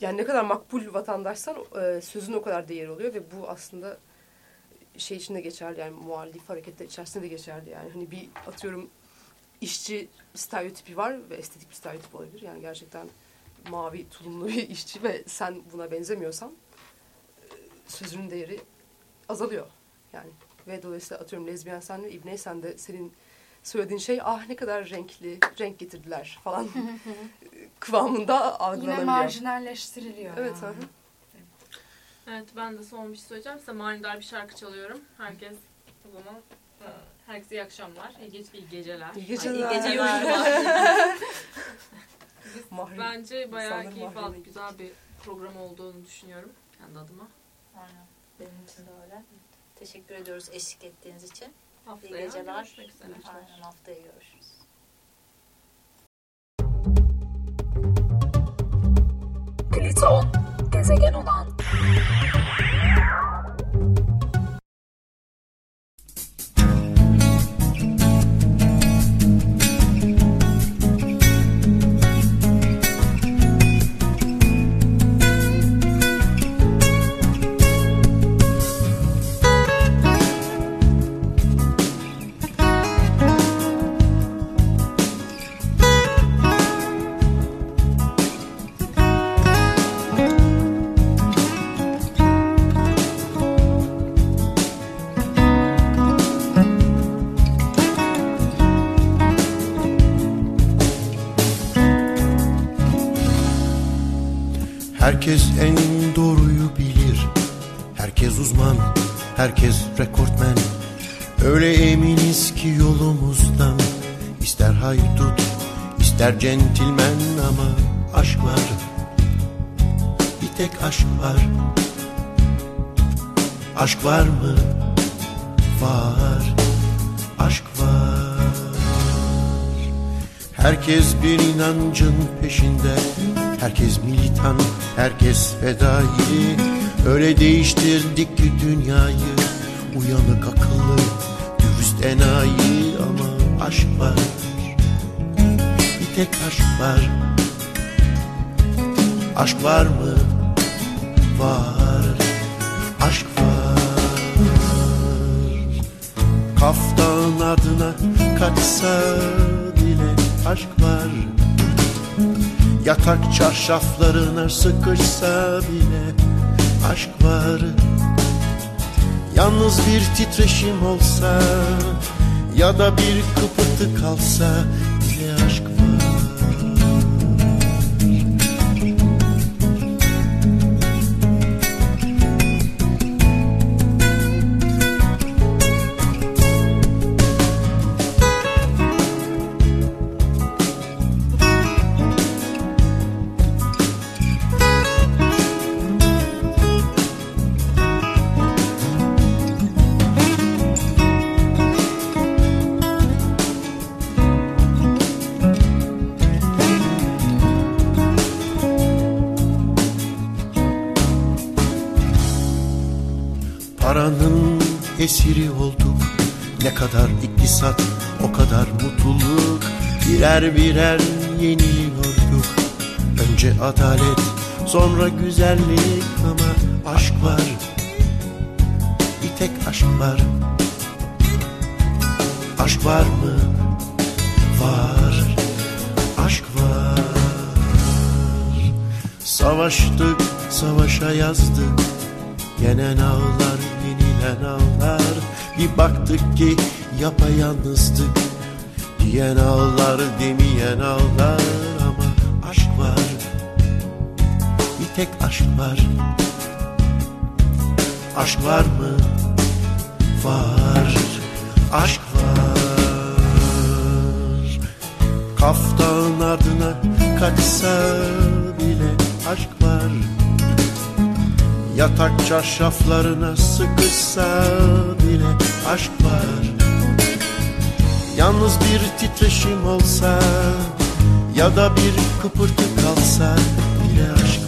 yani ne kadar makbul vatandaşsan e, sözün o kadar değeri oluyor ve bu aslında şey içinde geçerli yani muhalif hareketler içerisinde de geçerli yani hani bir atıyorum işçi stereotipi var ve estetik bir stereotip olabilir yani gerçekten mavi tulumlu bir işçi ve sen buna benzemiyorsan e, sözünün değeri azalıyor yani ve dolayısıyla atıyorum lezbiyensen ve ibneysen de senin söylediğin şey ah ne kadar renkli renk getirdiler falan kıvamında Yine algılanabiliyor. marjinalleştiriliyor. Evet. yani. hı. Evet ben de son bir şey söyleyeceğim. Size manidar bir şarkı çalıyorum. Herkes o zaman e, herkese iyi akşamlar. İyi, ge- iyi geceler. İyi Ay, geceler. iyi geceler. Mahrum. Bence bayağı keyif mahrum aldık. Güzel bir program olduğunu düşünüyorum. Kendi adıma. Aynen. Benim için de öyle. Teşekkür ediyoruz eşlik ettiğiniz için. İyi Haftaya geceler. görüşmek üzere. Aynen haftaya görüşürüz. Pliton, gezegen olan Yeah. Herkes en doğruyu bilir. Herkes uzman, herkes rekortmen. Öyle eminiz ki yolumuzdan. İster haydut, ister centilmen Ama aşk var. Bir tek aşk var. Aşk var mı? Var. Aşk var. Herkes bir inancın peşinde Herkes militan, herkes fedai. Öyle değiştirdik ki dünyayı. Uyanık akıllı, dürüst enayi. Ama aşk var Bir tek aşk var. Aşk var mı? Var Aşk var. Kaftan adına kaçsa bile aşk var Yatak çarşaflarına sıkışsa bile aşk var. Yalnız bir titreşim olsa ya da bir kıpırtı kalsa Birer birer yeniliyorduk Önce adalet sonra güzellik Ama aşk var. Bir tek aşk var. Aşk var mı? Var. Aşk var. Savaştık, savaşa yazdık. Yenen ağlar, yeniler diyen ağlar. Bir baktık ki yapayalnızdık Diyen ağlar demeyen ağlar Ama aşk var. Bir tek aşk var. Aşk var mı? Var. Aşk var. Kaftan ardına kaçsa bile aşk var. Yatak çarşaflarına sıkışsa bile aşk var Yalnız bir titreşim olsa Ya da bir kıpırtı kalsa bile aşk